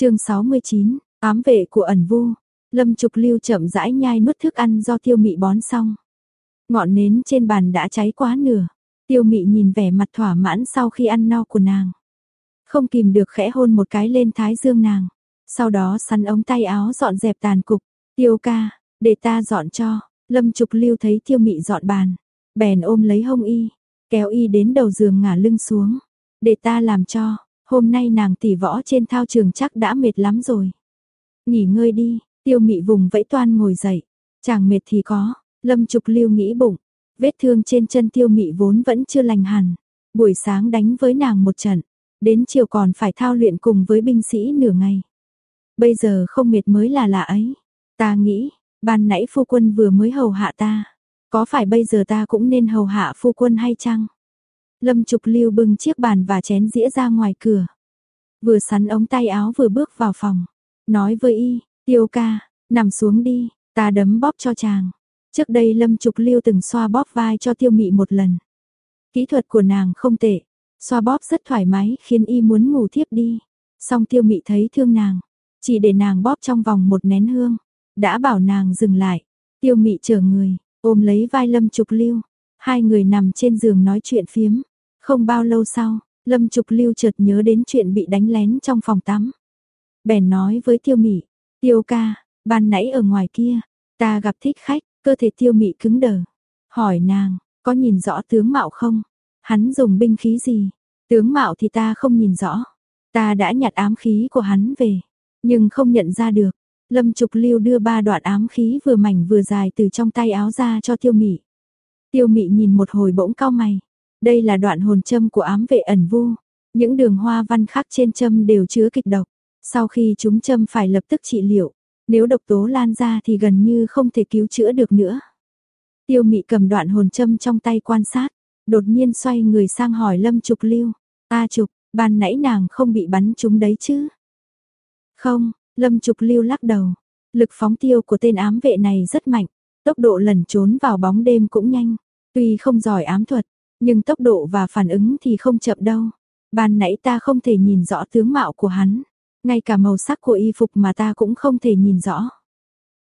chương 69, ám vệ của ẩn vu. Lâm Trục Lưu chậm rãi nhai nuốt thức ăn do Tiêu Mị bón xong. Ngọn nến trên bàn đã cháy quá nửa. Tiêu Mị nhìn vẻ mặt thỏa mãn sau khi ăn no của nàng. Không kìm được khẽ hôn một cái lên thái dương nàng. Sau đó sắn ống tay áo dọn dẹp tàn cục. Tiêu ca, để ta dọn cho. Lâm Trục Lưu thấy Tiêu Mị dọn bàn. Bèn ôm lấy hông y. Kéo y đến đầu giường ngả lưng xuống. Để ta làm cho. Hôm nay nàng tỉ võ trên thao trường chắc đã mệt lắm rồi. Nghỉ ngơi đi, tiêu mị vùng vẫy toan ngồi dậy. Chàng mệt thì có, lâm trục lưu nghĩ bụng. Vết thương trên chân tiêu mị vốn vẫn chưa lành hẳn. Buổi sáng đánh với nàng một trận. Đến chiều còn phải thao luyện cùng với binh sĩ nửa ngày. Bây giờ không mệt mới là lạ ấy. Ta nghĩ, ban nãy phu quân vừa mới hầu hạ ta. Có phải bây giờ ta cũng nên hầu hạ phu quân hay chăng? Lâm Trục Lưu bưng chiếc bàn và chén dĩa ra ngoài cửa. Vừa sắn ống tay áo vừa bước vào phòng. Nói với y, tiêu ca, nằm xuống đi, ta đấm bóp cho chàng. Trước đây Lâm Trục Lưu từng xoa bóp vai cho tiêu mị một lần. Kỹ thuật của nàng không tệ, xoa bóp rất thoải mái khiến y muốn ngủ thiếp đi. Song tiêu mị thấy thương nàng, chỉ để nàng bóp trong vòng một nén hương. Đã bảo nàng dừng lại, tiêu mị chở người, ôm lấy vai Lâm Trục Lưu. Hai người nằm trên giường nói chuyện phiếm. Không bao lâu sau, Lâm Trục Lưu chợt nhớ đến chuyện bị đánh lén trong phòng tắm. Bèn nói với Tiêu Mị, "Tiêu ca, ban nãy ở ngoài kia, ta gặp thích khách." Cơ thể Tiêu Mị cứng đờ. Hỏi nàng, "Có nhìn rõ tướng mạo không? Hắn dùng binh khí gì?" "Tướng mạo thì ta không nhìn rõ. Ta đã nhặt ám khí của hắn về, nhưng không nhận ra được." Lâm Trục Lưu đưa ba đoạn ám khí vừa mảnh vừa dài từ trong tay áo ra cho Tiêu Mị. Tiêu Mị nhìn một hồi bỗng cau mày, đây là đoạn hồn châm của ám vệ ẩn vu. Những đường hoa văn khác trên châm đều chứa kịch độc. Sau khi chúng châm phải lập tức trị liệu. Nếu độc tố lan ra thì gần như không thể cứu chữa được nữa. Tiêu mị cầm đoạn hồn châm trong tay quan sát. Đột nhiên xoay người sang hỏi Lâm Trục Lưu. A Trục, ban nãy nàng không bị bắn chúng đấy chứ? Không, Lâm Trục Lưu lắc đầu. Lực phóng tiêu của tên ám vệ này rất mạnh. Tốc độ lẩn trốn vào bóng đêm cũng nhanh. Tuy không giỏi ám thuật, nhưng tốc độ và phản ứng thì không chậm đâu. Ban nãy ta không thể nhìn rõ tướng mạo của hắn, ngay cả màu sắc của y phục mà ta cũng không thể nhìn rõ.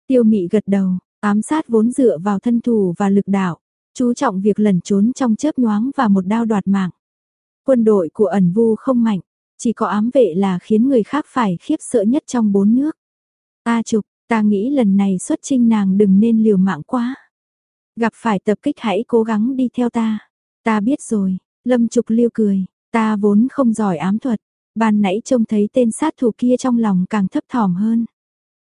Tiêu Mị gật đầu, ám sát vốn dựa vào thân thủ và lực đạo, chú trọng việc lẩn trốn trong chớp nhoáng và một đao đoạt mạng. Quân đội của ẩn vu không mạnh, chỉ có ám vệ là khiến người khác phải khiếp sợ nhất trong bốn nước. A Trục, ta nghĩ lần này xuất chinh nàng đừng nên liều mạng quá. Gặp phải tập kích hãy cố gắng đi theo ta. Ta biết rồi, Lâm Trục Liêu cười, ta vốn không giỏi ám thuật, ban nãy trông thấy tên sát thủ kia trong lòng càng thấp thỏm hơn.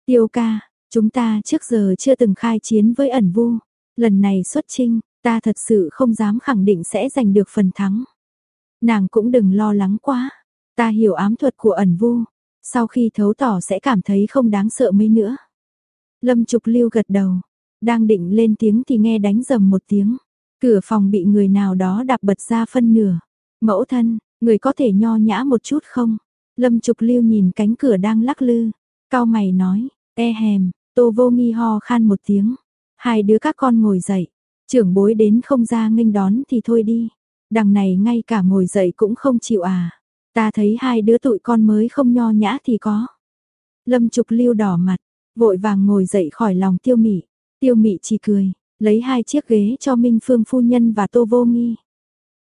Tiêu ca, chúng ta trước giờ chưa từng khai chiến với ẩn vu, lần này xuất chinh, ta thật sự không dám khẳng định sẽ giành được phần thắng. Nàng cũng đừng lo lắng quá, ta hiểu ám thuật của ẩn vu, sau khi thấu tỏ sẽ cảm thấy không đáng sợ mấy nữa. Lâm Trục Lưu gật đầu, đang định lên tiếng thì nghe đánh rầm một tiếng. Cửa phòng bị người nào đó đạp bật ra phân nửa. Mẫu thân, người có thể nho nhã một chút không? Lâm Trục Lưu nhìn cánh cửa đang lắc lư. Cao mày nói, e hèm, tô vô nghi ho khan một tiếng. Hai đứa các con ngồi dậy. Trưởng bối đến không ra nghênh đón thì thôi đi. Đằng này ngay cả ngồi dậy cũng không chịu à. Ta thấy hai đứa tụi con mới không nho nhã thì có. Lâm Trục Lưu đỏ mặt, vội vàng ngồi dậy khỏi lòng tiêu mị. Tiêu mị chỉ cười, lấy hai chiếc ghế cho Minh Phương phu nhân và Tô Vô Nghi.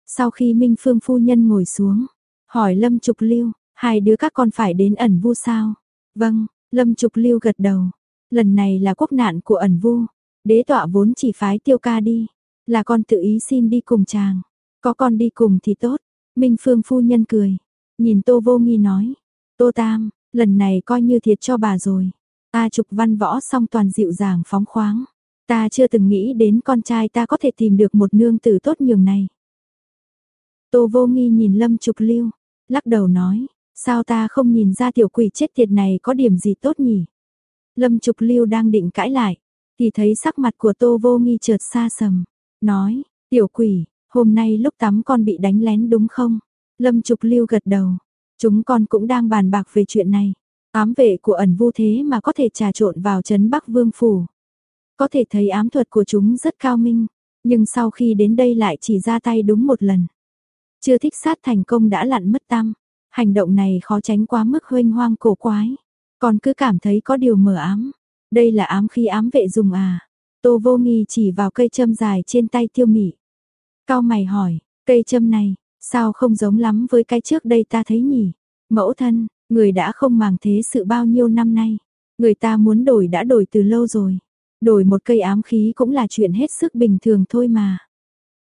Sau khi Minh Phương phu nhân ngồi xuống, hỏi Lâm Trục Lưu, hai đứa các con phải đến ẩn vu sao? Vâng, Lâm Trục Lưu gật đầu. Lần này là quốc nạn của ẩn vu, đế tọa vốn chỉ phái tiêu ca đi, là con tự ý xin đi cùng chàng. Có con đi cùng thì tốt. Minh Phương phu nhân cười, nhìn Tô Vô Nghi nói, Tô Tam, lần này coi như thiệt cho bà rồi. A Trục Văn võ xong toàn dịu dàng phóng khoáng. Ta chưa từng nghĩ đến con trai ta có thể tìm được một nương tử tốt nhường này. Tô vô nghi nhìn Lâm Trục Lưu, lắc đầu nói, sao ta không nhìn ra tiểu quỷ chết tiệt này có điểm gì tốt nhỉ? Lâm Trục Lưu đang định cãi lại, thì thấy sắc mặt của Tô vô nghi chợt xa sầm, nói, tiểu quỷ, hôm nay lúc tắm con bị đánh lén đúng không? Lâm Trục Lưu gật đầu, chúng con cũng đang bàn bạc về chuyện này. Ám vệ của ẩn vu thế mà có thể trà trộn vào trấn Bắc Vương Phủ. Có thể thấy ám thuật của chúng rất cao minh, nhưng sau khi đến đây lại chỉ ra tay đúng một lần. Chưa thích sát thành công đã lặn mất tâm. Hành động này khó tránh quá mức huênh hoang cổ quái. Còn cứ cảm thấy có điều mờ ám. Đây là ám khí ám vệ dùng à? Tô vô nghi chỉ vào cây châm dài trên tay tiêu mị. Cao mày hỏi, cây châm này, sao không giống lắm với cái trước đây ta thấy nhỉ? Mẫu thân, người đã không màng thế sự bao nhiêu năm nay. Người ta muốn đổi đã đổi từ lâu rồi. Đổi một cây ám khí cũng là chuyện hết sức bình thường thôi mà.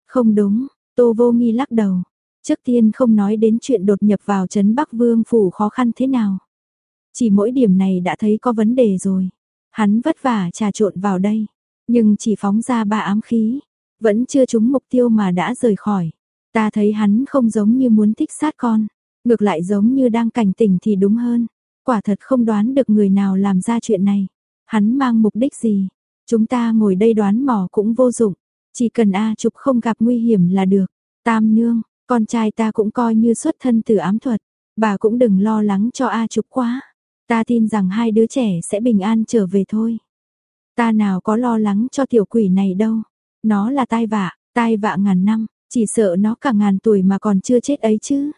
Không đúng, Tô Vô Nghi lắc đầu. Trước tiên không nói đến chuyện đột nhập vào trấn Bắc Vương phủ khó khăn thế nào. Chỉ mỗi điểm này đã thấy có vấn đề rồi. Hắn vất vả trà trộn vào đây, nhưng chỉ phóng ra ba ám khí, vẫn chưa trúng mục tiêu mà đã rời khỏi. Ta thấy hắn không giống như muốn thích sát con, ngược lại giống như đang cảnh tỉnh thì đúng hơn. Quả thật không đoán được người nào làm ra chuyện này. Hắn mang mục đích gì? Chúng ta ngồi đây đoán mò cũng vô dụng. Chỉ cần A Trục không gặp nguy hiểm là được. Tam nương, con trai ta cũng coi như xuất thân từ ám thuật. Bà cũng đừng lo lắng cho A Trục quá. Ta tin rằng hai đứa trẻ sẽ bình an trở về thôi. Ta nào có lo lắng cho tiểu quỷ này đâu. Nó là tai vạ, tai vạ ngàn năm, chỉ sợ nó cả ngàn tuổi mà còn chưa chết ấy chứ.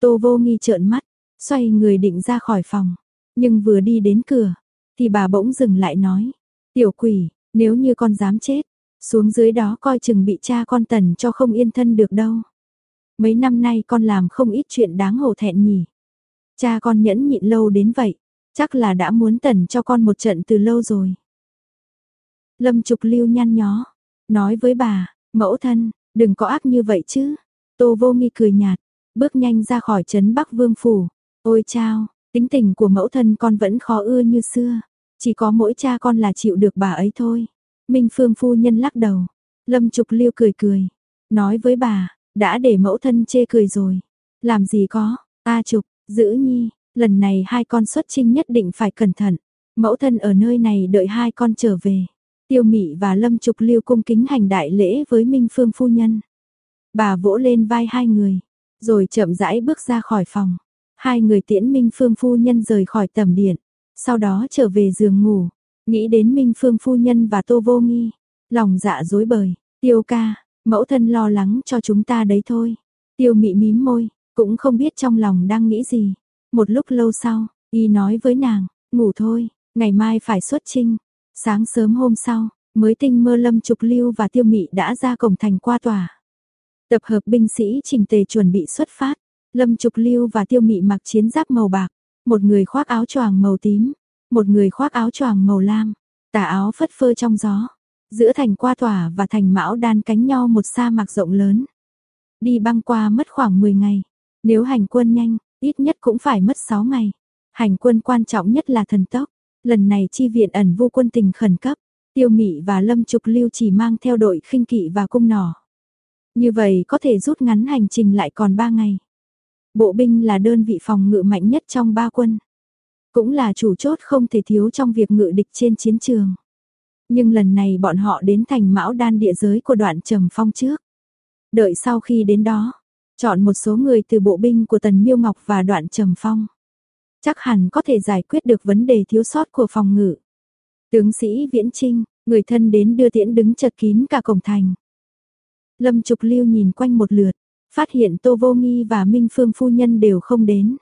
Tô vô nghi trợn mắt, xoay người định ra khỏi phòng. Nhưng vừa đi đến cửa, thì bà bỗng dừng lại nói. Tiểu quỷ, nếu như con dám chết, xuống dưới đó coi chừng bị cha con tần cho không yên thân được đâu. Mấy năm nay con làm không ít chuyện đáng hổ thẹn nhỉ. Cha con nhẫn nhịn lâu đến vậy, chắc là đã muốn tần cho con một trận từ lâu rồi. Lâm Trục Lưu nhăn nhó, nói với bà, mẫu thân, đừng có ác như vậy chứ. Tô vô nghi cười nhạt, bước nhanh ra khỏi trấn Bắc Vương Phủ. Ôi chao, tính tình của mẫu thân con vẫn khó ưa như xưa. Chỉ có mỗi cha con là chịu được bà ấy thôi. Minh Phương phu nhân lắc đầu. Lâm Trục Liêu cười cười. Nói với bà, đã để mẫu thân chê cười rồi. Làm gì có, A Trục, giữ nhi, lần này hai con xuất trinh nhất định phải cẩn thận. Mẫu thân ở nơi này đợi hai con trở về. Tiêu Mị và Lâm Trục Liêu cung kính hành đại lễ với Minh Phương phu nhân. Bà vỗ lên vai hai người, rồi chậm rãi bước ra khỏi phòng. Hai người tiễn Minh Phương phu nhân rời khỏi tầm điện, sau đó trở về giường ngủ, nghĩ đến Minh Phương phu nhân và Tô Vô Nghi, lòng dạ dối bời, "Tiêu ca, mẫu thân lo lắng cho chúng ta đấy thôi." Tiêu Mị mím môi, cũng không biết trong lòng đang nghĩ gì. Một lúc lâu sau, y nói với nàng, "Ngủ thôi, ngày mai phải xuất chinh." Sáng sớm hôm sau, mới tinh mơ Lâm Trục Lưu và Tiêu Mị đã ra cổng thành qua tòa. Tập hợp binh sĩ trình tề chuẩn bị xuất phát. Lâm Trục Lưu và Tiêu Mị mặc chiến giáp màu bạc, một người khoác áo choàng màu tím, một người khoác áo choàng màu lam, tà áo phất phơ trong gió. Giữa thành qua tỏa và thành mão đan cánh nhau một sa mạc rộng lớn. Đi băng qua mất khoảng 10 ngày, nếu hành quân nhanh, ít nhất cũng phải mất 6 ngày. Hành quân quan trọng nhất là thần tốc, lần này chi viện ẩn vô quân tình khẩn cấp, tiêu mị và lâm trục lưu chỉ mang theo đội khinh kỵ và cung nỏ. Như vậy có thể rút ngắn hành trình lại còn 3 ngày. Bộ binh là đơn vị phòng ngự mạnh nhất trong ba quân. Cũng là chủ chốt không thể thiếu trong việc ngự địch trên chiến trường. Nhưng lần này bọn họ đến thành mão đan địa giới của đoạn trầm phong trước. Đợi sau khi đến đó, chọn một số người từ bộ binh của Tần Miêu Ngọc và đoạn trầm phong. Chắc hẳn có thể giải quyết được vấn đề thiếu sót của phòng ngự. Tướng sĩ Viễn Trinh, người thân đến đưa tiễn đứng chật kín cả cổng thành. Lâm Trục Lưu nhìn quanh một lượt, phát hiện Tô Vô Nghi và Minh Phương phu nhân đều không đến.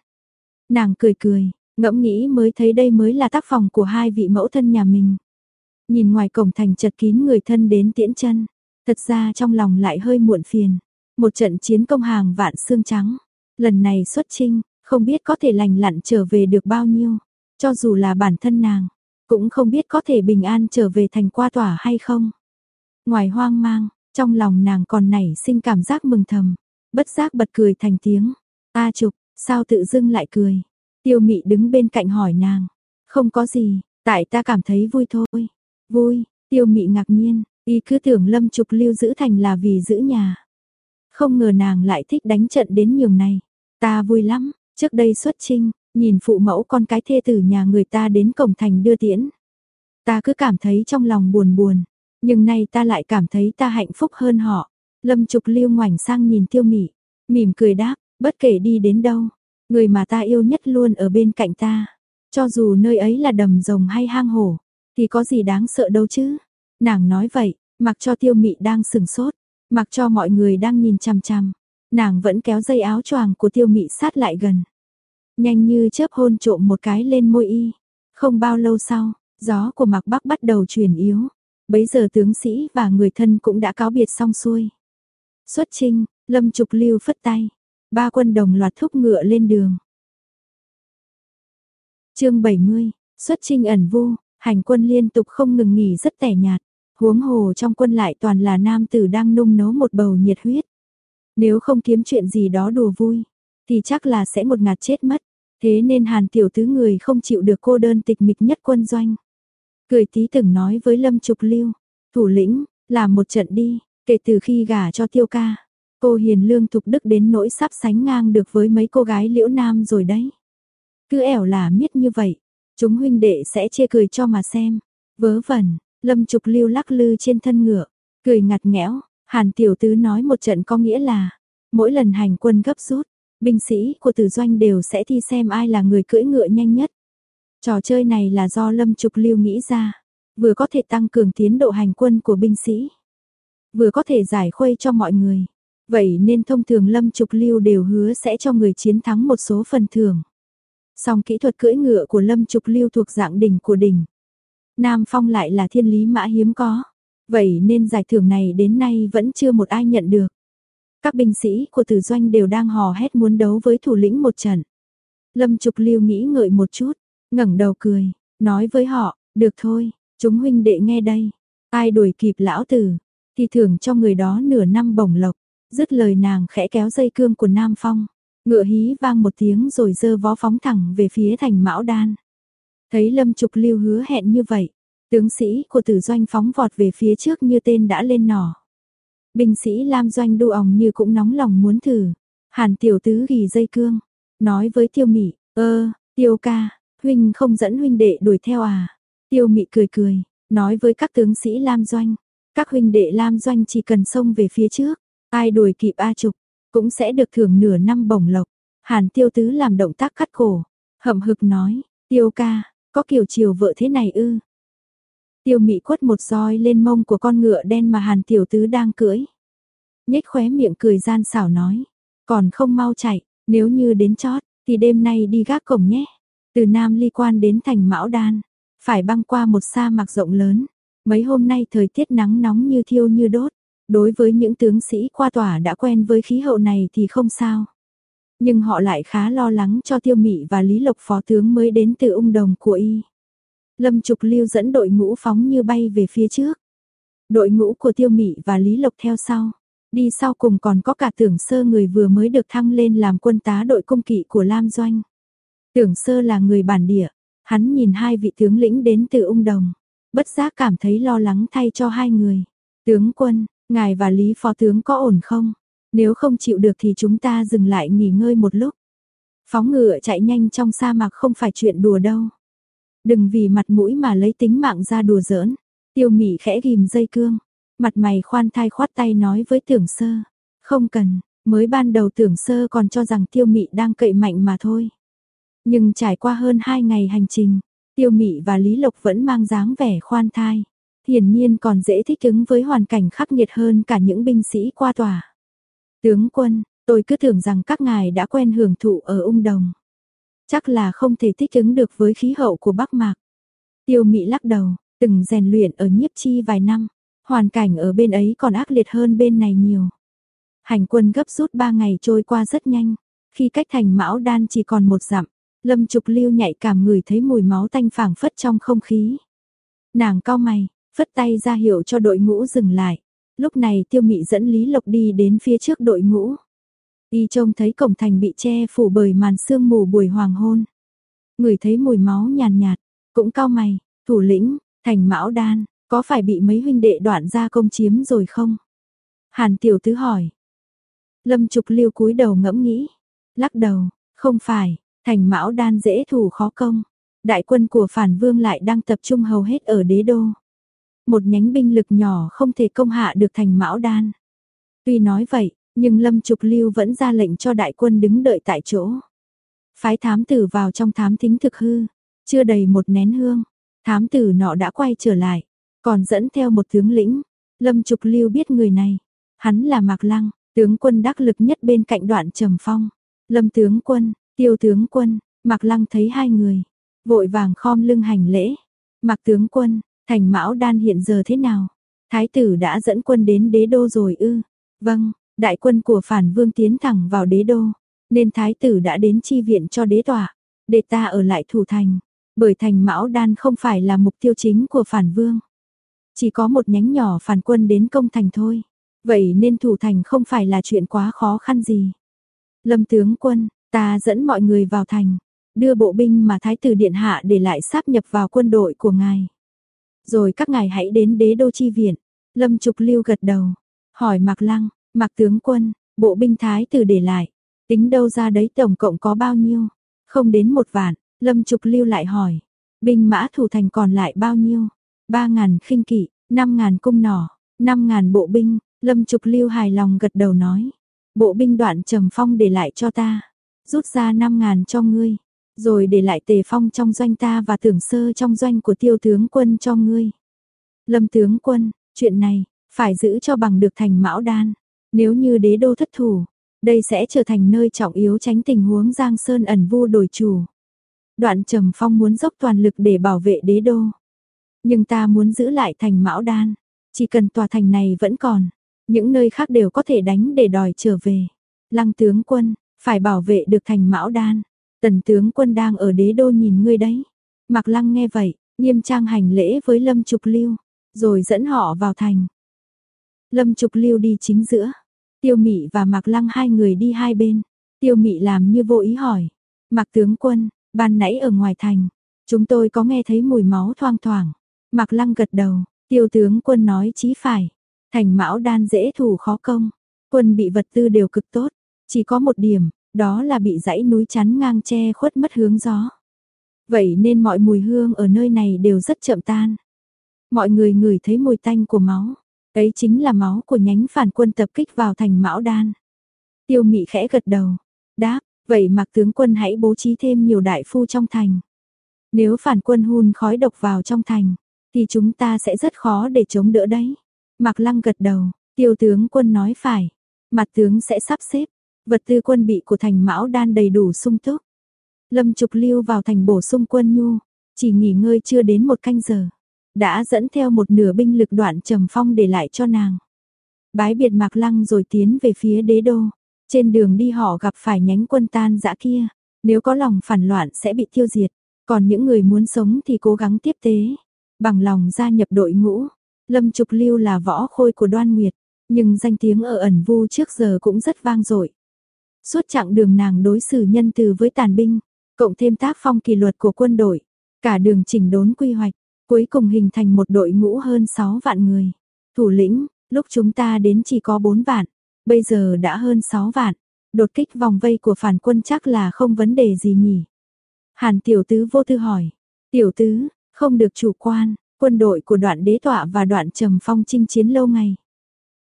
Nàng cười cười, ngẫm nghĩ mới thấy đây mới là tác phòng của hai vị mẫu thân nhà mình. Nhìn ngoài cổng thành chật kín người thân đến tiễn chân, thật ra trong lòng lại hơi muộn phiền. Một trận chiến công hàng vạn xương trắng, lần này xuất chinh, không biết có thể lành lặn trở về được bao nhiêu, cho dù là bản thân nàng, cũng không biết có thể bình an trở về thành qua tỏa hay không. Ngoài hoang mang, trong lòng nàng còn nảy sinh cảm giác mừng thầm, bất giác bật cười thành tiếng. A trục, sao tự dưng lại cười? Tiêu mị đứng bên cạnh hỏi nàng. Không có gì, tại ta cảm thấy vui thôi. Vui, tiêu mị ngạc nhiên, y cứ tưởng lâm trục lưu giữ thành là vì giữ nhà. Không ngờ nàng lại thích đánh trận đến nhường này. Ta vui lắm, trước đây xuất trinh, nhìn phụ mẫu con cái thê tử nhà người ta đến cổng thành đưa tiễn. Ta cứ cảm thấy trong lòng buồn buồn, nhưng nay ta lại cảm thấy ta hạnh phúc hơn họ. Lâm Trục Lưu ngoảnh sang nhìn Tiêu Mị, mỉm cười đáp, bất kể đi đến đâu, người mà ta yêu nhất luôn ở bên cạnh ta. Cho dù nơi ấy là đầm rồng hay hang hổ, thì có gì đáng sợ đâu chứ. Nàng nói vậy, mặc cho Tiêu Mị đang sừng sốt, mặc cho mọi người đang nhìn chằm chằm, nàng vẫn kéo dây áo choàng của tiêu mị sát lại gần. Nhanh như chớp hôn trộm một cái lên môi y. Không bao lâu sau, gió của mạc bắc bắt đầu chuyển yếu. Bấy giờ tướng sĩ và người thân cũng đã cáo biệt xong xuôi. Xuất trinh, lâm trục lưu phất tay. Ba quân đồng loạt thúc ngựa lên đường. chương 70, xuất trinh ẩn vu, hành quân liên tục không ngừng nghỉ rất tẻ nhạt. Huống hồ trong quân lại toàn là nam tử đang nung nấu một bầu nhiệt huyết. Nếu không kiếm chuyện gì đó đùa vui, thì chắc là sẽ một ngạt chết mất. Thế nên hàn tiểu tứ người không chịu được cô đơn tịch mịch nhất quân doanh. Cười tí từng nói với Lâm Trục Lưu, thủ lĩnh, làm một trận đi, kể từ khi gả cho tiêu ca. Cô hiền lương thục đức đến nỗi sắp sánh ngang được với mấy cô gái liễu nam rồi đấy. Cứ ẻo là miết như vậy, chúng huynh đệ sẽ chê cười cho mà xem. Vớ vẩn, Lâm Trục Lưu lắc lư trên thân ngựa, cười ngặt nghẽo, Hàn tiểu tứ nói một trận có nghĩa là mỗi lần hành quân gấp rút, binh sĩ của tử doanh đều sẽ thi xem ai là người cưỡi ngựa nhanh nhất. Trò chơi này là do Lâm Trục Lưu nghĩ ra, vừa có thể tăng cường tiến độ hành quân của binh sĩ, vừa có thể giải khuây cho mọi người. Vậy nên thông thường Lâm Trục Lưu đều hứa sẽ cho người chiến thắng một số phần thưởng. Song kỹ thuật cưỡi ngựa của Lâm Trục Lưu thuộc dạng đỉnh của đỉnh. Nam Phong lại là thiên lý mã hiếm có. Vậy nên giải thưởng này đến nay vẫn chưa một ai nhận được. Các binh sĩ của tử doanh đều đang hò hét muốn đấu với thủ lĩnh một trận. Lâm Trục Lưu nghĩ ngợi một chút, ngẩng đầu cười, nói với họ, được thôi, chúng huynh đệ nghe đây. Ai đuổi kịp lão tử, thì thưởng cho người đó nửa năm bổng lộc. Dứt lời nàng khẽ kéo dây cương của Nam Phong. Ngựa hí vang một tiếng rồi dơ vó phóng thẳng về phía thành Mão Đan. Thấy Lâm Trục Lưu hứa hẹn như vậy, tướng sĩ của tử doanh phóng vọt về phía trước như tên đã lên nỏ. Binh sĩ Lam Doanh đu ỏng như cũng nóng lòng muốn thử. Hàn tiểu tứ ghi dây cương, nói với tiêu mị, ơ, tiêu ca, huynh không dẫn huynh đệ đuổi theo à. Tiêu mị cười cười, nói với các tướng sĩ Lam Doanh, các huynh đệ Lam Doanh chỉ cần xông về phía trước, ai đuổi kịp A Trục, cũng sẽ được thưởng nửa năm bổng lộc. Hàn tiêu tứ làm động tác cắt cổ, hậm hực nói, tiêu ca, có kiểu chiều vợ thế này ư. Tiêu mị quất một roi lên mông của con ngựa đen mà hàn tiểu tứ đang cưỡi. Nhếch khóe miệng cười gian xảo nói, còn không mau chạy, nếu như đến chót, thì đêm nay đi gác cổng nhé. Từ Nam Ly Quan đến thành Mão Đan, phải băng qua một sa mạc rộng lớn. Mấy hôm nay thời tiết nắng nóng như thiêu như đốt. Đối với những tướng sĩ qua tỏa đã quen với khí hậu này thì không sao. Nhưng họ lại khá lo lắng cho Tiêu Mị và Lý Lộc phó tướng mới đến từ ung đồng của y. Lâm Trục Lưu dẫn đội ngũ phóng như bay về phía trước. Đội ngũ của Tiêu Mị và Lý Lộc theo sau. Đi sau cùng còn có cả tưởng sơ người vừa mới được thăng lên làm quân tá đội công kỵ của Lam Doanh. Tưởng sơ là người bản địa, hắn nhìn hai vị tướng lĩnh đến từ ung đồng. Bất giác cảm thấy lo lắng thay cho hai người. Tướng quân, ngài và Lý Phó Tướng có ổn không? Nếu không chịu được thì chúng ta dừng lại nghỉ ngơi một lúc. Phóng ngựa chạy nhanh trong sa mạc không phải chuyện đùa đâu. Đừng vì mặt mũi mà lấy tính mạng ra đùa giỡn. Tiêu mị khẽ ghim dây cương. Mặt mày khoan thai khoát tay nói với tưởng sơ. Không cần, mới ban đầu tưởng sơ còn cho rằng tiêu mị đang cậy mạnh mà thôi. Nhưng trải qua hơn hai ngày hành trình, tiêu mị và Lý Lộc vẫn mang dáng vẻ khoan thai. Hiển nhiên còn dễ thích ứng với hoàn cảnh khắc nghiệt hơn cả những binh sĩ qua tòa. Tướng quân, tôi cứ tưởng rằng các ngài đã quen hưởng thụ ở ung đồng. Chắc là không thể thích ứng được với khí hậu của Bắc Mạc. Tiêu Mị lắc đầu, từng rèn luyện ở nhiếp chi vài năm, hoàn cảnh ở bên ấy còn ác liệt hơn bên này nhiều. Hành quân gấp rút ba ngày trôi qua rất nhanh, khi cách thành Mão Đan chỉ còn một dặm, Lâm Trục Lưu nhạy cảm người thấy mùi máu tanh phảng phất trong không khí. Nàng cao mày, phất tay ra hiệu cho đội ngũ dừng lại. Lúc này Tiêu Mị dẫn Lý Lộc đi đến phía trước đội ngũ. Y trông thấy cổng thành bị che phủ bởi màn sương mù buổi hoàng hôn. Người thấy mùi máu nhàn nhạt, cũng cao mày, thủ lĩnh, thành mão đan, có phải bị mấy huynh đệ đoạn ra công chiếm rồi không? Hàn tiểu tứ hỏi. Lâm trục liêu cúi đầu ngẫm nghĩ, lắc đầu, không phải, thành mão đan dễ thủ khó công. Đại quân của phản vương lại đang tập trung hầu hết ở đế đô. Một nhánh binh lực nhỏ không thể công hạ được thành mão đan. Tuy nói vậy, nhưng Lâm Trục Lưu vẫn ra lệnh cho đại quân đứng đợi tại chỗ. Phái thám tử vào trong thám thính thực hư, chưa đầy một nén hương, thám tử nọ đã quay trở lại, còn dẫn theo một tướng lĩnh. Lâm Trục Lưu biết người này, hắn là Mạc Lăng, Tướng quân đắc lực nhất bên cạnh đoạn trầm phong. Lâm tướng quân, tiêu tướng quân, Mạc Lăng thấy hai người. Vội vàng khom lưng hành lễ. Mạc tướng quân, thành mão đan hiện giờ thế nào? Thái tử đã dẫn quân đến đế đô rồi ư? Vâng, đại quân của phản vương tiến thẳng vào đế đô. Nên thái tử đã đến chi viện cho đế tòa. Để ta ở lại thủ thành. Bởi thành mão đan không phải là mục tiêu chính của phản vương. Chỉ có một nhánh nhỏ phản quân đến công thành thôi. Vậy nên thủ thành không phải là chuyện quá khó khăn gì. Lâm tướng quân, ta dẫn mọi người vào thành, đưa bộ binh mà Thái tử Điện Hạ để lại sáp nhập vào quân đội của ngài. Rồi các ngài hãy đến đế đô chi viện. Lâm Trục Lưu gật đầu, hỏi Mạc Lăng, Mạc tướng quân, bộ binh Thái tử để lại, tính đâu ra đấy tổng cộng có bao nhiêu? Không đến một vạn, Lâm Trục Lưu lại hỏi, binh mã thủ thành còn lại bao nhiêu? Ba ngàn khinh kỵ, năm ngàn cung nỏ, năm ngàn bộ binh, Lâm Trục Lưu hài lòng gật đầu nói. Bộ binh đoạn trầm phong để lại cho ta. Rút ra năm ngàn cho ngươi. Rồi để lại tề phong trong doanh ta và tưởng sơ trong doanh của tiêu tướng quân cho ngươi. Lâm tướng quân, chuyện này, phải giữ cho bằng được thành mão đan. Nếu như đế đô thất thủ, đây sẽ trở thành nơi trọng yếu tránh tình huống Giang Sơn ẩn vu đổi chủ. Đoạn trầm phong muốn dốc toàn lực để bảo vệ đế đô. Nhưng ta muốn giữ lại thành mão đan. Chỉ cần tòa thành này vẫn còn, những nơi khác đều có thể đánh để đòi trở về. Lăng tướng quân, phải bảo vệ được thành mão đan. Tần tướng quân đang ở đế đô nhìn ngươi đấy. Mạc lăng nghe vậy, nghiêm trang hành lễ với Lâm Trục Lưu, rồi dẫn họ vào thành. Lâm Trục Lưu đi chính giữa, Tiêu Mị và Mạc Lăng hai người đi hai bên. Tiêu Mị làm như vô ý hỏi, Mạc tướng quân, ban nãy ở ngoài thành, chúng tôi có nghe thấy mùi máu thoang thoảng. Mạc Lăng gật đầu, Tiêu tướng quân nói chí phải, Thành mão đan dễ thủ khó công, quân bị vật tư đều cực tốt, chỉ có một điểm, đó là bị dãy núi chắn ngang che khuất mất hướng gió. Vậy nên mọi mùi hương ở nơi này đều rất chậm tan. Mọi người ngửi thấy mùi tanh của máu, ấy chính là máu của nhánh phản quân tập kích vào thành mão đan. Tiêu mị khẽ gật đầu, đáp, vậy mặc tướng quân hãy bố trí thêm nhiều đại phu trong thành. Nếu phản quân hun khói độc vào trong thành, thì chúng ta sẽ rất khó để chống đỡ đấy. Mạc Lăng gật đầu, tiêu tướng quân nói phải. Mặt tướng sẽ sắp xếp, vật tư quân bị của thành Mão Đan đầy đủ sung túc. Lâm Trục Lưu vào thành bổ sung quân nhu, chỉ nghỉ ngơi chưa đến một canh giờ. Đã dẫn theo một nửa binh lực đoạn trầm phong để lại cho nàng. Bái biệt Mạc Lăng rồi tiến về phía đế đô. Trên đường đi họ gặp phải nhánh quân tan dã kia. Nếu có lòng phản loạn sẽ bị tiêu diệt. Còn những người muốn sống thì cố gắng tiếp tế. Bằng lòng gia nhập đội ngũ. Lâm Trục Lưu là võ khôi của Đoan Nguyệt, nhưng danh tiếng ở ẩn vu trước giờ cũng rất vang dội. Suốt chặng đường nàng đối xử nhân từ với tàn binh, cộng thêm tác phong kỷ luật của quân đội, cả đường chỉnh đốn quy hoạch, cuối cùng hình thành một đội ngũ hơn 6 vạn người. Thủ lĩnh, lúc chúng ta đến chỉ có 4 vạn, bây giờ đã hơn 6 vạn. Đột kích vòng vây của phản quân chắc là không vấn đề gì nhỉ. Hàn tiểu tứ vô tư hỏi, tiểu tứ, không được chủ quan, Quân đội của đoạn đế tọa và đoạn trầm phong chinh chiến lâu ngày.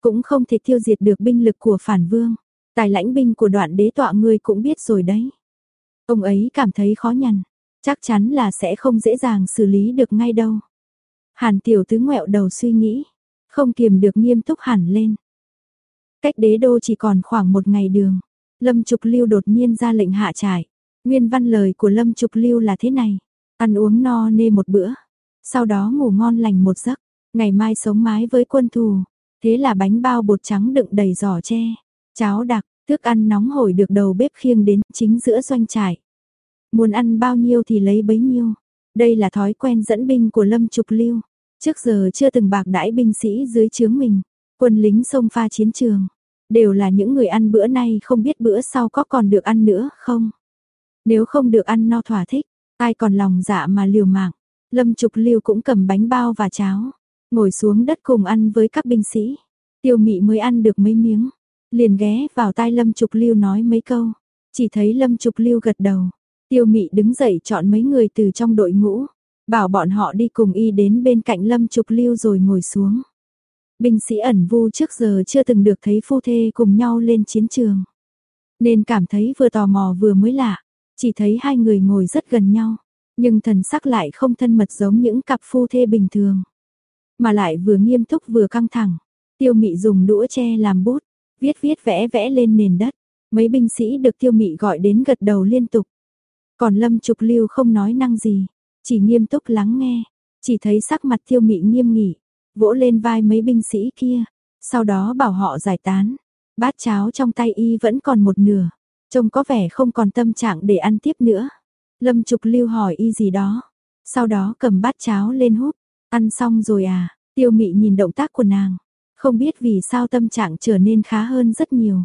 Cũng không thể tiêu diệt được binh lực của phản vương. Tài lãnh binh của đoạn đế tọa ngươi cũng biết rồi đấy. Ông ấy cảm thấy khó nhằn. Chắc chắn là sẽ không dễ dàng xử lý được ngay đâu. Hàn tiểu tứ ngẹo đầu suy nghĩ. Không kiềm được nghiêm túc hẳn lên. Cách đế đô chỉ còn khoảng một ngày đường. Lâm Trục Lưu đột nhiên ra lệnh hạ trải. Nguyên văn lời của Lâm Trục Lưu là thế này. Ăn uống no nê một bữa sau đó ngủ ngon lành một giấc, ngày mai sống mái với quân thù. Thế là bánh bao bột trắng đựng đầy giỏ tre, cháo đặc, thức ăn nóng hổi được đầu bếp khiêng đến chính giữa doanh trại. Muốn ăn bao nhiêu thì lấy bấy nhiêu. Đây là thói quen dẫn binh của Lâm Trục Lưu. Trước giờ chưa từng bạc đãi binh sĩ dưới chướng mình, quân lính sông pha chiến trường, đều là những người ăn bữa nay không biết bữa sau có còn được ăn nữa không. Nếu không được ăn no thỏa thích, ai còn lòng dạ mà liều mạng. Lâm Trục Lưu cũng cầm bánh bao và cháo, ngồi xuống đất cùng ăn với các binh sĩ. Tiêu Mị mới ăn được mấy miếng, liền ghé vào tai Lâm Trục Lưu nói mấy câu, chỉ thấy Lâm Trục Lưu gật đầu. Tiêu Mị đứng dậy chọn mấy người từ trong đội ngũ, bảo bọn họ đi cùng y đến bên cạnh Lâm Trục Lưu rồi ngồi xuống. Binh sĩ ẩn vu trước giờ chưa từng được thấy phu thê cùng nhau lên chiến trường. Nên cảm thấy vừa tò mò vừa mới lạ, chỉ thấy hai người ngồi rất gần nhau nhưng thần sắc lại không thân mật giống những cặp phu thê bình thường. Mà lại vừa nghiêm túc vừa căng thẳng, tiêu mị dùng đũa tre làm bút, viết viết vẽ vẽ lên nền đất. Mấy binh sĩ được tiêu mị gọi đến gật đầu liên tục. Còn Lâm Trục Lưu không nói năng gì, chỉ nghiêm túc lắng nghe, chỉ thấy sắc mặt tiêu mị nghiêm nghỉ, vỗ lên vai mấy binh sĩ kia, sau đó bảo họ giải tán. Bát cháo trong tay y vẫn còn một nửa, trông có vẻ không còn tâm trạng để ăn tiếp nữa. Lâm Trục Lưu hỏi y gì đó, sau đó cầm bát cháo lên hút, ăn xong rồi à, tiêu mị nhìn động tác của nàng, không biết vì sao tâm trạng trở nên khá hơn rất nhiều.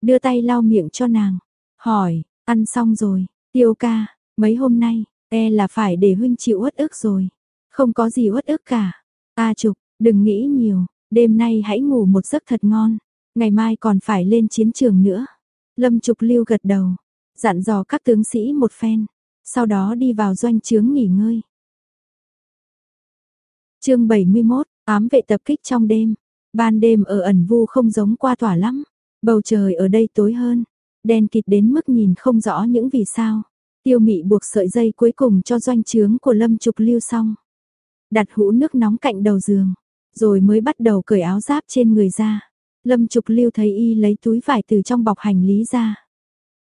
Đưa tay lau miệng cho nàng, hỏi, ăn xong rồi, tiêu ca, mấy hôm nay, e là phải để huynh chịu uất ức rồi. Không có gì uất ức cả. Ta trục, đừng nghĩ nhiều, đêm nay hãy ngủ một giấc thật ngon, ngày mai còn phải lên chiến trường nữa. Lâm Trục Lưu gật đầu, dặn dò các tướng sĩ một phen, sau đó đi vào doanh trướng nghỉ ngơi. Chương 71, ám vệ tập kích trong đêm. Ban đêm ở ẩn vu không giống qua tỏa lắm, bầu trời ở đây tối hơn, đen kịt đến mức nhìn không rõ những vì sao. Tiêu Mị buộc sợi dây cuối cùng cho doanh trướng của Lâm Trục Lưu xong, đặt hũ nước nóng cạnh đầu giường, rồi mới bắt đầu cởi áo giáp trên người ra. Lâm Trục Lưu thấy y lấy túi vải từ trong bọc hành lý ra.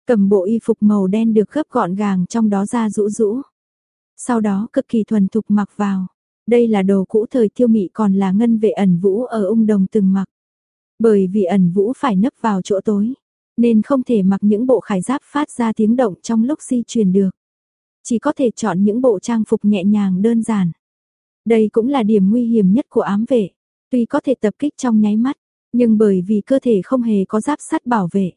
Cầm bộ y phục màu đen được gấp gọn gàng trong đó ra rũ rũ. Sau đó cực kỳ thuần thục mặc vào. Đây là đồ cũ thời tiêu mị còn là ngân vệ ẩn vũ ở ung đồng từng mặc. Bởi vì ẩn vũ phải nấp vào chỗ tối, nên không thể mặc những bộ khải giáp phát ra tiếng động trong lúc di chuyển được. Chỉ có thể chọn những bộ trang phục nhẹ nhàng đơn giản. Đây cũng là điểm nguy hiểm nhất của ám vệ. Tuy có thể tập kích trong nháy mắt, nhưng bởi vì cơ thể không hề có giáp sắt bảo vệ,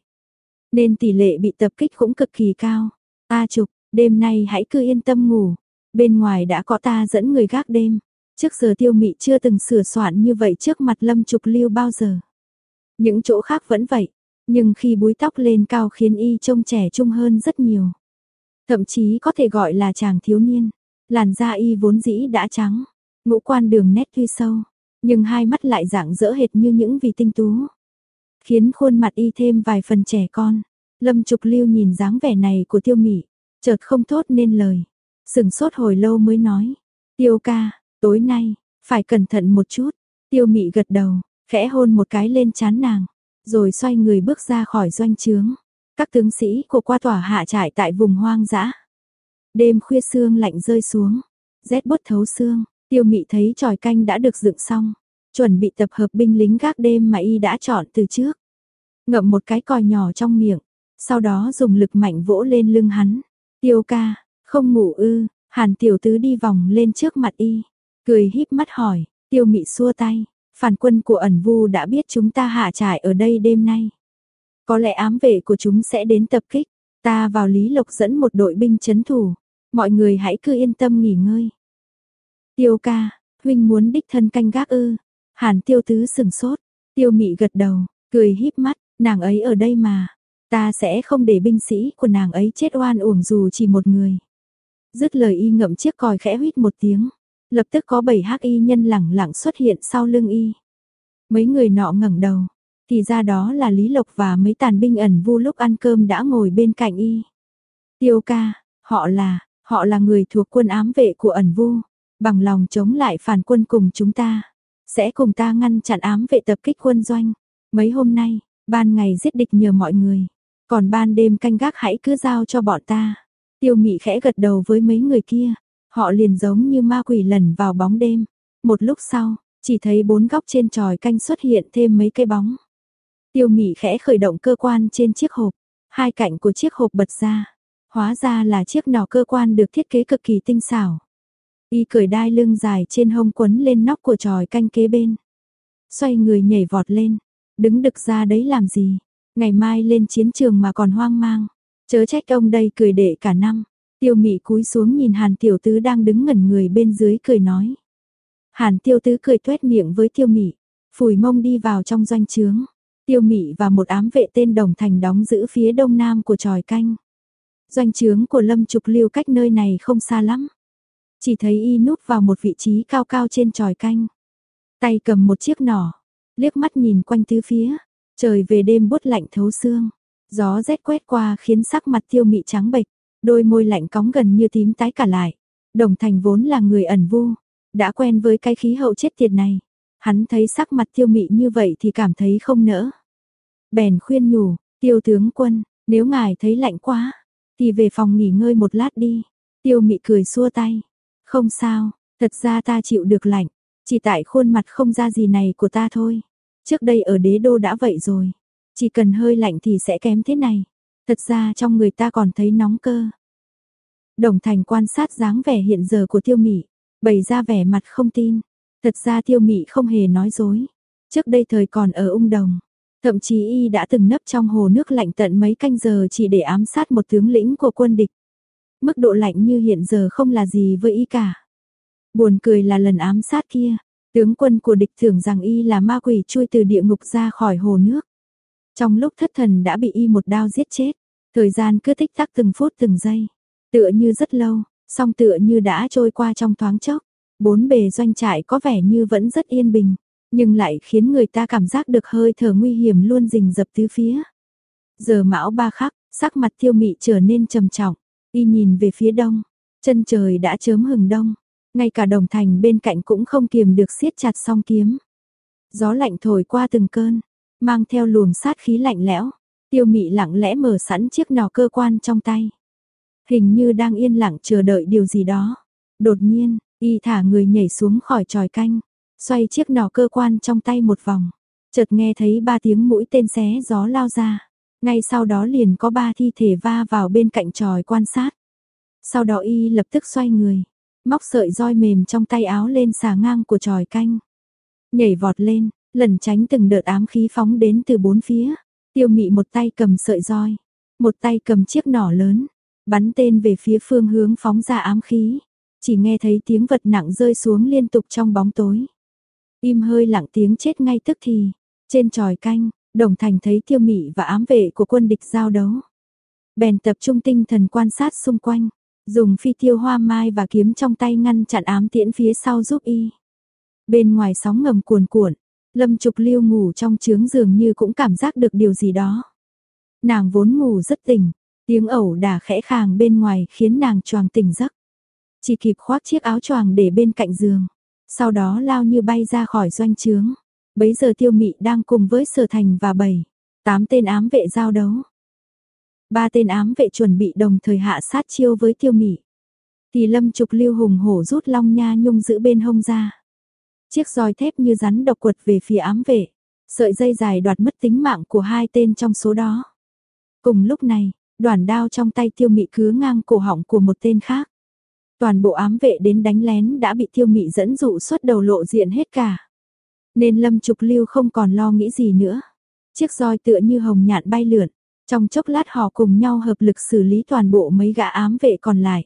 nên tỷ lệ bị tập kích cũng cực kỳ cao. A Trục, đêm nay hãy cứ yên tâm ngủ, bên ngoài đã có ta dẫn người gác đêm. Trước giờ Tiêu Mị chưa từng sửa soạn như vậy trước mặt Lâm Trục Lưu bao giờ. Những chỗ khác vẫn vậy, nhưng khi búi tóc lên cao khiến y trông trẻ trung hơn rất nhiều. Thậm chí có thể gọi là chàng thiếu niên, làn da y vốn dĩ đã trắng, ngũ quan đường nét tuy sâu, nhưng hai mắt lại dạng dỡ hệt như những vì tinh tú. Khiến khuôn mặt y thêm vài phần trẻ con. Lâm Trục Lưu nhìn dáng vẻ này của Tiêu Mị, chợt không thốt nên lời. Sừng sốt hồi lâu mới nói, "Tiêu ca, tối nay phải cẩn thận một chút." Tiêu Mị gật đầu, khẽ hôn một cái lên trán nàng, rồi xoay người bước ra khỏi doanh trướng. Các tướng sĩ của qua tỏa hạ trại tại vùng hoang dã. Đêm khuya sương lạnh rơi xuống, rét bút thấu xương, Tiêu Mị thấy tròi canh đã được dựng xong, chuẩn bị tập hợp binh lính gác đêm mà y đã chọn từ trước. Ngậm một cái còi nhỏ trong miệng, sau đó dùng lực mạnh vỗ lên lưng hắn. Tiêu ca, không ngủ ư? Hàn tiểu tứ đi vòng lên trước mặt y, cười híp mắt hỏi, Tiêu Mị xua tay, phản quân của ẩn vu đã biết chúng ta hạ trại ở đây đêm nay. Có lẽ ám vệ của chúng sẽ đến tập kích, ta vào Lý Lộc dẫn một đội binh chấn thủ, mọi người hãy cứ yên tâm nghỉ ngơi. Tiêu ca, huynh muốn đích thân canh gác ư? Hàn tiêu tứ sừng sốt, tiêu mị gật đầu, cười híp mắt, nàng ấy ở đây mà. Ta sẽ không để binh sĩ của nàng ấy chết oan uổng dù chỉ một người. Dứt lời y ngậm chiếc còi khẽ huýt một tiếng, lập tức có bảy hắc y nhân lẳng lặng xuất hiện sau lưng y. Mấy người nọ ngẩng đầu, thì ra đó là Lý Lộc và mấy tàn binh ẩn vu lúc ăn cơm đã ngồi bên cạnh y. Tiêu ca, họ là, họ là người thuộc quân ám vệ của ẩn vu bằng lòng chống lại phản quân cùng chúng ta, sẽ cùng ta ngăn chặn ám vệ tập kích quân doanh. Mấy hôm nay, ban ngày giết địch nhờ mọi người, còn ban đêm canh gác hãy cứ giao cho bọn ta. Tiêu mị khẽ gật đầu với mấy người kia, họ liền giống như ma quỷ lẩn vào bóng đêm. Một lúc sau, chỉ thấy bốn góc trên tròi canh xuất hiện thêm mấy cây bóng. Tiêu mị khẽ khởi động cơ quan trên chiếc hộp, hai cạnh của chiếc hộp bật ra. Hóa ra là chiếc nỏ cơ quan được thiết kế cực kỳ tinh xảo. Y cởi đai lưng dài trên hông quấn lên nóc của tròi canh kế bên. Xoay người nhảy vọt lên, đứng đực ra đấy làm gì, ngày mai lên chiến trường mà còn hoang mang. Chớ trách ông đây cười đệ cả năm. Tiêu mị cúi xuống nhìn Hàn Tiểu Tứ đang đứng ngẩn người bên dưới cười nói. Hàn Tiêu Tứ cười tuét miệng với Tiêu mị, phủi mông đi vào trong doanh trướng. Tiêu mị và một ám vệ tên Đồng Thành đóng giữ phía đông nam của tròi canh. Doanh trướng của Lâm Trục Lưu cách nơi này không xa lắm. Chỉ thấy y núp vào một vị trí cao cao trên tròi canh. Tay cầm một chiếc nỏ, liếc mắt nhìn quanh tứ phía. Trời về đêm bút lạnh thấu xương. Gió rét quét qua khiến sắc mặt tiêu mị trắng bệch, đôi môi lạnh cóng gần như tím tái cả lại. Đồng thành vốn là người ẩn vu, đã quen với cái khí hậu chết tiệt này. Hắn thấy sắc mặt tiêu mị như vậy thì cảm thấy không nỡ. bèn khuyên nhủ, tiêu tướng quân, nếu ngài thấy lạnh quá, thì về phòng nghỉ ngơi một lát đi. Tiêu mị cười xua tay, không sao, thật ra ta chịu được lạnh, chỉ tại khuôn mặt không ra gì này của ta thôi. Trước đây ở đế đô đã vậy rồi, chỉ cần hơi lạnh thì sẽ kém thế này. Thật ra trong người ta còn thấy nóng cơ. Đồng Thành quan sát dáng vẻ hiện giờ của Tiêu Mị, bày ra vẻ mặt không tin. Thật ra Tiêu Mị không hề nói dối. Trước đây thời còn ở ung đồng, thậm chí y đã từng nấp trong hồ nước lạnh tận mấy canh giờ chỉ để ám sát một tướng lĩnh của quân địch. Mức độ lạnh như hiện giờ không là gì với y cả. Buồn cười là lần ám sát kia, tướng quân của địch tưởng rằng y là ma quỷ chui từ địa ngục ra khỏi hồ nước. Trong lúc thất thần đã bị y một đao giết chết, thời gian cứ tích tắc từng phút từng giây, tựa như rất lâu, song tựa như đã trôi qua trong thoáng chốc. Bốn bề doanh trại có vẻ như vẫn rất yên bình, nhưng lại khiến người ta cảm giác được hơi thở nguy hiểm luôn rình rập tứ phía. Giờ mão ba khắc, sắc mặt tiêu mị trở nên trầm trọng, y nhìn về phía đông, chân trời đã chớm hừng đông, ngay cả đồng thành bên cạnh cũng không kiềm được siết chặt song kiếm. Gió lạnh thổi qua từng cơn, mang theo luồng sát khí lạnh lẽo, tiêu mị lặng lẽ mở sẵn chiếc nỏ cơ quan trong tay. Hình như đang yên lặng chờ đợi điều gì đó. Đột nhiên, y thả người nhảy xuống khỏi tròi canh, xoay chiếc nỏ cơ quan trong tay một vòng, chợt nghe thấy ba tiếng mũi tên xé gió lao ra. Ngay sau đó liền có ba thi thể va vào bên cạnh tròi quan sát. Sau đó y lập tức xoay người, móc sợi roi mềm trong tay áo lên xà ngang của tròi canh. Nhảy vọt lên, lần tránh từng đợt ám khí phóng đến từ bốn phía. Tiêu mị một tay cầm sợi roi, một tay cầm chiếc nỏ lớn, bắn tên về phía phương hướng phóng ra ám khí. Chỉ nghe thấy tiếng vật nặng rơi xuống liên tục trong bóng tối. Im hơi lặng tiếng chết ngay tức thì, trên tròi canh, Đồng Thành thấy tiêu mị và ám vệ của quân địch giao đấu. Bèn tập trung tinh thần quan sát xung quanh, dùng phi tiêu hoa mai và kiếm trong tay ngăn chặn ám tiễn phía sau giúp y. Bên ngoài sóng ngầm cuồn cuộn, Lâm Trục Lưu ngủ trong trướng giường như cũng cảm giác được điều gì đó. Nàng vốn ngủ rất tỉnh, tiếng ẩu đả khẽ khàng bên ngoài khiến nàng choàng tỉnh giấc. Chỉ kịp khoác chiếc áo choàng để bên cạnh giường, sau đó lao như bay ra khỏi doanh trướng. Bấy giờ Tiêu Mị đang cùng với Sở Thành và bảy, tám tên ám vệ giao đấu. Ba tên ám vệ chuẩn bị đồng thời hạ sát chiêu với Tiêu Mị. Thì Lâm Trục Lưu hùng hổ rút long nha nhung giữ bên hông ra. Chiếc roi thép như rắn độc quật về phía ám vệ, sợi dây dài đoạt mất tính mạng của hai tên trong số đó. Cùng lúc này, đoàn đao trong tay tiêu mị cứ ngang cổ họng của một tên khác. Toàn bộ ám vệ đến đánh lén đã bị tiêu mị dẫn dụ xuất đầu lộ diện hết cả. Nên lâm trục lưu không còn lo nghĩ gì nữa. Chiếc roi tựa như hồng nhạn bay lượn, trong chốc lát họ cùng nhau hợp lực xử lý toàn bộ mấy gã ám vệ còn lại.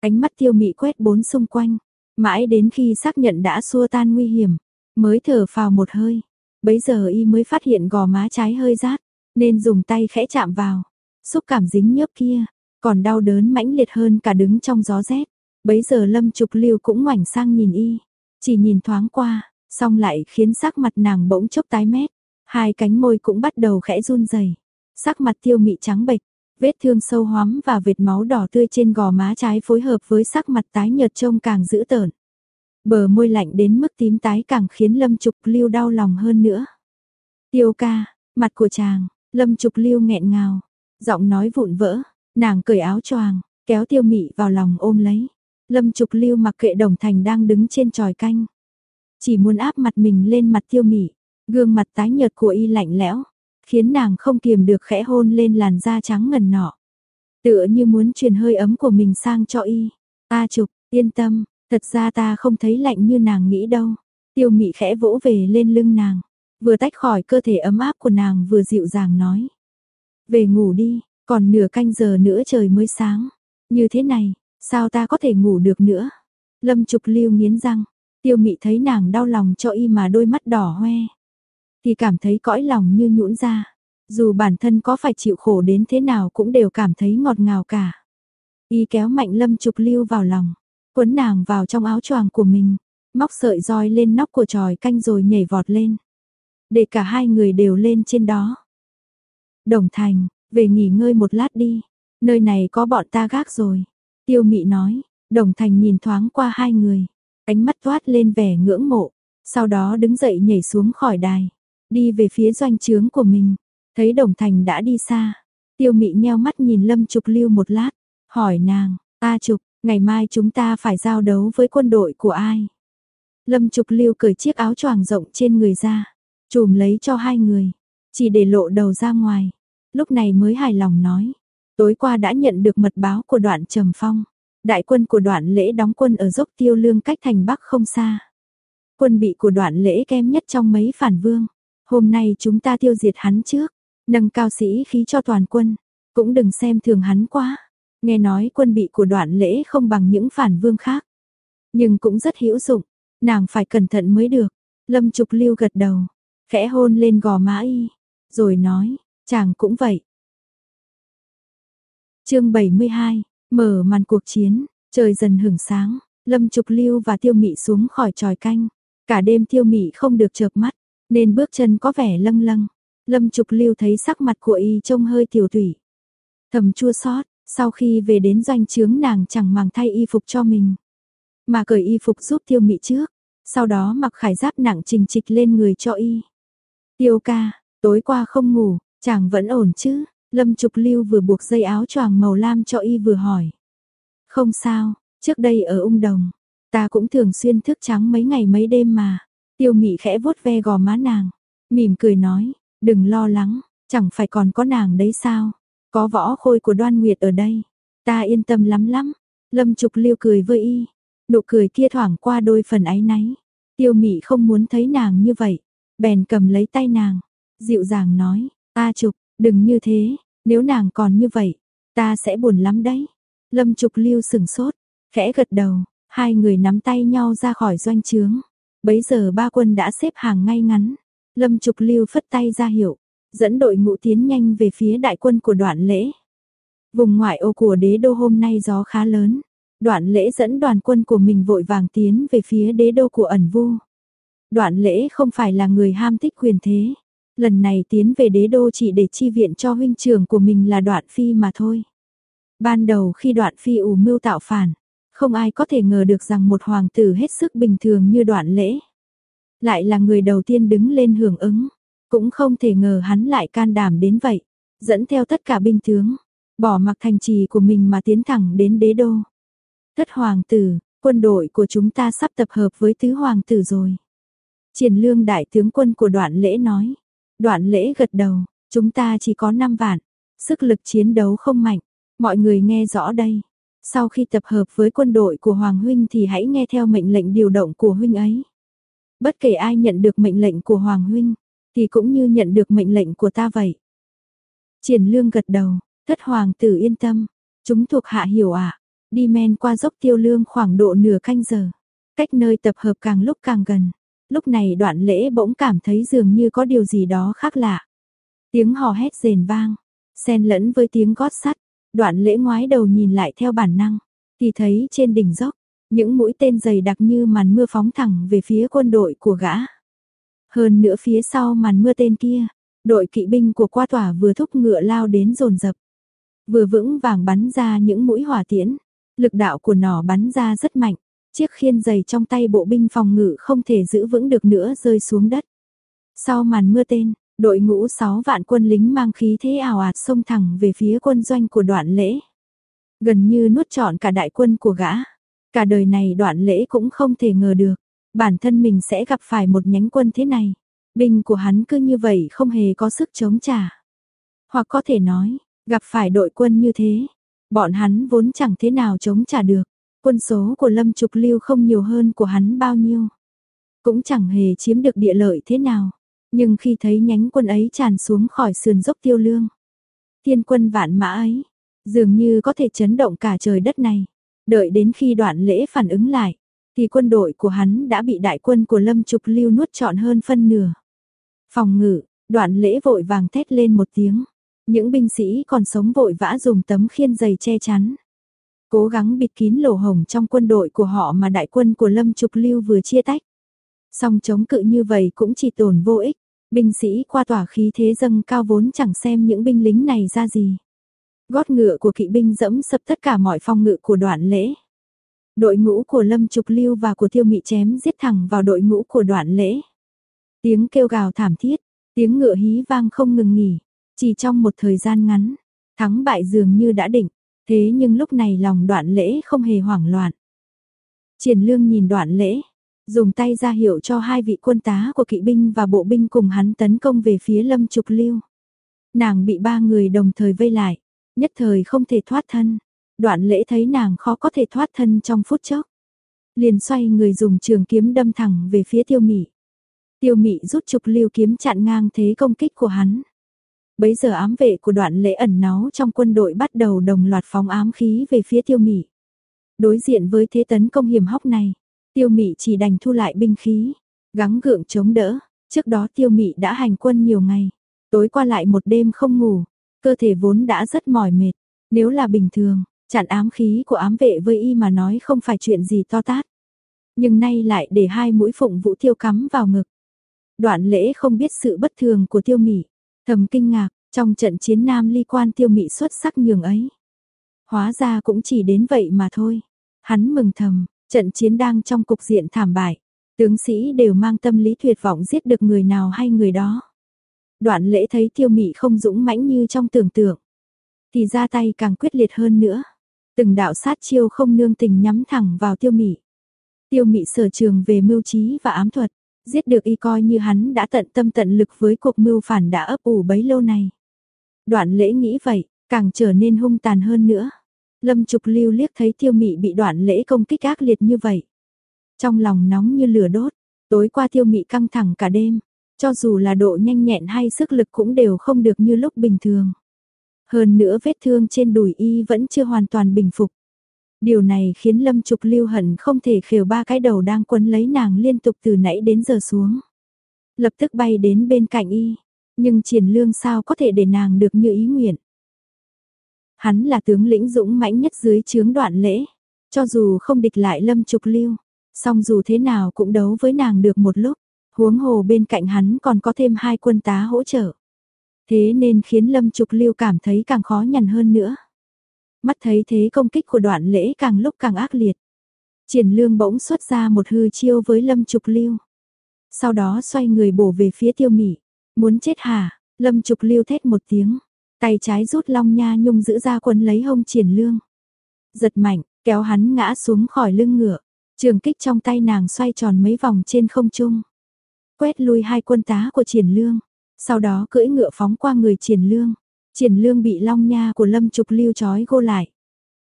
Ánh mắt tiêu mị quét bốn xung quanh, Mãi đến khi xác nhận đã xua tan nguy hiểm, mới thở phào một hơi. Bấy giờ y mới phát hiện gò má trái hơi rát, nên dùng tay khẽ chạm vào. Xúc cảm dính nhớp kia, còn đau đớn mãnh liệt hơn cả đứng trong gió rét. Bấy giờ Lâm Trục Lưu cũng ngoảnh sang nhìn y, chỉ nhìn thoáng qua, xong lại khiến sắc mặt nàng bỗng chốc tái mét, hai cánh môi cũng bắt đầu khẽ run rẩy. Sắc mặt tiêu mị trắng bệch, Vết thương sâu hoắm và vệt máu đỏ tươi trên gò má trái phối hợp với sắc mặt tái nhợt trông càng dữ tợn. Bờ môi lạnh đến mức tím tái càng khiến Lâm Trục Lưu đau lòng hơn nữa. Tiêu ca, mặt của chàng, Lâm Trục Lưu nghẹn ngào, giọng nói vụn vỡ, nàng cởi áo choàng, kéo Tiêu Mị vào lòng ôm lấy. Lâm Trục Lưu mặc kệ Đồng Thành đang đứng trên tròi canh, chỉ muốn áp mặt mình lên mặt Tiêu Mị, gương mặt tái nhợt của y lạnh lẽo, khiến nàng không kiềm được khẽ hôn lên làn da trắng ngần nọ. Tựa như muốn truyền hơi ấm của mình sang cho y. Ta chụp, yên tâm, thật ra ta không thấy lạnh như nàng nghĩ đâu. Tiêu mị khẽ vỗ về lên lưng nàng, vừa tách khỏi cơ thể ấm áp của nàng vừa dịu dàng nói. Về ngủ đi, còn nửa canh giờ nữa trời mới sáng. Như thế này, sao ta có thể ngủ được nữa? Lâm trục lưu nghiến răng, tiêu mị thấy nàng đau lòng cho y mà đôi mắt đỏ hoe thì cảm thấy cõi lòng như nhũn ra. Dù bản thân có phải chịu khổ đến thế nào cũng đều cảm thấy ngọt ngào cả. Y kéo mạnh lâm trục lưu vào lòng, quấn nàng vào trong áo choàng của mình, móc sợi roi lên nóc của tròi canh rồi nhảy vọt lên. Để cả hai người đều lên trên đó. Đồng thành, về nghỉ ngơi một lát đi, nơi này có bọn ta gác rồi. Tiêu mị nói, đồng thành nhìn thoáng qua hai người, ánh mắt toát lên vẻ ngưỡng mộ, sau đó đứng dậy nhảy xuống khỏi đài đi về phía doanh trướng của mình. Thấy Đồng Thành đã đi xa, Tiêu Mị nheo mắt nhìn Lâm Trục Lưu một lát, hỏi nàng, "A Trục, ngày mai chúng ta phải giao đấu với quân đội của ai?" Lâm Trục Lưu cởi chiếc áo choàng rộng trên người ra, chùm lấy cho hai người, chỉ để lộ đầu ra ngoài. Lúc này mới hài lòng nói, tối qua đã nhận được mật báo của đoạn Trầm Phong. Đại quân của đoạn lễ đóng quân ở dốc tiêu lương cách thành Bắc không xa. Quân bị của đoạn lễ kém nhất trong mấy phản vương. Hôm nay chúng ta tiêu diệt hắn trước, nâng cao sĩ khí cho toàn quân. Cũng đừng xem thường hắn quá. Nghe nói quân bị của đoạn lễ không bằng những phản vương khác. Nhưng cũng rất hữu dụng, nàng phải cẩn thận mới được. Lâm Trục Lưu gật đầu, khẽ hôn lên gò má y, rồi nói, chàng cũng vậy. chương 72, mở màn cuộc chiến, trời dần hưởng sáng, Lâm Trục Lưu và Tiêu Mị xuống khỏi tròi canh. Cả đêm Tiêu Mị không được chợp mắt, nên bước chân có vẻ lâng lâng. Lâm Trục Lưu thấy sắc mặt của y trông hơi tiểu tủy. Thầm chua xót, sau khi về đến doanh trướng nàng chẳng màng thay y phục cho mình, mà cởi y phục giúp Tiêu Mị trước, sau đó mặc khải giáp nặng trình trịch lên người cho y. Tiêu ca, tối qua không ngủ, chàng vẫn ổn chứ? Lâm Trục Lưu vừa buộc dây áo choàng màu lam cho y vừa hỏi. Không sao, trước đây ở ung đồng, ta cũng thường xuyên thức trắng mấy ngày mấy đêm mà. Tiêu mị khẽ vuốt ve gò má nàng, mỉm cười nói, đừng lo lắng, chẳng phải còn có nàng đấy sao? Có võ khôi của đoan nguyệt ở đây, ta yên tâm lắm lắm. Lâm Trục Liêu cười với y, nụ cười kia thoảng qua đôi phần áy náy. Tiêu mị không muốn thấy nàng như vậy, bèn cầm lấy tay nàng, dịu dàng nói, A Trục, đừng như thế, nếu nàng còn như vậy, ta sẽ buồn lắm đấy. Lâm Trục Liêu sừng sốt, khẽ gật đầu, hai người nắm tay nhau ra khỏi doanh trướng. Bấy giờ ba quân đã xếp hàng ngay ngắn. Lâm Trục Lưu phất tay ra hiệu, dẫn đội ngũ tiến nhanh về phía đại quân của đoạn lễ. Vùng ngoại ô của đế đô hôm nay gió khá lớn. Đoạn lễ dẫn đoàn quân của mình vội vàng tiến về phía đế đô của ẩn vu. Đoạn lễ không phải là người ham thích quyền thế. Lần này tiến về đế đô chỉ để chi viện cho huynh trưởng của mình là đoạn phi mà thôi. Ban đầu khi đoạn phi ủ mưu tạo phản, không ai có thể ngờ được rằng một hoàng tử hết sức bình thường như đoạn lễ. Lại là người đầu tiên đứng lên hưởng ứng, cũng không thể ngờ hắn lại can đảm đến vậy, dẫn theo tất cả binh tướng, bỏ mặc thành trì của mình mà tiến thẳng đến đế đô. Thất hoàng tử, quân đội của chúng ta sắp tập hợp với tứ hoàng tử rồi. Triển lương đại tướng quân của đoạn lễ nói. Đoạn lễ gật đầu, chúng ta chỉ có 5 vạn, sức lực chiến đấu không mạnh, mọi người nghe rõ đây. Sau khi tập hợp với quân đội của Hoàng Huynh thì hãy nghe theo mệnh lệnh điều động của Huynh ấy. Bất kể ai nhận được mệnh lệnh của Hoàng Huynh, thì cũng như nhận được mệnh lệnh của ta vậy. Triển lương gật đầu, thất hoàng tử yên tâm, chúng thuộc hạ hiểu ạ. Đi men qua dốc tiêu lương khoảng độ nửa canh giờ, cách nơi tập hợp càng lúc càng gần. Lúc này đoạn lễ bỗng cảm thấy dường như có điều gì đó khác lạ. Tiếng hò hét rền vang, xen lẫn với tiếng gót sắt, đoạn lễ ngoái đầu nhìn lại theo bản năng, thì thấy trên đỉnh dốc, những mũi tên dày đặc như màn mưa phóng thẳng về phía quân đội của gã. Hơn nữa phía sau màn mưa tên kia, đội kỵ binh của qua tỏa vừa thúc ngựa lao đến dồn dập vừa vững vàng bắn ra những mũi hỏa tiễn, lực đạo của nỏ bắn ra rất mạnh, chiếc khiên dày trong tay bộ binh phòng ngự không thể giữ vững được nữa rơi xuống đất. Sau màn mưa tên, đội ngũ 6 vạn quân lính mang khí thế ảo ạt xông thẳng về phía quân doanh của đoạn lễ. Gần như nuốt trọn cả đại quân của gã. Cả đời này đoạn lễ cũng không thể ngờ được, bản thân mình sẽ gặp phải một nhánh quân thế này. Binh của hắn cứ như vậy không hề có sức chống trả. Hoặc có thể nói, gặp phải đội quân như thế, bọn hắn vốn chẳng thế nào chống trả được. Quân số của Lâm Trục Lưu không nhiều hơn của hắn bao nhiêu. Cũng chẳng hề chiếm được địa lợi thế nào. Nhưng khi thấy nhánh quân ấy tràn xuống khỏi sườn dốc tiêu lương. Thiên quân vạn mã ấy, dường như có thể chấn động cả trời đất này. Đợi đến khi đoạn lễ phản ứng lại, thì quân đội của hắn đã bị đại quân của Lâm Trục Lưu nuốt trọn hơn phân nửa. Phòng ngự, đoạn lễ vội vàng thét lên một tiếng. Những binh sĩ còn sống vội vã dùng tấm khiên dày che chắn. Cố gắng bịt kín lỗ hồng trong quân đội của họ mà đại quân của Lâm Trục Lưu vừa chia tách. Song chống cự như vậy cũng chỉ tổn vô ích, binh sĩ qua tỏa khí thế dâng cao vốn chẳng xem những binh lính này ra gì. Gót ngựa của kỵ binh dẫm sập tất cả mọi phong ngự của đoạn lễ. Đội ngũ của Lâm Trục Lưu và của Tiêu Mị chém giết thẳng vào đội ngũ của đoạn lễ. Tiếng kêu gào thảm thiết, tiếng ngựa hí vang không ngừng nghỉ. Chỉ trong một thời gian ngắn, thắng bại dường như đã định, thế nhưng lúc này lòng đoạn lễ không hề hoảng loạn. Triển lương nhìn đoạn lễ, dùng tay ra hiệu cho hai vị quân tá của kỵ binh và bộ binh cùng hắn tấn công về phía lâm trục lưu. Nàng bị ba người đồng thời vây lại, nhất thời không thể thoát thân. Đoạn lễ thấy nàng khó có thể thoát thân trong phút chốc. Liền xoay người dùng trường kiếm đâm thẳng về phía tiêu mị. Tiêu mị rút trục lưu kiếm chặn ngang thế công kích của hắn. Bấy giờ ám vệ của đoạn lễ ẩn náu trong quân đội bắt đầu đồng loạt phóng ám khí về phía tiêu mị. Đối diện với thế tấn công hiểm hóc này, tiêu mị chỉ đành thu lại binh khí, gắng gượng chống đỡ. Trước đó tiêu mị đã hành quân nhiều ngày, tối qua lại một đêm không ngủ, cơ thể vốn đã rất mỏi mệt. Nếu là bình thường, chặn ám khí của ám vệ với y mà nói không phải chuyện gì to tát. Nhưng nay lại để hai mũi phụng vũ tiêu cắm vào ngực. Đoạn lễ không biết sự bất thường của tiêu mị, thầm kinh ngạc, trong trận chiến nam ly quan tiêu mị xuất sắc nhường ấy. Hóa ra cũng chỉ đến vậy mà thôi. Hắn mừng thầm, trận chiến đang trong cục diện thảm bại. Tướng sĩ đều mang tâm lý tuyệt vọng giết được người nào hay người đó. Đoạn lễ thấy tiêu mị không dũng mãnh như trong tưởng tượng. Thì ra tay càng quyết liệt hơn nữa. Từng đạo sát chiêu không nương tình nhắm thẳng vào tiêu mị. Tiêu mị sở trường về mưu trí và ám thuật. Giết được y coi như hắn đã tận tâm tận lực với cuộc mưu phản đã ấp ủ bấy lâu này. Đoạn lễ nghĩ vậy, càng trở nên hung tàn hơn nữa. Lâm Trục Lưu liếc thấy Tiêu Mị bị đoạn lễ công kích ác liệt như vậy. Trong lòng nóng như lửa đốt, tối qua Tiêu Mị căng thẳng cả đêm, cho dù là độ nhanh nhẹn hay sức lực cũng đều không được như lúc bình thường. Hơn nữa vết thương trên đùi y vẫn chưa hoàn toàn bình phục. Điều này khiến Lâm Trục Lưu hận không thể khều ba cái đầu đang quấn lấy nàng liên tục từ nãy đến giờ xuống. Lập tức bay đến bên cạnh y, nhưng triển lương sao có thể để nàng được như ý nguyện. Hắn là tướng lĩnh dũng mãnh nhất dưới chướng đoạn lễ, cho dù không địch lại lâm trục lưu, song dù thế nào cũng đấu với nàng được một lúc, huống hồ bên cạnh hắn còn có thêm hai quân tá hỗ trợ. Thế nên khiến lâm trục lưu cảm thấy càng khó nhằn hơn nữa. Mắt thấy thế công kích của đoạn lễ càng lúc càng ác liệt. Triển lương bỗng xuất ra một hư chiêu với lâm trục lưu. Sau đó xoay người bổ về phía tiêu mỉ. Muốn chết hả? Lâm Trục Lưu thét một tiếng, tay trái rút long nha nhung giữ ra quấn lấy hông triển lương. Giật mạnh, kéo hắn ngã xuống khỏi lưng ngựa, trường kích trong tay nàng xoay tròn mấy vòng trên không trung. Quét lui hai quân tá của triển lương, sau đó cưỡi ngựa phóng qua người triển lương. Triển lương bị long nha của lâm trục lưu trói gô lại.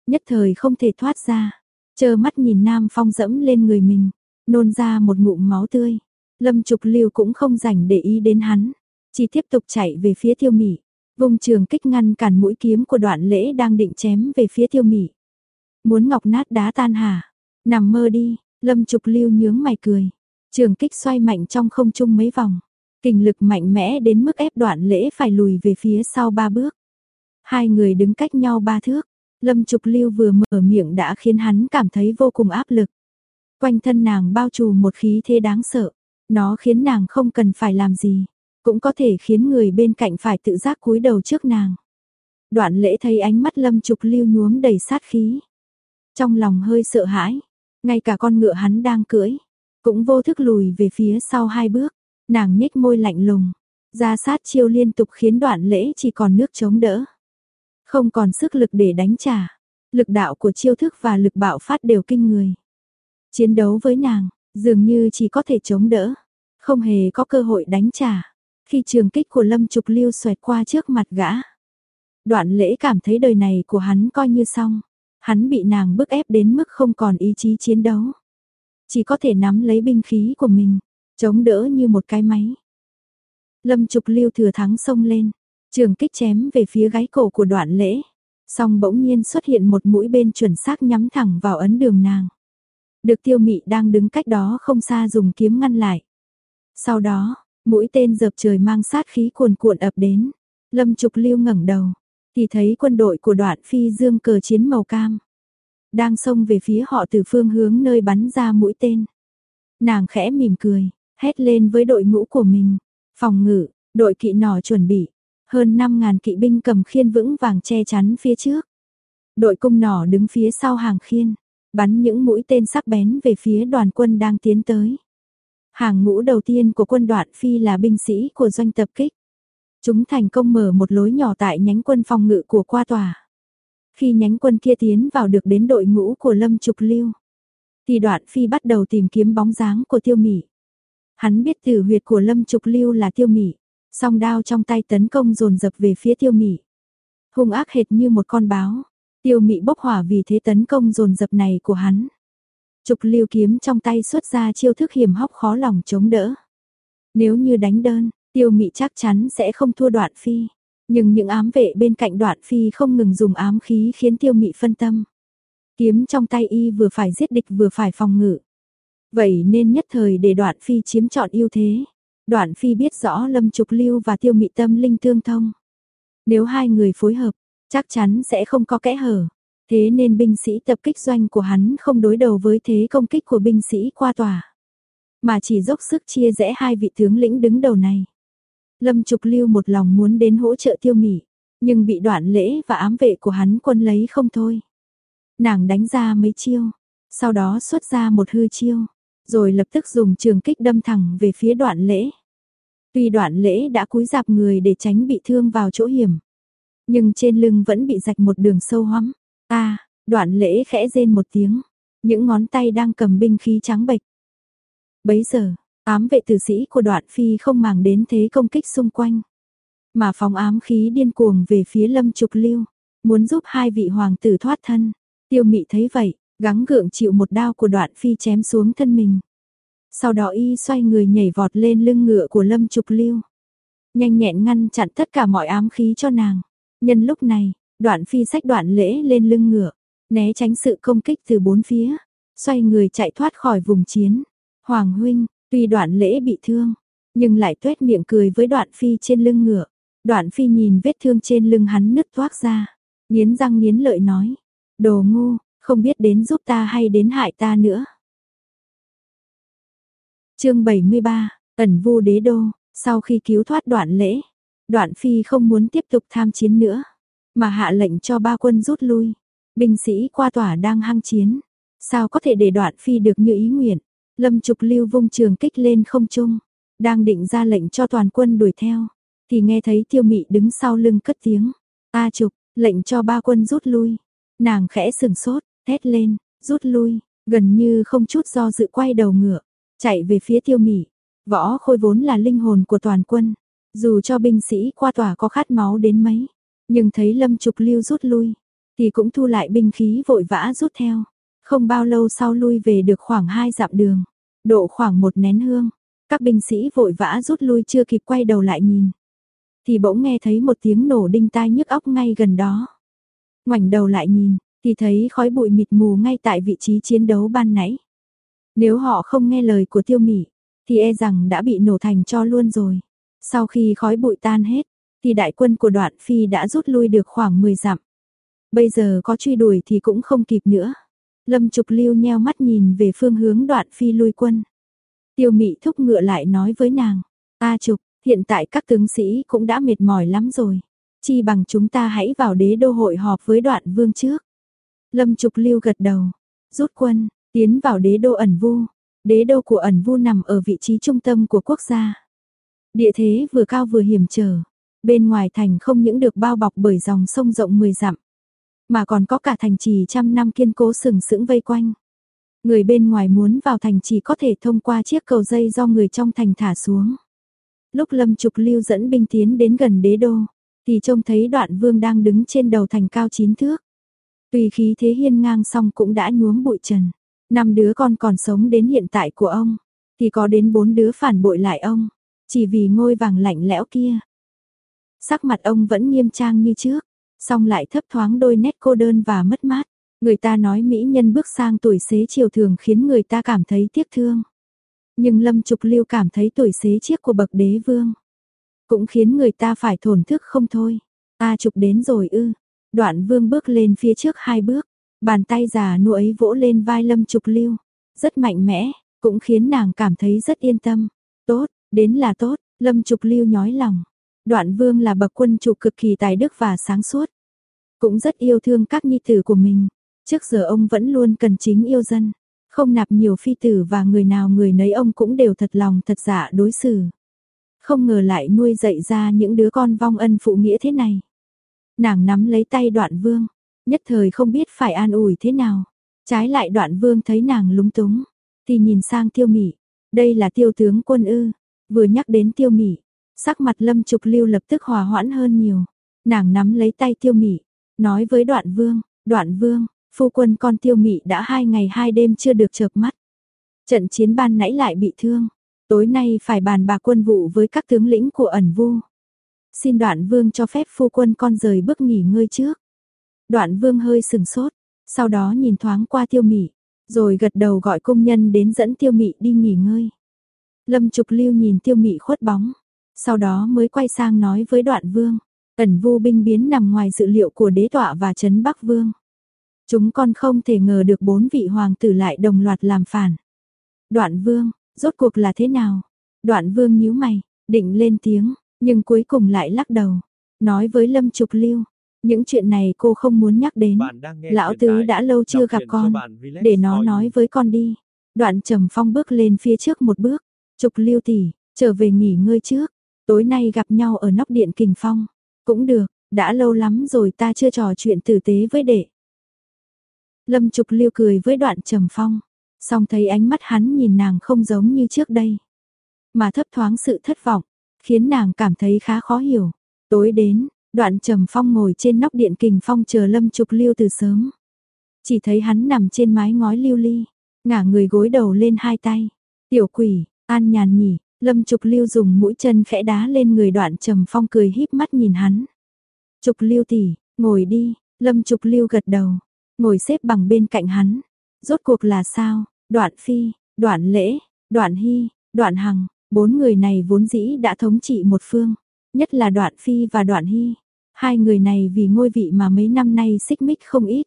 Nhất thời không thể thoát ra, chờ mắt nhìn nam phong dẫm lên người mình, nôn ra một ngụm máu tươi. Lâm Trục Lưu cũng không rảnh để ý đến hắn, chỉ tiếp tục chạy về phía Tiêu mỉ vùng trường kích ngăn cản mũi kiếm của Đoạn Lễ đang định chém về phía Tiêu Mị. Muốn ngọc nát đá tan hả? Nằm mơ đi, Lâm Trục Lưu nhướng mày cười. Trường kích xoay mạnh trong không trung mấy vòng, kình lực mạnh mẽ đến mức ép Đoạn Lễ phải lùi về phía sau ba bước. Hai người đứng cách nhau ba thước, Lâm Trục Lưu vừa mở miệng đã khiến hắn cảm thấy vô cùng áp lực. Quanh thân nàng bao trùm một khí thế đáng sợ. Nó khiến nàng không cần phải làm gì, cũng có thể khiến người bên cạnh phải tự giác cúi đầu trước nàng. Đoạn lễ thấy ánh mắt lâm trục lưu nhuốm đầy sát khí. Trong lòng hơi sợ hãi, ngay cả con ngựa hắn đang cưỡi, cũng vô thức lùi về phía sau hai bước, nàng nhếch môi lạnh lùng, ra sát chiêu liên tục khiến đoạn lễ chỉ còn nước chống đỡ. Không còn sức lực để đánh trả, lực đạo của chiêu thức và lực bạo phát đều kinh người. Chiến đấu với nàng, dường như chỉ có thể chống đỡ, không hề có cơ hội đánh trả. Khi trường kích của Lâm Trục Lưu xoẹt qua trước mặt gã, Đoạn Lễ cảm thấy đời này của hắn coi như xong, hắn bị nàng bức ép đến mức không còn ý chí chiến đấu, chỉ có thể nắm lấy binh khí của mình, chống đỡ như một cái máy. Lâm Trục Lưu thừa thắng xông lên, trường kích chém về phía gáy cổ của Đoạn Lễ, song bỗng nhiên xuất hiện một mũi bên chuẩn xác nhắm thẳng vào ấn đường nàng. Được tiêu mị đang đứng cách đó không xa dùng kiếm ngăn lại. Sau đó, mũi tên dập trời mang sát khí cuồn cuộn ập đến. Lâm Trục Lưu ngẩng đầu, thì thấy quân đội của đoạn phi dương cờ chiến màu cam. Đang xông về phía họ từ phương hướng nơi bắn ra mũi tên. Nàng khẽ mỉm cười, hét lên với đội ngũ của mình. Phòng ngự, đội kỵ nỏ chuẩn bị. Hơn 5.000 kỵ binh cầm khiên vững vàng che chắn phía trước. Đội cung nỏ đứng phía sau hàng khiên bắn những mũi tên sắc bén về phía đoàn quân đang tiến tới. Hàng ngũ đầu tiên của quân đoạn phi là binh sĩ của doanh tập kích. Chúng thành công mở một lối nhỏ tại nhánh quân phòng ngự của qua tòa. Khi nhánh quân kia tiến vào được đến đội ngũ của Lâm Trục Lưu, thì đoạn phi bắt đầu tìm kiếm bóng dáng của tiêu mỉ. Hắn biết tử huyệt của Lâm Trục Lưu là tiêu mỉ, song đao trong tay tấn công dồn dập về phía tiêu mỉ. Hung ác hệt như một con báo, tiêu mị bốc hỏa vì thế tấn công dồn dập này của hắn. Trục lưu kiếm trong tay xuất ra chiêu thức hiểm hóc khó lòng chống đỡ. Nếu như đánh đơn, tiêu mị chắc chắn sẽ không thua đoạn phi. Nhưng những ám vệ bên cạnh đoạn phi không ngừng dùng ám khí khiến tiêu mị phân tâm. Kiếm trong tay y vừa phải giết địch vừa phải phòng ngự. Vậy nên nhất thời để đoạn phi chiếm trọn ưu thế. Đoạn phi biết rõ lâm trục lưu và tiêu mị tâm linh tương thông. Nếu hai người phối hợp, chắc chắn sẽ không có kẽ hở. Thế nên binh sĩ tập kích doanh của hắn không đối đầu với thế công kích của binh sĩ qua tòa. Mà chỉ dốc sức chia rẽ hai vị tướng lĩnh đứng đầu này. Lâm Trục Lưu một lòng muốn đến hỗ trợ tiêu mỉ, nhưng bị đoạn lễ và ám vệ của hắn quân lấy không thôi. Nàng đánh ra mấy chiêu, sau đó xuất ra một hư chiêu, rồi lập tức dùng trường kích đâm thẳng về phía đoạn lễ. Tuy đoạn lễ đã cúi dạp người để tránh bị thương vào chỗ hiểm, nhưng trên lưng vẫn bị rạch một đường sâu hoắm. A, đoạn lễ khẽ rên một tiếng, những ngón tay đang cầm binh khí trắng bệch. Bấy giờ, ám vệ tử sĩ của đoạn phi không màng đến thế công kích xung quanh, mà phóng ám khí điên cuồng về phía lâm trục lưu, muốn giúp hai vị hoàng tử thoát thân. Tiêu mị thấy vậy, gắng gượng chịu một đao của đoạn phi chém xuống thân mình. Sau đó y xoay người nhảy vọt lên lưng ngựa của lâm trục lưu. Nhanh nhẹn ngăn chặn tất cả mọi ám khí cho nàng. Nhân lúc này, đoạn phi sách đoạn lễ lên lưng ngựa, né tránh sự công kích từ bốn phía, xoay người chạy thoát khỏi vùng chiến. Hoàng huynh, tuy đoạn lễ bị thương, nhưng lại tuét miệng cười với đoạn phi trên lưng ngựa. Đoạn phi nhìn vết thương trên lưng hắn nứt toác ra, nghiến răng nghiến lợi nói, đồ ngu, không biết đến giúp ta hay đến hại ta nữa. chương 73, Ẩn Vu Đế Đô, sau khi cứu thoát đoạn lễ, đoạn phi không muốn tiếp tục tham chiến nữa, mà hạ lệnh cho ba quân rút lui. Binh sĩ qua tỏa đang hăng chiến, sao có thể để đoạn phi được như ý nguyện. Lâm Trục Lưu vung trường kích lên không trung, đang định ra lệnh cho toàn quân đuổi theo, thì nghe thấy Tiêu Mị đứng sau lưng cất tiếng, "A Trục, lệnh cho ba quân rút lui." Nàng khẽ sừng sốt, thét lên, "Rút lui!" Gần như không chút do dự quay đầu ngựa, chạy về phía Tiêu Mị. Võ Khôi vốn là linh hồn của toàn quân, dù cho binh sĩ qua tòa có khát máu đến mấy, nhưng thấy Lâm Trục Lưu rút lui, thì cũng thu lại binh khí vội vã rút theo. Không bao lâu sau lui về được khoảng hai dặm đường, độ khoảng một nén hương. Các binh sĩ vội vã rút lui chưa kịp quay đầu lại nhìn. Thì bỗng nghe thấy một tiếng nổ đinh tai nhức óc ngay gần đó. Ngoảnh đầu lại nhìn, thì thấy khói bụi mịt mù ngay tại vị trí chiến đấu ban nãy. Nếu họ không nghe lời của tiêu mỉ, thì e rằng đã bị nổ thành cho luôn rồi. Sau khi khói bụi tan hết, thì đại quân của đoạn phi đã rút lui được khoảng 10 dặm. Bây giờ có truy đuổi thì cũng không kịp nữa. Lâm Trục Lưu nheo mắt nhìn về phương hướng đoạn phi lui quân. Tiêu Mị thúc ngựa lại nói với nàng, "A Trục, hiện tại các tướng sĩ cũng đã mệt mỏi lắm rồi, chi bằng chúng ta hãy vào đế đô hội họp với đoạn vương trước." Lâm Trục Lưu gật đầu, rút quân, tiến vào đế đô ẩn vu. Đế đô của ẩn vu nằm ở vị trí trung tâm của quốc gia. Địa thế vừa cao vừa hiểm trở, bên ngoài thành không những được bao bọc bởi dòng sông rộng 10 dặm, mà còn có cả thành trì trăm năm kiên cố sừng sững vây quanh. Người bên ngoài muốn vào thành chỉ có thể thông qua chiếc cầu dây do người trong thành thả xuống. Lúc Lâm Trục Lưu dẫn binh tiến đến gần đế đô, thì trông thấy đoạn vương đang đứng trên đầu thành cao chín thước. Tùy khí thế hiên ngang xong cũng đã nhuốm bụi trần. Năm đứa con còn sống đến hiện tại của ông, thì có đến bốn đứa phản bội lại ông, chỉ vì ngôi vàng lạnh lẽo kia. Sắc mặt ông vẫn nghiêm trang như trước, song lại thấp thoáng đôi nét cô đơn và mất mát. Người ta nói mỹ nhân bước sang tuổi xế chiều thường khiến người ta cảm thấy tiếc thương. Nhưng Lâm Trục Lưu cảm thấy tuổi xế chiếc của bậc đế vương. Cũng khiến người ta phải thổn thức không thôi. A Trục đến rồi ư. Đoạn vương bước lên phía trước hai bước. Bàn tay già nua ấy vỗ lên vai Lâm Trục Lưu. Rất mạnh mẽ, cũng khiến nàng cảm thấy rất yên tâm. Tốt, đến là tốt, Lâm Trục Lưu nhói lòng. Đoạn vương là bậc quân chủ cực kỳ tài đức và sáng suốt. Cũng rất yêu thương các nhi tử của mình. Trước giờ ông vẫn luôn cần chính yêu dân. Không nạp nhiều phi tử và người nào người nấy ông cũng đều thật lòng thật dạ đối xử. không ngờ lại nuôi dạy ra những đứa con vong ân phụ nghĩa thế này. Nàng nắm lấy tay đoạn vương, nhất thời không biết phải an ủi thế nào. Trái lại đoạn vương thấy nàng lúng túng, thì nhìn sang tiêu mị, đây là tiêu tướng quân ư, vừa nhắc đến tiêu mị, sắc mặt lâm trục lưu lập tức hòa hoãn hơn nhiều. Nàng nắm lấy tay tiêu mị, nói với đoạn vương, đoạn vương, phu quân con tiêu mị đã hai ngày hai đêm chưa được chợp mắt. Trận chiến ban nãy lại bị thương, tối nay phải bàn bạc quân vụ với các tướng lĩnh của ẩn vu. Xin đoạn vương cho phép phu quân con rời bước nghỉ ngơi trước. Đoạn vương hơi sừng sốt, sau đó nhìn thoáng qua tiêu mị, rồi gật đầu gọi công nhân đến dẫn tiêu mị đi nghỉ ngơi. Lâm Trục Lưu nhìn tiêu mị khuất bóng, sau đó mới quay sang nói với đoạn vương, ẩn vu binh biến nằm ngoài dự liệu của đế tọa và trấn Bắc Vương. Chúng con không thể ngờ được bốn vị hoàng tử lại đồng loạt làm phản. Đoạn vương, rốt cuộc là thế nào? Đoạn vương nhíu mày, định lên tiếng, nhưng cuối cùng lại lắc đầu, nói với Lâm Trục Lưu, những chuyện này cô không muốn nhắc đến. Lão tứ đã lâu chưa gặp con, để nó nói với con đi. Đoạn Trầm Phong bước lên phía trước một bước, Trục Lưu tỷ, trở về nghỉ ngơi trước, tối nay gặp nhau ở nóc điện Kình Phong. Cũng được, đã lâu lắm rồi ta chưa trò chuyện tử tế với đệ. Lâm Trục Lưu cười với Đoạn Trầm Phong, song thấy ánh mắt hắn nhìn nàng không giống như trước đây, mà thấp thoáng sự thất vọng, khiến nàng cảm thấy khá khó hiểu. Tối đến, Đoạn Trầm Phong ngồi trên nóc điện kình phong chờ Lâm Trục Lưu từ sớm. Chỉ thấy hắn nằm trên mái ngói lưu ly, ngả người gối đầu lên hai tay. Tiểu quỷ, an nhàn nhỉ, Lâm Trục Lưu dùng mũi chân khẽ đá lên người Đoạn Trầm Phong cười híp mắt nhìn hắn. Trục Lưu tỷ, ngồi đi, Lâm Trục Lưu gật đầu, ngồi xếp bằng bên cạnh hắn. Rốt cuộc là sao? Đoạn Phi, Đoạn Lễ, Đoạn Hy, Đoạn Hằng, bốn người này vốn dĩ đã thống trị một phương, nhất là Đoạn Phi và Đoạn Hy. Hai người này vì ngôi vị mà mấy năm nay xích mích không ít.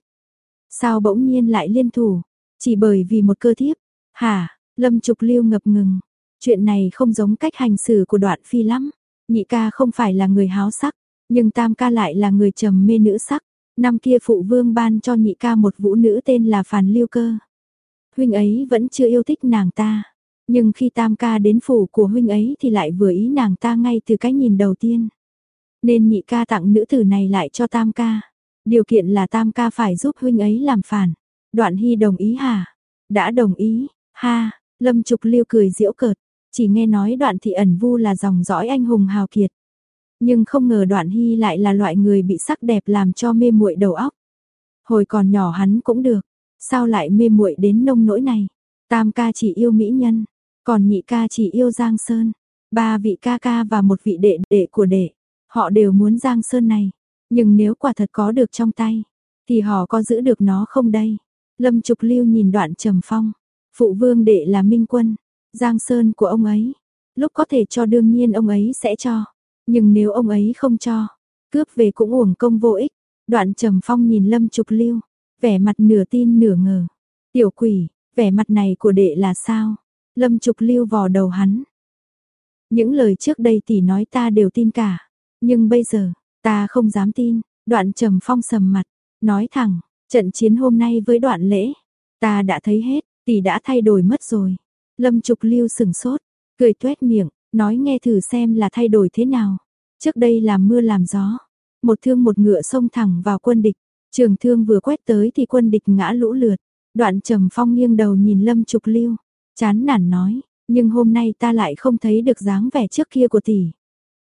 Sao bỗng nhiên lại liên thủ? Chỉ bởi vì một cơ thiếp. Hả? Lâm Trục Lưu ngập ngừng. Chuyện này không giống cách hành xử của đoạn phi lắm. Nhị ca không phải là người háo sắc, nhưng tam ca lại là người trầm mê nữ sắc. Năm kia phụ vương ban cho nhị ca một vũ nữ tên là Phàn Lưu Cơ. Huynh ấy vẫn chưa yêu thích nàng ta. Nhưng khi tam ca đến phủ của huynh ấy thì lại vừa ý nàng ta ngay từ cái nhìn đầu tiên. Nên nhị ca tặng nữ tử này lại cho tam ca. Điều kiện là tam ca phải giúp huynh ấy làm phản. Đoạn hy đồng ý hả? Đã đồng ý, ha, lâm trục liêu cười diễu cợt. Chỉ nghe nói đoạn thị ẩn vu là dòng dõi anh hùng hào kiệt. Nhưng không ngờ đoạn hy lại là loại người bị sắc đẹp làm cho mê muội đầu óc. Hồi còn nhỏ hắn cũng được, sao lại mê muội đến nông nỗi này? Tam ca chỉ yêu mỹ nhân, còn nhị ca chỉ yêu Giang Sơn, ba vị ca ca và một vị đệ đệ của đệ. Họ đều muốn Giang Sơn này, nhưng nếu quả thật có được trong tay, thì họ có giữ được nó không đây? Lâm Trục Lưu nhìn đoạn trầm phong, phụ vương đệ là minh quân, Giang Sơn của ông ấy, lúc có thể cho đương nhiên ông ấy sẽ cho, nhưng nếu ông ấy không cho, cướp về cũng uổng công vô ích. Đoạn trầm phong nhìn Lâm Trục Lưu, vẻ mặt nửa tin nửa ngờ. Tiểu quỷ, vẻ mặt này của đệ là sao? Lâm Trục Lưu vò đầu hắn. Những lời trước đây tỷ nói ta đều tin cả. Nhưng bây giờ, ta không dám tin, đoạn trầm phong sầm mặt, nói thẳng, trận chiến hôm nay với đoạn lễ, ta đã thấy hết, tỷ đã thay đổi mất rồi. Lâm Trục Lưu sừng sốt, cười tuét miệng, nói nghe thử xem là thay đổi thế nào. Trước đây làm mưa làm gió, một thương một ngựa xông thẳng vào quân địch, trường thương vừa quét tới thì quân địch ngã lũ lượt. Đoạn Trầm Phong nghiêng đầu nhìn Lâm Trục Lưu, chán nản nói, nhưng hôm nay ta lại không thấy được dáng vẻ trước kia của tỷ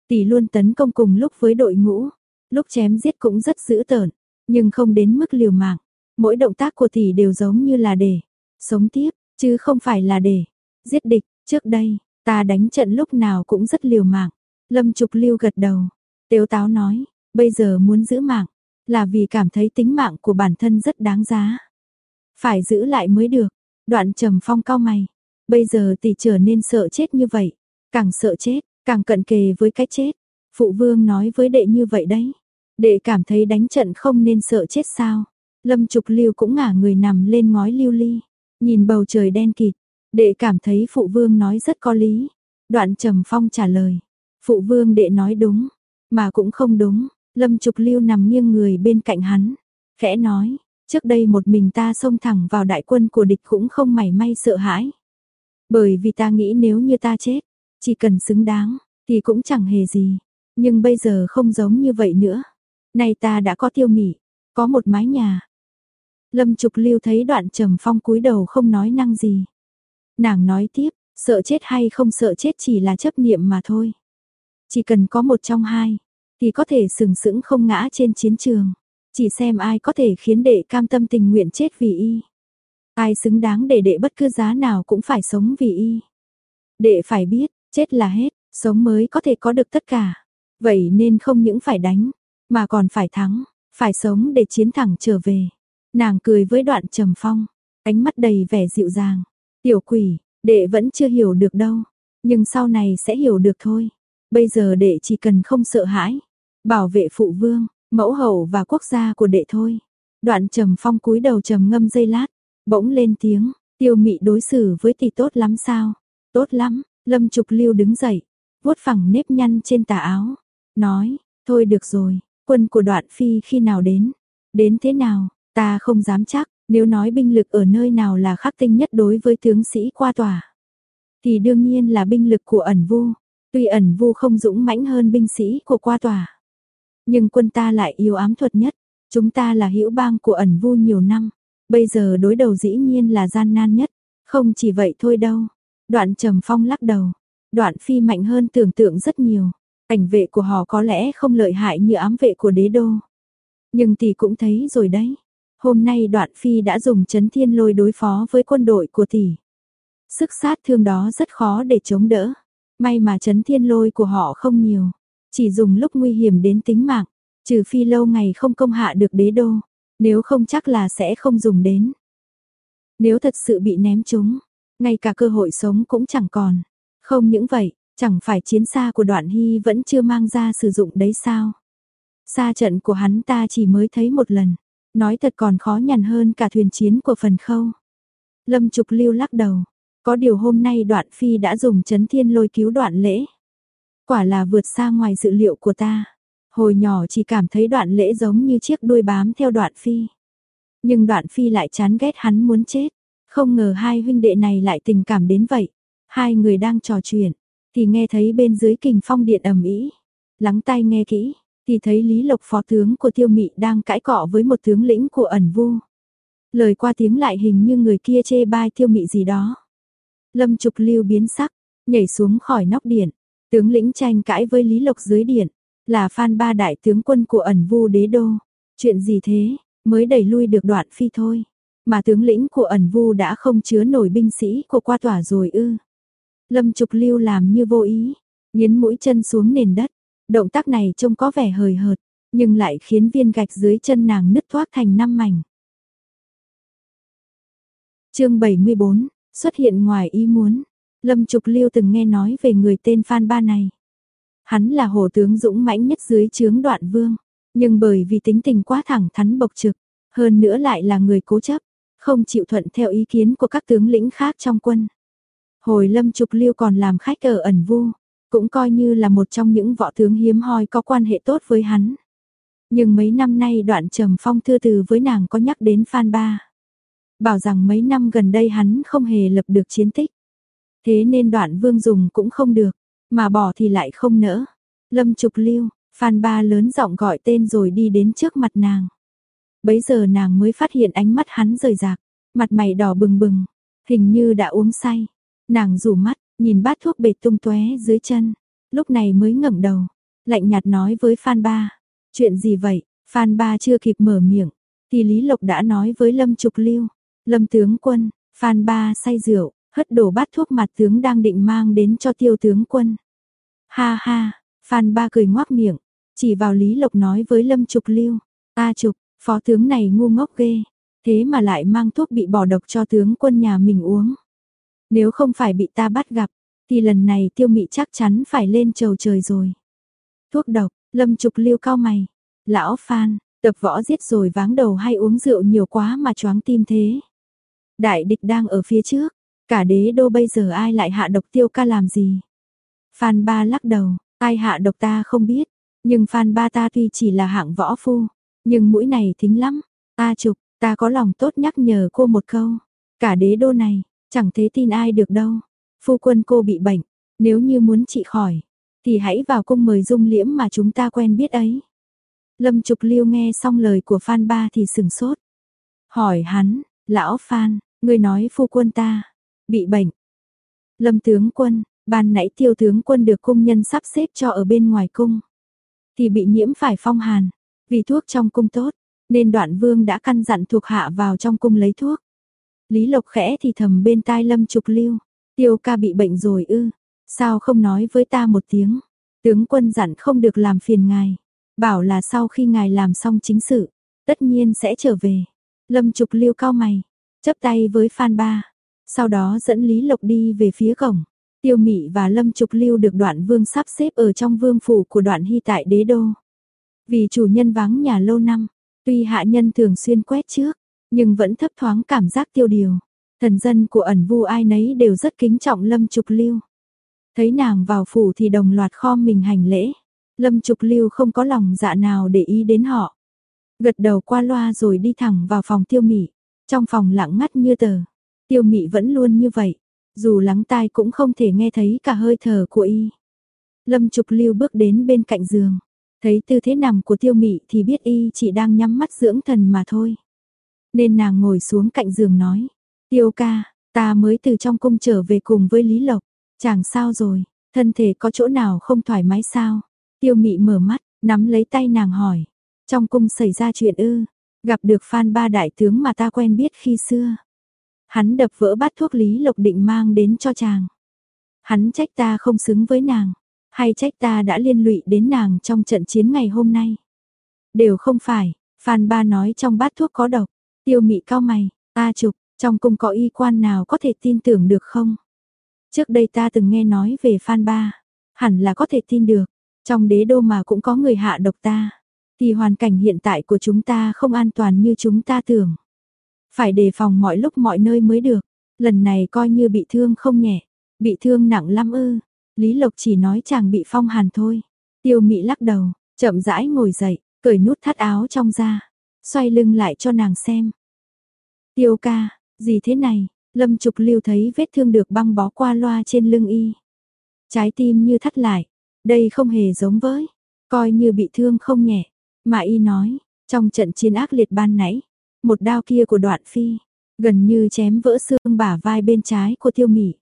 tỷ luôn tấn công cùng lúc với đội ngũ, lúc chém giết cũng rất dữ tợn, nhưng không đến mức liều mạng. Mỗi động tác của tỷ đều giống như là để sống tiếp, chứ không phải là để giết địch. Trước đây, ta đánh trận lúc nào cũng rất liều mạng. Lâm Trục Lưu gật đầu, Tiếu Táo nói, bây giờ muốn giữ mạng, là vì cảm thấy tính mạng của bản thân rất đáng giá. Phải giữ lại mới được. Đoạn Trầm Phong cao mày, bây giờ tỷ trở nên sợ chết như vậy, càng sợ chết, Càng cận kề với cái chết, phụ vương nói với đệ như vậy đấy. Đệ cảm thấy đánh trận không nên sợ chết sao. Lâm Trục Lưu cũng ngả người nằm lên ngói lưu ly, nhìn bầu trời đen kịt, đệ cảm thấy phụ vương nói rất có lý. Đoạn Trầm Phong trả lời, phụ vương đệ nói đúng, mà cũng không đúng. Lâm Trục Lưu nằm nghiêng người bên cạnh hắn, khẽ nói, trước đây một mình ta xông thẳng vào đại quân của địch cũng không mảy may sợ hãi. Bởi vì ta nghĩ nếu như ta chết, chỉ cần xứng đáng, thì cũng chẳng hề gì. Nhưng bây giờ không giống như vậy nữa. Nay ta đã có tiêu mị, có một mái nhà. Lâm Trục Lưu thấy đoạn trầm phong cúi đầu không nói năng gì. Nàng nói tiếp, sợ chết hay không sợ chết chỉ là chấp niệm mà thôi. Chỉ cần có một trong hai, thì có thể sừng sững không ngã trên chiến trường. Chỉ xem ai có thể khiến đệ cam tâm tình nguyện chết vì y. Ai xứng đáng để đệ bất cứ giá nào cũng phải sống vì y. Đệ phải biết, chết là hết, sống mới có thể có được tất cả. Vậy nên không những phải đánh, mà còn phải thắng, phải sống để chiến thẳng trở về. Nàng cười với đoạn trầm phong, ánh mắt đầy vẻ dịu dàng. Tiểu quỷ, đệ vẫn chưa hiểu được đâu, nhưng sau này sẽ hiểu được thôi. Bây giờ đệ chỉ cần không sợ hãi, bảo vệ phụ vương, mẫu hậu và quốc gia của đệ thôi. Đoạn trầm phong cúi đầu trầm ngâm dây lát, bỗng lên tiếng, tiêu mị đối xử với tỷ tốt lắm sao? Tốt lắm, lâm trục lưu đứng dậy, vuốt phẳng nếp nhăn trên tà áo, nói, thôi được rồi, quân của đoạn phi khi nào đến? Đến thế nào, ta không dám chắc, nếu nói binh lực ở nơi nào là khắc tinh nhất đối với tướng sĩ qua tòa. Thì đương nhiên là binh lực của ẩn vu, tuy ẩn vu không dũng mãnh hơn binh sĩ của qua tòa. Nhưng quân ta lại yêu ám thuật nhất, chúng ta là hữu bang của ẩn vu nhiều năm, bây giờ đối đầu dĩ nhiên là gian nan nhất, không chỉ vậy thôi đâu. Đoạn trầm phong lắc đầu, đoạn phi mạnh hơn tưởng tượng rất nhiều, cảnh vệ của họ có lẽ không lợi hại như ám vệ của đế đô. Nhưng thì cũng thấy rồi đấy, hôm nay đoạn phi đã dùng chấn thiên lôi đối phó với quân đội của tỷ. Sức sát thương đó rất khó để chống đỡ, may mà chấn thiên lôi của họ không nhiều. Chỉ dùng lúc nguy hiểm đến tính mạng, trừ phi lâu ngày không công hạ được đế đô, nếu không chắc là sẽ không dùng đến. Nếu thật sự bị ném chúng, ngay cả cơ hội sống cũng chẳng còn. Không những vậy, chẳng phải chiến xa của đoạn hy vẫn chưa mang ra sử dụng đấy sao? Xa trận của hắn ta chỉ mới thấy một lần, nói thật còn khó nhằn hơn cả thuyền chiến của phần khâu. Lâm Trục Lưu lắc đầu, có điều hôm nay đoạn phi đã dùng chấn thiên lôi cứu đoạn lễ. Quả là vượt xa ngoài dự liệu của ta. Hồi nhỏ chỉ cảm thấy đoạn lễ giống như chiếc đuôi bám theo đoạn phi. Nhưng đoạn phi lại chán ghét hắn muốn chết. Không ngờ hai huynh đệ này lại tình cảm đến vậy. Hai người đang trò chuyện, thì nghe thấy bên dưới kình phong điện ầm ĩ. Lắng tai nghe kỹ, thì thấy Lý Lộc phó tướng của Tiêu Mị đang cãi cọ với một tướng lĩnh của ẩn vu. Lời qua tiếng lại hình như người kia chê bai Tiêu Mị gì đó. Lâm Trục Lưu biến sắc, nhảy xuống khỏi nóc điện, Tướng lĩnh tranh cãi với Lý Lộc dưới điện, là Phan Ba đại tướng quân của ẩn vu đế đô. Chuyện gì thế, mới đẩy lui được đoạn phi thôi. Mà tướng lĩnh của ẩn vu đã không chứa nổi binh sĩ của qua tỏa rồi ư. Lâm Trục Lưu làm như vô ý, nghiến mũi chân xuống nền đất. Động tác này trông có vẻ hời hợt, nhưng lại khiến viên gạch dưới chân nàng nứt thoát thành năm mảnh. Chương 74, xuất hiện ngoài ý muốn. Lâm Trục liêu từng nghe nói về người tên Phan Ba này. Hắn là hồ tướng dũng mãnh nhất dưới chướng đoạn vương, nhưng bởi vì tính tình quá thẳng thắn bộc trực, hơn nữa lại là người cố chấp, không chịu thuận theo ý kiến của các tướng lĩnh khác trong quân. Hồi Lâm Trục liêu còn làm khách ở ẩn vu, cũng coi như là một trong những võ tướng hiếm hoi có quan hệ tốt với hắn. Nhưng mấy năm nay đoạn trầm phong thư từ với nàng có nhắc đến Phan Ba. Bảo rằng mấy năm gần đây hắn không hề lập được chiến tích. Thế nên đoạn vương dùng cũng không được, mà bỏ thì lại không nỡ. Lâm Trục Lưu, Phan Ba lớn giọng gọi tên rồi đi đến trước mặt nàng. Bấy giờ nàng mới phát hiện ánh mắt hắn rời rạc, mặt mày đỏ bừng bừng, hình như đã uống say. Nàng rủ mắt, nhìn bát thuốc bệt tung tóe dưới chân, lúc này mới ngẩng đầu, lạnh nhạt nói với Phan Ba, chuyện gì vậy? Phan Ba chưa kịp mở miệng, thì Lý Lộc đã nói với Lâm Trục Lưu, Lâm tướng quân, Phan Ba say rượu, hất đổ bát thuốc mặt tướng đang định mang đến cho tiêu tướng quân. Ha ha, Phan Ba cười ngoác miệng, chỉ vào Lý Lộc nói với Lâm Trục Lưu, "A Trục, phó tướng này ngu ngốc ghê, thế mà lại mang thuốc bị bỏ độc cho tướng quân nhà mình uống. Nếu không phải bị ta bắt gặp, thì lần này Tiêu Mị chắc chắn phải lên trầu trời rồi." Thuốc độc, Lâm Trục Lưu cao mày, "Lão Phan, tập võ giết rồi váng đầu hay uống rượu nhiều quá mà choáng tim thế?" Đại địch đang ở phía trước, Cả đế đô bây giờ ai lại hạ độc tiêu ca làm gì? Phan ba lắc đầu, ai hạ độc ta không biết, nhưng Phan ba ta tuy chỉ là hạng võ phu, nhưng mũi này thính lắm. Ta trục, ta có lòng tốt nhắc nhở cô một câu. Cả đế đô này, chẳng thế tin ai được đâu. Phu quân cô bị bệnh, nếu như muốn trị khỏi, thì hãy vào cung mời dung liễm mà chúng ta quen biết ấy. Lâm Trục Liêu nghe xong lời của Phan Ba thì sừng sốt. Hỏi hắn, lão Phan, người nói phu quân ta, bị bệnh. Lâm tướng quân, ban nãy tiêu tướng quân được cung nhân sắp xếp cho ở bên ngoài cung. Thì bị nhiễm phải phong hàn, vì thuốc trong cung tốt, nên đoạn vương đã căn dặn thuộc hạ vào trong cung lấy thuốc. Lý Lộc khẽ thì thầm bên tai Lâm Trục Lưu, tiêu ca bị bệnh rồi ư, sao không nói với ta một tiếng, tướng quân dặn không được làm phiền ngài, bảo là sau khi ngài làm xong chính sự, tất nhiên sẽ trở về. Lâm Trục Lưu cao mày, chấp tay với Phan Ba, sau đó dẫn Lý Lộc đi về phía cổng. Tiêu Mị và Lâm Trục Lưu được Đoạn Vương sắp xếp ở trong vương phủ của Đoạn Hy tại Đế đô. Vì chủ nhân vắng nhà lâu năm, tuy hạ nhân thường xuyên quét trước, nhưng vẫn thấp thoáng cảm giác tiêu điều. Thần dân của ẩn vu ai nấy đều rất kính trọng Lâm Trục Lưu. Thấy nàng vào phủ thì đồng loạt kho mình hành lễ. Lâm Trục Lưu không có lòng dạ nào để ý đến họ. Gật đầu qua loa rồi đi thẳng vào phòng tiêu mị. Trong phòng lặng ngắt như tờ. Tiêu mị vẫn luôn như vậy. Dù lắng tai cũng không thể nghe thấy cả hơi thở của y. Lâm Trục Lưu bước đến bên cạnh giường. Thấy tư thế nằm của tiêu mị thì biết y chỉ đang nhắm mắt dưỡng thần mà thôi. Nên nàng ngồi xuống cạnh giường nói. Tiêu ca, ta mới từ trong cung trở về cùng với Lý Lộc. Chàng sao rồi, thân thể có chỗ nào không thoải mái sao? Tiêu mị mở mắt, nắm lấy tay nàng hỏi. Trong cung xảy ra chuyện ư, gặp được Phan ba đại tướng mà ta quen biết khi xưa. Hắn đập vỡ bát thuốc Lý Lộc định mang đến cho chàng. Hắn trách ta không xứng với nàng, hay trách ta đã liên lụy đến nàng trong trận chiến ngày hôm nay. Đều không phải, Phan ba nói trong bát thuốc có độc, tiêu mị cao mày, ta chụp, trong cung có y quan nào có thể tin tưởng được không? Trước đây ta từng nghe nói về Phan ba, hẳn là có thể tin được, trong đế đô mà cũng có người hạ độc ta, thì hoàn cảnh hiện tại của chúng ta không an toàn như chúng ta tưởng. Phải đề phòng mọi lúc mọi nơi mới được, lần này coi như bị thương không nhẹ, bị thương nặng lắm ư. Lý Lộc chỉ nói chàng bị phong hàn thôi. Tiêu Mị lắc đầu, chậm rãi ngồi dậy, cởi nút thắt áo trong ra, xoay lưng lại cho nàng xem. Tiêu ca, gì thế này? Lâm Trục Lưu thấy vết thương được băng bó qua loa trên lưng y. Trái tim như thắt lại, đây không hề giống với, coi như bị thương không nhẹ, mà y nói, trong trận chiến ác liệt ban nãy, một đao kia của đoạn phi, gần như chém vỡ xương bả vai bên trái của tiêu mỉ.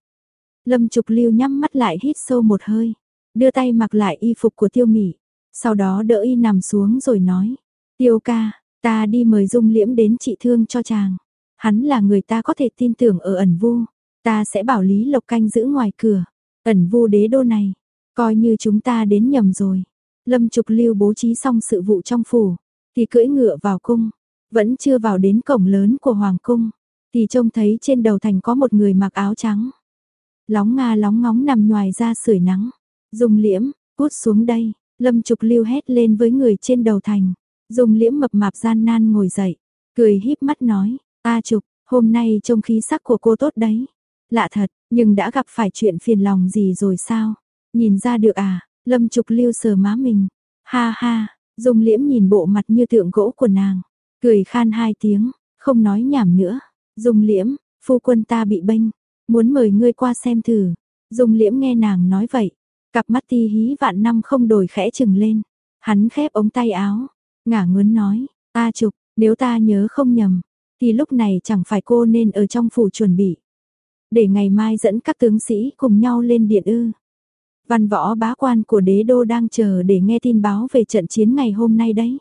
Lâm Trục Lưu nhắm mắt lại hít sâu một hơi, đưa tay mặc lại y phục của tiêu mỉ, sau đó đỡ y nằm xuống rồi nói, tiêu ca, ta đi mời dung liễm đến trị thương cho chàng. Hắn là người ta có thể tin tưởng ở ẩn vu, ta sẽ bảo Lý Lộc canh giữ ngoài cửa, ẩn vu đế đô này, coi như chúng ta đến nhầm rồi. Lâm Trục Lưu bố trí xong sự vụ trong phủ, thì cưỡi ngựa vào cung, vẫn chưa vào đến cổng lớn của hoàng cung, thì trông thấy trên đầu thành có một người mặc áo trắng. Lóng nga lóng ngóng nằm ngoài ra sưởi nắng. Dùng liễm, cút xuống đây, Lâm Trục Lưu hét lên với người trên đầu thành. Dùng liễm mập mạp gian nan ngồi dậy, cười híp mắt nói, "A Trục, hôm nay trông khí sắc của cô tốt đấy." Lạ thật, nhưng đã gặp phải chuyện phiền lòng gì rồi sao? Nhìn ra được à? Lâm Trục Lưu sờ má mình. Ha ha, Dung Liễm nhìn bộ mặt như tượng gỗ của nàng, cười khan hai tiếng, không nói nhảm nữa. Dung Liễm, phu quân ta bị bênh, muốn mời ngươi qua xem thử. Dung Liễm nghe nàng nói vậy, cặp mắt ti hí vạn năm không đổi khẽ chừng lên. Hắn khép ống tay áo, ngả ngớn nói, "A Trục, nếu ta nhớ không nhầm, thì lúc này chẳng phải cô nên ở trong phủ chuẩn bị, để ngày mai dẫn các tướng sĩ cùng nhau lên điện ư?" Văn võ bá quan của đế đô đang chờ để nghe tin báo về trận chiến ngày hôm nay đấy.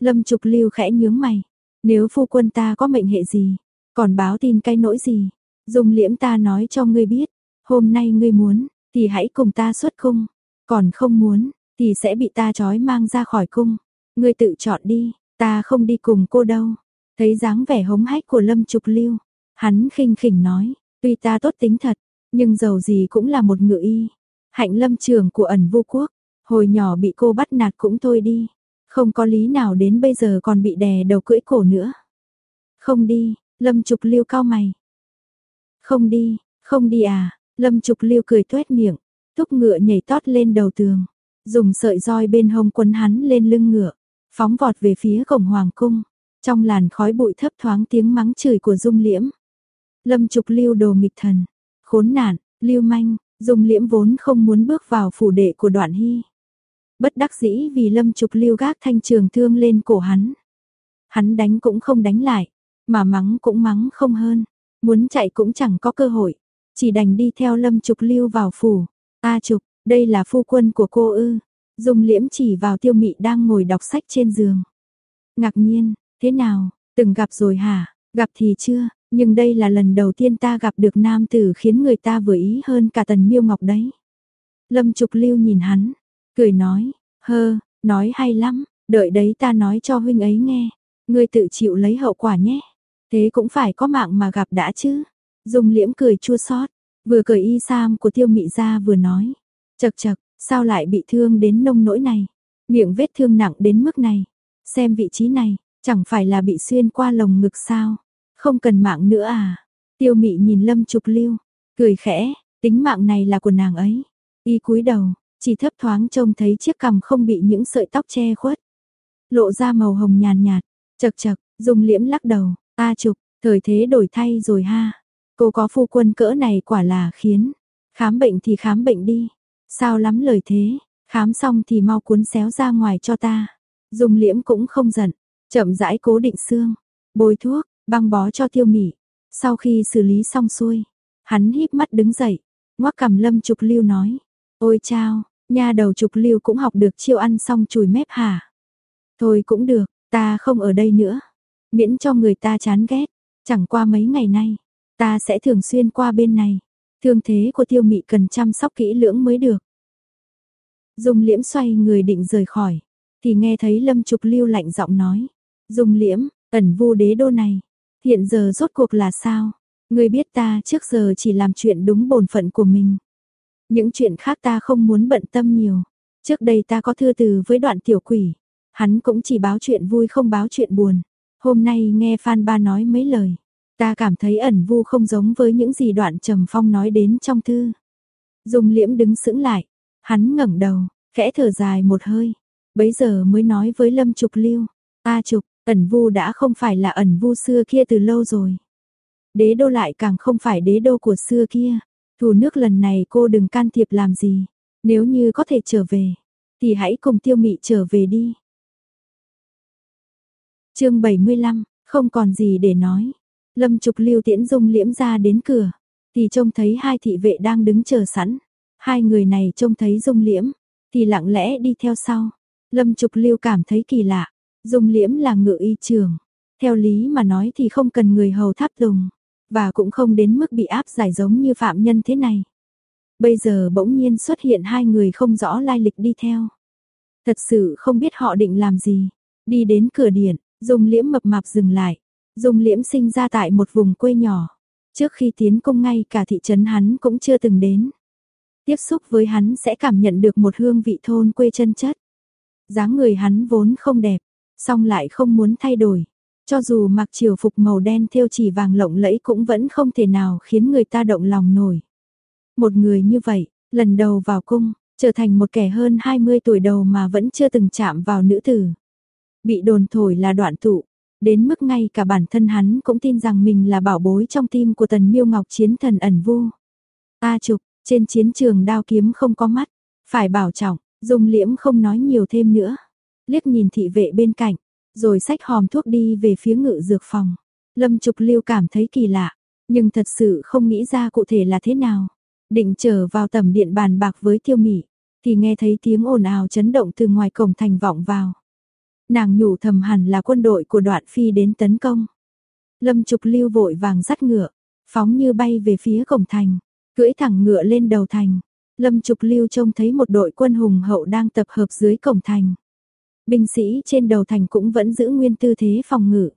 Lâm Trục Lưu khẽ nhướng mày, nếu phu quân ta có mệnh hệ gì, còn báo tin cái nỗi gì, dùng liễm ta nói cho ngươi biết, hôm nay ngươi muốn, thì hãy cùng ta xuất cung, còn không muốn, thì sẽ bị ta trói mang ra khỏi cung. Ngươi tự chọn đi, ta không đi cùng cô đâu. Thấy dáng vẻ hống hách của Lâm Trục Lưu, hắn khinh khỉnh nói, tuy ta tốt tính thật, nhưng dầu gì cũng là một ngựa y. Hạnh lâm trường của ẩn vô quốc, hồi nhỏ bị cô bắt nạt cũng thôi đi, không có lý nào đến bây giờ còn bị đè đầu cưỡi cổ nữa. Không đi, lâm trục lưu cao mày. Không đi, không đi à, lâm trục lưu cười tuét miệng, thúc ngựa nhảy tót lên đầu tường, dùng sợi roi bên hông quấn hắn lên lưng ngựa, phóng vọt về phía cổng hoàng cung. Trong làn khói bụi thấp thoáng tiếng mắng chửi của Dung Liễm. Lâm Trục Lưu đồ nghịch thần, khốn nạn, lưu manh, Dung liễm vốn không muốn bước vào phủ đệ của đoạn hy. Bất đắc dĩ vì lâm trục lưu gác thanh trường thương lên cổ hắn. Hắn đánh cũng không đánh lại, mà mắng cũng mắng không hơn. Muốn chạy cũng chẳng có cơ hội, chỉ đành đi theo lâm trục lưu vào phủ. A trục, đây là phu quân của cô ư. Dung liễm chỉ vào tiêu mị đang ngồi đọc sách trên giường. Ngạc nhiên, thế nào, từng gặp rồi hả? Gặp thì chưa, nhưng đây là lần đầu tiên ta gặp được nam tử khiến người ta vừa ý hơn cả tần miêu ngọc đấy. Lâm Trục Lưu nhìn hắn, cười nói, hơ, nói hay lắm, đợi đấy ta nói cho huynh ấy nghe, ngươi tự chịu lấy hậu quả nhé. Thế cũng phải có mạng mà gặp đã chứ. Dung liễm cười chua xót, vừa cởi y sam của tiêu mị ra vừa nói, chật chật, sao lại bị thương đến nông nỗi này, miệng vết thương nặng đến mức này, xem vị trí này, chẳng phải là bị xuyên qua lồng ngực sao. Không cần mạng nữa à? Tiêu mị nhìn Lâm Trục Lưu, cười khẽ, tính mạng này là của nàng ấy. Y cúi đầu, chỉ thấp thoáng trông thấy chiếc cằm không bị những sợi tóc che khuất. Lộ ra màu hồng nhàn nhạt, chật chật, dùng liễm lắc đầu, ta trục, thời thế đổi thay rồi ha. Cô có phu quân cỡ này quả là khiến. Khám bệnh thì khám bệnh đi. Sao lắm lời thế, khám xong thì mau cuốn xéo ra ngoài cho ta. Dùng liễm cũng không giận, chậm rãi cố định xương, bôi thuốc, băng bó cho tiêu mỉ. Sau khi xử lý xong xuôi, hắn híp mắt đứng dậy, ngoắc cằm lâm trục lưu nói. Ôi chao, nha đầu trục lưu cũng học được chiêu ăn xong chùi mép hả? Thôi cũng được, ta không ở đây nữa. Miễn cho người ta chán ghét, chẳng qua mấy ngày nay, ta sẽ thường xuyên qua bên này. Thương thế của tiêu mị cần chăm sóc kỹ lưỡng mới được. Dung liễm xoay người định rời khỏi, thì nghe thấy lâm trục lưu lạnh giọng nói. Dung liễm, ẩn vu đế đô này, Hiện giờ rốt cuộc là sao? Ngươi biết ta trước giờ chỉ làm chuyện đúng bổn phận của mình. Những chuyện khác ta không muốn bận tâm nhiều. Trước đây ta có thư từ với đoạn tiểu quỷ. Hắn cũng chỉ báo chuyện vui không báo chuyện buồn. Hôm nay nghe Phan Ba nói mấy lời. Ta cảm thấy ẩn vu không giống với những gì đoạn trầm phong nói đến trong thư. Dùng liễm đứng sững lại. Hắn ngẩng đầu, khẽ thở dài một hơi. Bấy giờ mới nói với Lâm Trục Lưu. Ta Trục, Ẩn vu đã không phải là ẩn vu xưa kia từ lâu rồi. Đế đô lại càng không phải đế đô của xưa kia. Thủ nước lần này cô đừng can thiệp làm gì. Nếu như có thể trở về, thì hãy cùng tiêu mị trở về đi. chương 75, không còn gì để nói. Lâm Trục Lưu Tiễn Dung liễm ra đến cửa, thì trông thấy hai thị vệ đang đứng chờ sẵn. Hai người này trông thấy Dung liễm, thì lặng lẽ đi theo sau. Lâm Trục Lưu cảm thấy kỳ lạ, Dung liễm là ngự y trường. Theo lý mà nói thì không cần người hầu tháp tùng. Và cũng không đến mức bị áp giải giống như phạm nhân thế này. Bây giờ bỗng nhiên xuất hiện hai người không rõ lai lịch đi theo. Thật sự không biết họ định làm gì. Đi đến cửa điện, Dung liễm mập mạp dừng lại. Dung liễm sinh ra tại một vùng quê nhỏ. Trước khi tiến công ngay cả thị trấn hắn cũng chưa từng đến. Tiếp xúc với hắn sẽ cảm nhận được một hương vị thôn quê chân chất. dáng người hắn vốn không đẹp, song lại không muốn thay đổi. Cho dù mặc triều phục màu đen thêu chỉ vàng lộng lẫy cũng vẫn không thể nào khiến người ta động lòng nổi. Một người như vậy, lần đầu vào cung, trở thành một kẻ hơn 20 tuổi đầu mà vẫn chưa từng chạm vào nữ tử. Bị đồn thổi là đoạn tụ, đến mức ngay cả bản thân hắn cũng tin rằng mình là bảo bối trong tim của tần miêu ngọc chiến thần ẩn vu. A trục, trên chiến trường đao kiếm không có mắt, phải bảo trọng, dùng liễm không nói nhiều thêm nữa liếc nhìn thị vệ bên cạnh, rồi xách hòm thuốc đi về phía ngự dược phòng. Lâm Trục Lưu cảm thấy kỳ lạ, nhưng thật sự không nghĩ ra cụ thể là thế nào. Định trở vào tầm điện bàn bạc với Tiêu mỉ, thì nghe thấy tiếng ồn ào chấn động từ ngoài cổng thành vọng vào. Nàng nhủ thầm hẳn là quân đội của Đoạn Phi đến tấn công. Lâm Trục Lưu vội vàng dắt ngựa, phóng như bay về phía cổng thành, cưỡi thẳng ngựa lên đầu thành. Lâm Trục Lưu trông thấy một đội quân hùng hậu đang tập hợp dưới cổng thành. Binh sĩ trên đầu thành cũng vẫn giữ nguyên tư thế phòng ngự.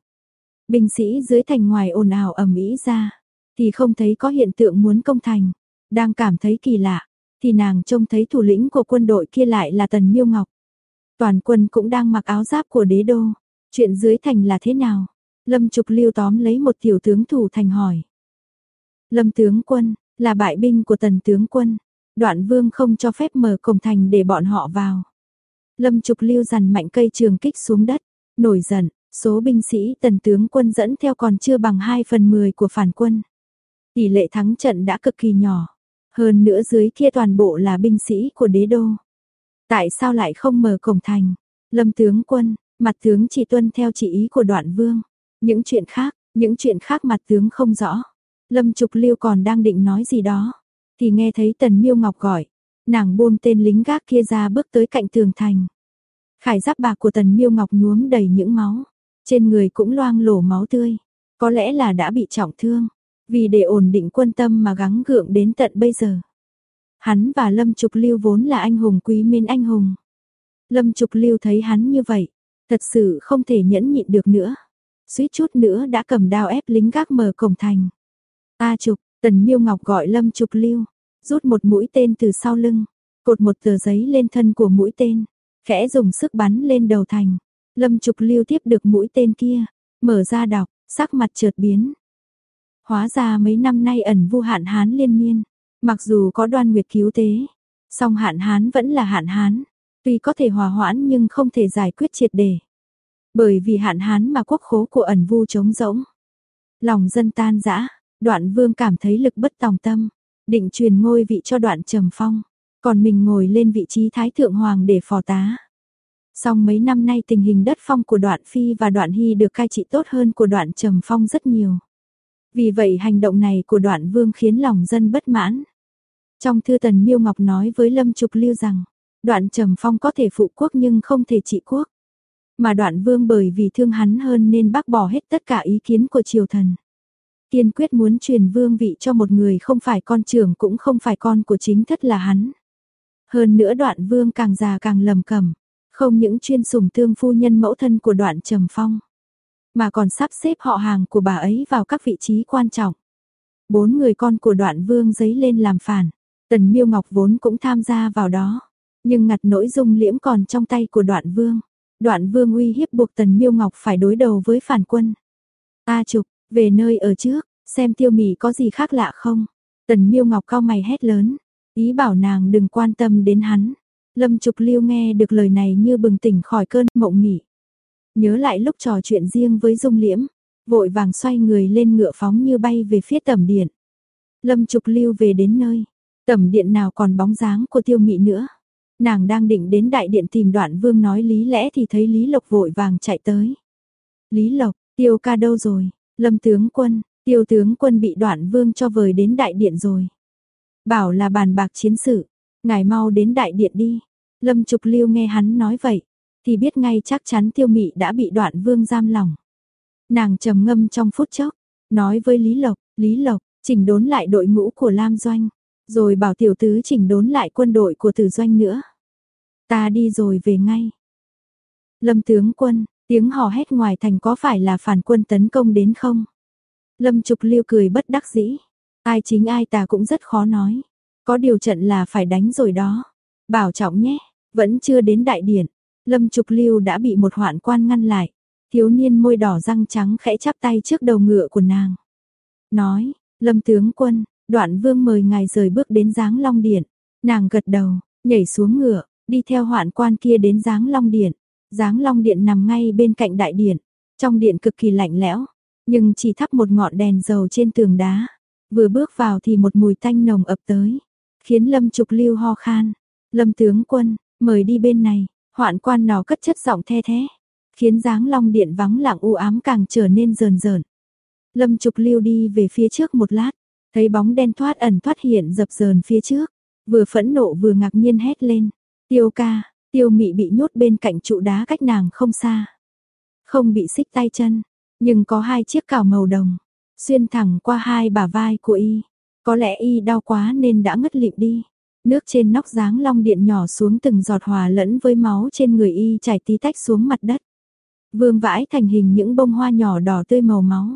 Binh sĩ dưới thành ngoài ồn ào ầm ĩ ra, thì không thấy có hiện tượng muốn công thành. Đang cảm thấy kỳ lạ, thì nàng trông thấy thủ lĩnh của quân đội kia lại là Tần Miêu Ngọc. Toàn quân cũng đang mặc áo giáp của đế đô. Chuyện dưới thành là thế nào? Lâm Trục Lưu tóm lấy một tiểu tướng thủ thành hỏi. Lâm tướng quân, là bại binh của tần tướng quân. Đoạn vương không cho phép mở cổng thành để bọn họ vào. Lâm Trục Lưu dằn mạnh cây trường kích xuống đất, nổi giận, số binh sĩ tần tướng quân dẫn theo còn chưa bằng 2 phần 10 của phản quân. Tỷ lệ thắng trận đã cực kỳ nhỏ. Hơn nữa dưới kia toàn bộ là binh sĩ của đế đô. Tại sao lại không mở cổng thành? Lâm tướng quân, mặt tướng chỉ tuân theo chỉ ý của đoạn vương. Những chuyện khác, những chuyện khác mặt tướng không rõ. Lâm Trục Liêu còn đang định nói gì đó, thì nghe thấy Tần Miêu Ngọc gọi, nàng buông tên lính gác kia ra bước tới cạnh tường thành. Khải giáp bạc của Tần Miêu Ngọc nhuốm đầy những máu, trên người cũng loang lổ máu tươi, có lẽ là đã bị trọng thương, vì để ổn định quân tâm mà gắng gượng đến tận bây giờ. Hắn và Lâm Trục Lưu vốn là anh hùng quý minh anh hùng. Lâm Trục Lưu thấy hắn như vậy, thật sự không thể nhẫn nhịn được nữa. Suýt chút nữa đã cầm đao ép lính gác mở cổng thành. A Trục, Tần Miêu Ngọc gọi Lâm Trục Lưu, rút một mũi tên từ sau lưng, cột một tờ giấy lên thân của mũi tên, khẽ dùng sức bắn lên đầu thành. Lâm Trục Lưu tiếp được mũi tên kia, mở ra đọc, sắc mặt chợt biến. Hóa ra mấy năm nay ẩn vu hạn hán liên miên, mặc dù có đoan nguyệt cứu tế, song hạn hán vẫn là hạn hán, tuy có thể hòa hoãn nhưng không thể giải quyết triệt đề. Bởi vì hạn hán mà quốc khố của ẩn vu trống rỗng. Lòng dân tan rã, đoạn vương cảm thấy lực bất tòng tâm, định truyền ngôi vị cho đoạn trầm phong, còn mình ngồi lên vị trí thái thượng hoàng để phò tá. Song mấy năm nay tình hình đất phong của đoạn phi và đoạn hy được cai trị tốt hơn của đoạn trầm phong rất nhiều. Vì vậy hành động này của đoạn vương khiến lòng dân bất mãn. Trong thư tần Miêu Ngọc nói với Lâm Trục Lưu rằng, đoạn trầm phong có thể phụ quốc nhưng không thể trị quốc. Mà đoạn vương bởi vì thương hắn hơn nên bác bỏ hết tất cả ý kiến của triều thần. Kiên quyết muốn truyền vương vị cho một người không phải con trưởng cũng không phải con của chính thất là hắn. Hơn nữa đoạn vương càng già càng lầm cầm, không những chuyên sủng thương phu nhân mẫu thân của đoạn trầm phong, mà còn sắp xếp họ hàng của bà ấy vào các vị trí quan trọng. Bốn người con của đoạn vương giấy lên làm phản, tần miêu ngọc vốn cũng tham gia vào đó, nhưng ngặt nỗi dung liễm còn trong tay của đoạn vương. Đoạn vương uy hiếp buộc tần miêu ngọc phải đối đầu với phản quân. A trục, về nơi ở trước, xem tiêu Mị có gì khác lạ không? Tần miêu ngọc cao mày hét lớn, ý bảo nàng đừng quan tâm đến hắn. Lâm Trục Lưu nghe được lời này như bừng tỉnh khỏi cơn mộng mị. Nhớ lại lúc trò chuyện riêng với Dung Liễm, vội vàng xoay người lên ngựa phóng như bay về phía tầm điện. Lâm Trục Lưu về đến nơi, tầm điện nào còn bóng dáng của tiêu mị nữa. Nàng đang định đến đại điện tìm đoạn vương nói lý lẽ thì thấy Lý Lộc vội vàng chạy tới. Lý Lộc, tiêu ca đâu rồi? Lâm tướng quân, tiêu tướng quân bị đoạn vương cho vời đến đại điện rồi. Bảo là bàn bạc chiến sự, ngài mau đến đại điện đi. Lâm Trục Lưu nghe hắn nói vậy, thì biết ngay chắc chắn tiêu mị đã bị đoạn vương giam lòng. Nàng trầm ngâm trong phút chốc, nói với Lý Lộc, Lý Lộc, chỉnh đốn lại đội ngũ của Lam Doanh, rồi bảo tiểu tứ chỉnh đốn lại quân đội của tử doanh nữa. Ta đi rồi về ngay. Lâm tướng quân, tiếng hò hét ngoài thành có phải là phản quân tấn công đến không? Lâm Trục Liêu cười bất đắc dĩ. Ai chính ai ta cũng rất khó nói. Có điều trận là phải đánh rồi đó. Bảo trọng nhé, vẫn chưa đến đại điển. Lâm Trục Liêu đã bị một hoạn quan ngăn lại. Thiếu niên môi đỏ răng trắng khẽ chắp tay trước đầu ngựa của nàng. Nói, Lâm tướng quân, đoạn vương mời ngài rời bước đến dáng long điện. Nàng gật đầu, nhảy xuống ngựa, đi theo hoạn quan kia đến dáng long điện. Dáng long điện nằm ngay bên cạnh đại điện. Trong điện cực kỳ lạnh lẽo, nhưng chỉ thắp một ngọn đèn dầu trên tường đá. Vừa bước vào thì một mùi tanh nồng ập tới, khiến Lâm Trục Lưu ho khan. Lâm tướng quân, mời đi bên này, hoạn quan nó cất chất giọng the thế, khiến dáng long điện vắng lặng u ám càng trở nên rờn rợn. Lâm Trục Lưu đi về phía trước một lát, thấy bóng đen thoát ẩn thoát hiện dập dờn phía trước, vừa phẫn nộ vừa ngạc nhiên hét lên, "Tiêu ca!" Tiêu Mị bị nhốt bên cạnh trụ đá cách nàng không xa. Không bị xích tay chân, nhưng có hai chiếc cào màu đồng xuyên thẳng qua hai bả vai của y. Có lẽ y đau quá nên đã ngất lịm đi. Nước trên nóc dáng long điện nhỏ xuống từng giọt hòa lẫn với máu trên người y chảy tí tách xuống mặt đất. Vương vãi thành hình những bông hoa nhỏ đỏ tươi màu máu.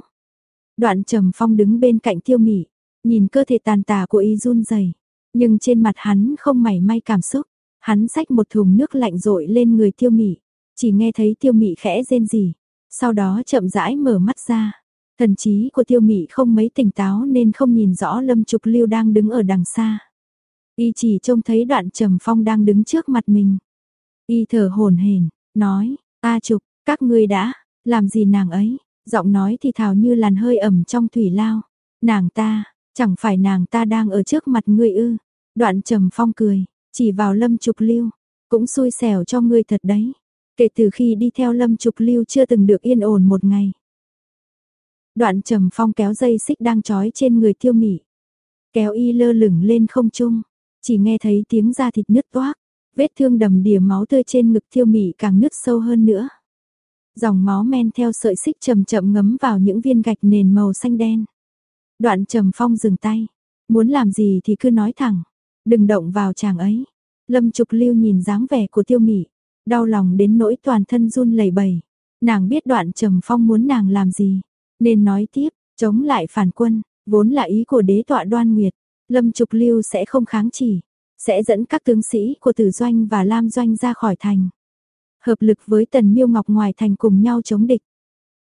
Đoạn trầm phong đứng bên cạnh tiêu mỉ, nhìn cơ thể tàn tà của y run rẩy nhưng trên mặt hắn không mảy may cảm xúc. Hắn xách một thùng nước lạnh rội lên người tiêu Mị chỉ nghe thấy tiêu Mị khẽ rên rỉ, sau đó chậm rãi mở mắt ra. Thần trí của tiêu mị không mấy tỉnh táo nên không nhìn rõ Lâm Trục Lưu đang đứng ở đằng xa. Y chỉ trông thấy đoạn trầm phong đang đứng trước mặt mình. Y thở hổn hển, nói, A Trục, các ngươi đã, làm gì nàng ấy, giọng nói thì thào như làn hơi ẩm trong thủy lao. Nàng ta, Chẳng phải nàng ta đang ở trước mặt ngươi ư? Đoạn Trầm Phong cười, chỉ vào Lâm Trục Lưu, cũng xui xẻo cho ngươi thật đấy. Kể từ khi đi theo Lâm Trục Lưu chưa từng được yên ổn một ngày. Đoạn Trầm Phong kéo dây xích đang trói trên người Tiêu Mị, kéo y lơ lửng lên không trung, chỉ nghe thấy tiếng da thịt nứt toác, vết thương đầm đìa máu tươi trên ngực Tiêu Mị càng nứt sâu hơn nữa. Dòng máu men theo sợi xích chậm chậm ngấm vào những viên gạch nền màu xanh đen. Đoạn Trầm Phong dừng tay, muốn làm gì thì cứ nói thẳng, đừng động vào chàng ấy. Lâm Trục Lưu nhìn dáng vẻ của Tiêu Mị, đau lòng đến nỗi toàn thân run lẩy bẩy. Nàng biết Đoạn Trầm Phong muốn nàng làm gì, nên nói tiếp, chống lại phản quân, vốn là ý của đế tọa Đoan Nguyệt, Lâm Trục Lưu sẽ không kháng chỉ, sẽ dẫn các tướng sĩ của Tử Doanh và Lam Doanh ra khỏi thành. Hợp lực với Tần Miêu Ngọc ngoài thành cùng nhau chống địch.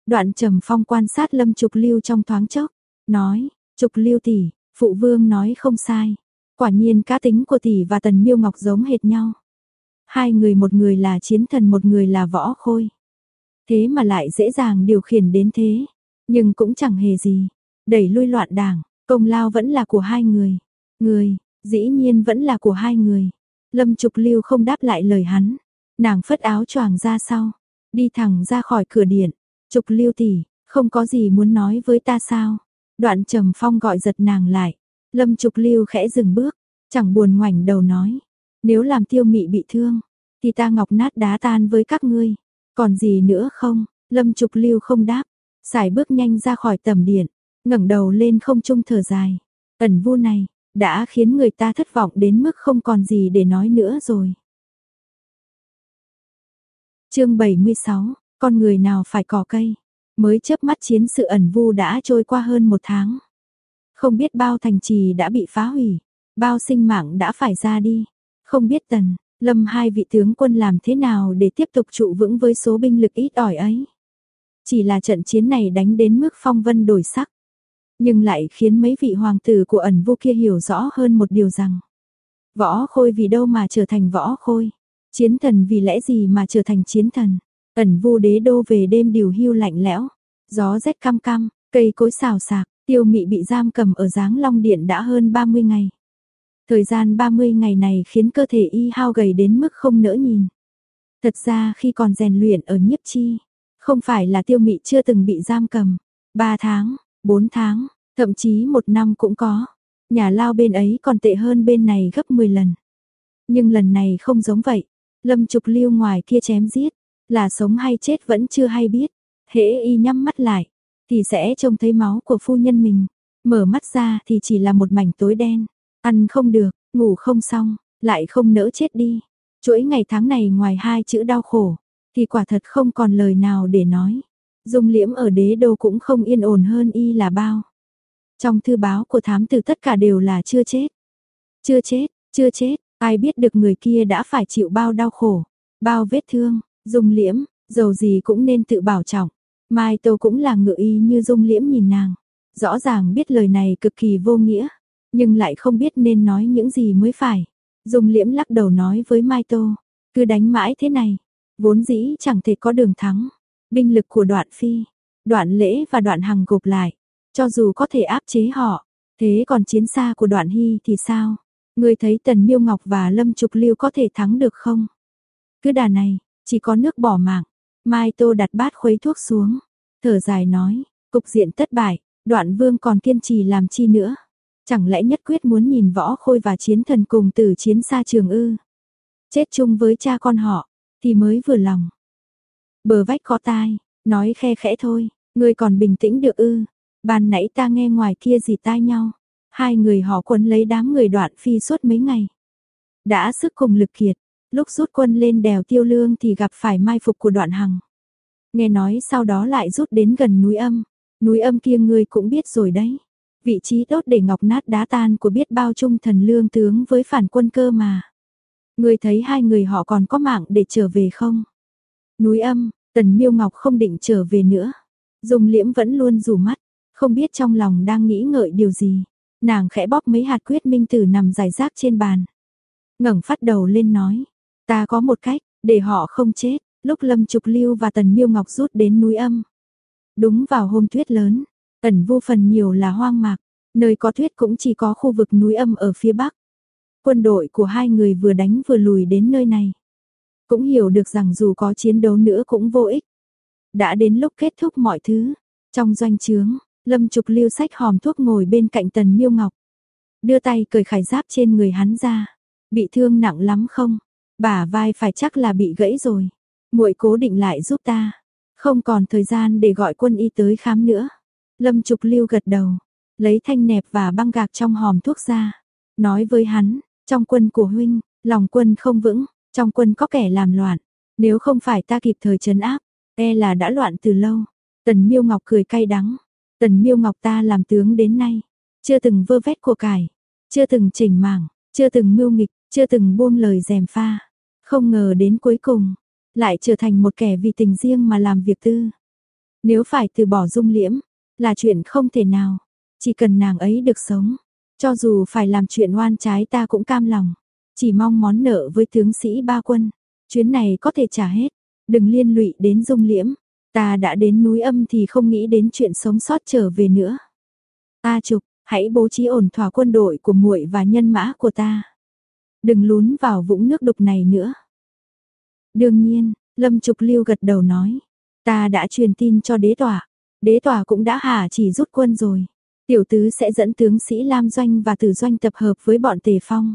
Đoạn Trầm Phong quan sát Lâm Trục Lưu trong thoáng chốc, nói, "Trục Lưu tỷ, phụ vương nói không sai." Quả nhiên cá tính của tỷ và Tần Miêu Ngọc giống hệt nhau. Hai người một người là chiến thần một người là võ khôi. Thế mà lại dễ dàng điều khiển đến thế. Nhưng cũng chẳng hề gì. Đẩy lui loạn đảng, công lao vẫn là của hai người. Người, dĩ nhiên vẫn là của hai người. Lâm Trục Lưu không đáp lại lời hắn. Nàng phất áo choàng ra sau, đi thẳng ra khỏi cửa điện. Trục Lưu tỷ, không có gì muốn nói với ta sao? Đoạn Trầm Phong gọi giật nàng lại. Lâm Trục Lưu khẽ dừng bước, chẳng buồn ngoảnh đầu nói, nếu làm Tiêu Mị bị thương, thì ta ngọc nát đá tan với các ngươi. Còn gì nữa không? Lâm Trục Lưu không đáp, xài bước nhanh ra khỏi tầm điện, ngẩng đầu lên không trung thở dài. Ẩn vu này, đã khiến người ta thất vọng đến mức không còn gì để nói nữa rồi. chương 76, con người nào phải cỏ cây. Mới chớp mắt chiến sự ẩn vu đã trôi qua hơn một tháng. Không biết bao thành trì đã bị phá hủy, bao sinh mạng đã phải ra đi. Không biết tần, lâm hai vị tướng quân làm thế nào để tiếp tục trụ vững với số binh lực ít ỏi ấy. Chỉ là trận chiến này đánh đến mức phong vân đổi sắc. Nhưng lại khiến mấy vị hoàng tử của ẩn vu kia hiểu rõ hơn một điều rằng. Võ khôi vì đâu mà trở thành võ khôi. Chiến thần vì lẽ gì mà trở thành chiến thần. Ẩn vu đế đô về đêm điều hưu lạnh lẽo. Gió rét cam cam, cây cối xào xạc, tiêu mị bị giam cầm ở giáng long điện đã hơn 30 ngày. Thời gian 30 ngày này khiến cơ thể y hao gầy đến mức không nỡ nhìn. Thật ra khi còn rèn luyện ở nhiếp chi, không phải là tiêu mị chưa từng bị giam cầm. 3 tháng, 4 tháng, thậm chí một năm cũng có. Nhà lao bên ấy còn tệ hơn bên này gấp 10 lần. Nhưng lần này không giống vậy. Lâm trục lưu ngoài kia chém giết, là sống hay chết vẫn chưa hay biết. Hễ y nhắm mắt lại, thì sẽ trông thấy máu của phu nhân mình. Mở mắt ra thì chỉ là một mảnh tối đen. Ăn không được, ngủ không xong, lại không nỡ chết đi. Chuỗi ngày tháng này ngoài hai chữ đau khổ, thì quả thật không còn lời nào để nói. Dung liễm ở đế đô cũng không yên ổn hơn y là bao. Trong thư báo của thám tử tất cả đều là chưa chết. Chưa chết, chưa chết, ai biết được người kia đã phải chịu bao đau khổ, bao vết thương, dung liễm, dầu gì cũng nên tự bảo trọng. Mai Tô cũng là ngựa y như dung liễm nhìn nàng. Rõ ràng biết lời này cực kỳ vô nghĩa, nhưng lại không biết nên nói những gì mới phải. Dung liễm lắc đầu nói với Mai Tô, cứ đánh mãi thế này, vốn dĩ chẳng thể có đường thắng. Binh lực của đoạn phi, đoạn lễ và đoạn hằng gộp lại, cho dù có thể áp chế họ, thế còn chiến xa của đoạn hy thì sao? Người thấy Tần Miêu Ngọc và Lâm Trục Lưu có thể thắng được không? Cứ đà này, chỉ có nước bỏ mạng. Mai Tô đặt bát khuấy thuốc xuống, thở dài nói, cục diện thất bại, đoạn vương còn kiên trì làm chi nữa. Chẳng lẽ nhất quyết muốn nhìn võ khôi và chiến thần cùng tử chiến xa trường ư? Chết chung với cha con họ, thì mới vừa lòng. Bờ vách có tai, nói khe khẽ thôi, ngươi còn bình tĩnh được ư? Ban nãy ta nghe ngoài kia gì tai nhau. Hai người họ quấn lấy đám người đoạn phi suốt mấy ngày. Đã sức cùng lực kiệt, lúc rút quân lên đèo tiêu lương thì gặp phải mai phục của đoạn hằng. Nghe nói sau đó lại rút đến gần núi âm. Núi âm kia ngươi cũng biết rồi đấy. Vị trí tốt để ngọc nát đá tan của biết bao trung thần lương tướng với phản quân cơ mà. Ngươi thấy hai người họ còn có mạng để trở về không? Núi âm, tần miêu ngọc không định trở về nữa. dùng liễm vẫn luôn rủ mắt, không biết trong lòng đang nghĩ ngợi điều gì. Nàng khẽ bóp mấy hạt quyết minh tử nằm dài rác trên bàn. ngẩng phát đầu lên nói, ta có một cách, để họ không chết. Lúc Lâm Trục Lưu và Tần Miêu Ngọc rút đến núi âm. Đúng vào hôm tuyết lớn, ẩn vô phần nhiều là hoang mạc. Nơi có tuyết cũng chỉ có khu vực núi âm ở phía bắc. Quân đội của hai người vừa đánh vừa lùi đến nơi này. Cũng hiểu được rằng dù có chiến đấu nữa cũng vô ích. Đã đến lúc kết thúc mọi thứ. Trong doanh trướng, Lâm Trục lưu sách hòm thuốc ngồi bên cạnh Tần Miêu Ngọc. Đưa tay cởi khải giáp trên người hắn ra. Bị thương nặng lắm không? Bả vai phải chắc là bị gãy rồi. Muội cố định lại giúp ta. Không còn thời gian để gọi quân y tới khám nữa. Lâm Trục lưu gật đầu. Lấy thanh nẹp và băng gạc trong hòm thuốc ra. Nói với hắn, trong quân của huynh, lòng quân không vững, trong quân có kẻ làm loạn. Nếu không phải ta kịp thời trấn áp, e là đã loạn từ lâu. Tần Miêu Ngọc cười cay đắng. Tần Miêu Ngọc ta làm tướng đến nay, chưa từng vơ vét của cải, chưa từng chỉnh mảng, chưa từng mưu nghịch, chưa từng buông lời dèm pha. Không ngờ đến cuối cùng, lại trở thành một kẻ vì tình riêng mà làm việc tư. Nếu phải từ bỏ dung liễm, là chuyện không thể nào. Chỉ cần nàng ấy được sống, cho dù phải làm chuyện oan trái ta cũng cam lòng. Chỉ mong món nợ với tướng sĩ ba quân, chuyến này có thể trả hết, đừng liên lụy đến dung liễm. Ta đã đến núi âm thì không nghĩ đến chuyện sống sót trở về nữa. Ta trục, hãy bố trí ổn thỏa quân đội của muội và nhân mã của ta. Đừng lún vào vũng nước đục này nữa. Đương nhiên, Lâm Trục Lưu gật đầu nói, ta đã truyền tin cho đế tòa, đế tòa cũng đã hạ chỉ rút quân rồi. Tiểu tứ sẽ dẫn tướng sĩ Lam Doanh và Tử Doanh tập hợp với bọn Tề Phong.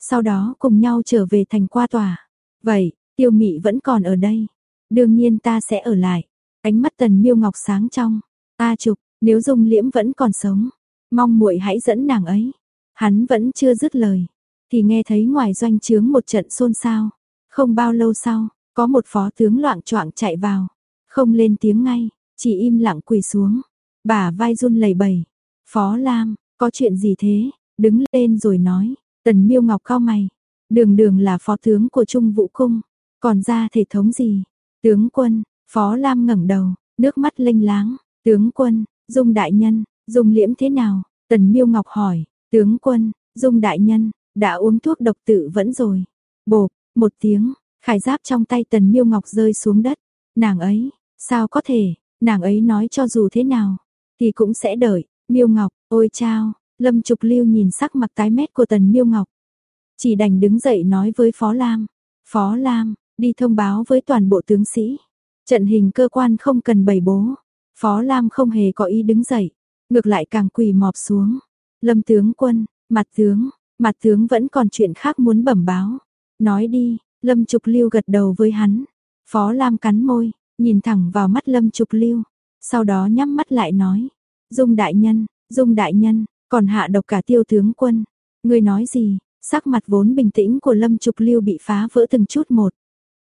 Sau đó cùng nhau trở về thành qua tòa. Vậy, tiêu mị vẫn còn ở đây. Đương nhiên ta sẽ ở lại. Ánh mắt tần miêu ngọc sáng trong. Ta chụp, nếu dung liễm vẫn còn sống. Mong muội hãy dẫn nàng ấy. Hắn vẫn chưa dứt lời. Thì nghe thấy ngoài doanh trướng một trận xôn xao. Không bao lâu sau, có một phó tướng loạn choạng chạy vào. Không lên tiếng ngay, chỉ im lặng quỳ xuống. Bà vai run lẩy bẩy. Phó Lam, có chuyện gì thế? Đứng lên rồi nói. Tần miêu ngọc cao mày. Đường đường là phó tướng của Trung Vũ Cung. Còn ra thể thống gì? Tướng quân, Phó Lam ngẩng đầu, nước mắt lênh láng. Tướng quân, Dung đại nhân, Dung liễm thế nào? Tần Miêu Ngọc hỏi, tướng quân, Dung đại nhân, đã uống thuốc độc tự vẫn rồi. Bộp, một tiếng, khải giáp trong tay Tần Miêu Ngọc rơi xuống đất. Nàng ấy, sao có thể, nàng ấy nói cho dù thế nào, thì cũng sẽ đợi. Miêu Ngọc, ôi chao, Lâm Trục Lưu nhìn sắc mặt tái mét của Tần Miêu Ngọc. Chỉ đành đứng dậy nói với Phó Lam. Phó Lam, đi thông báo với toàn bộ tướng sĩ. Trận hình cơ quan không cần bày bố. Phó Lam không hề có ý đứng dậy, ngược lại càng quỳ mọp xuống. Lâm tướng quân, mặt tướng, mặt tướng vẫn còn chuyện khác muốn bẩm báo. Nói đi, Lâm Trục Lưu gật đầu với hắn. Phó Lam cắn môi, nhìn thẳng vào mắt Lâm Trục Lưu, sau đó nhắm mắt lại nói: "Dung đại nhân, Dung đại nhân, còn hạ độc cả Tiêu tướng quân." Ngươi nói gì? Sắc mặt vốn bình tĩnh của Lâm Trục Lưu bị phá vỡ từng chút một.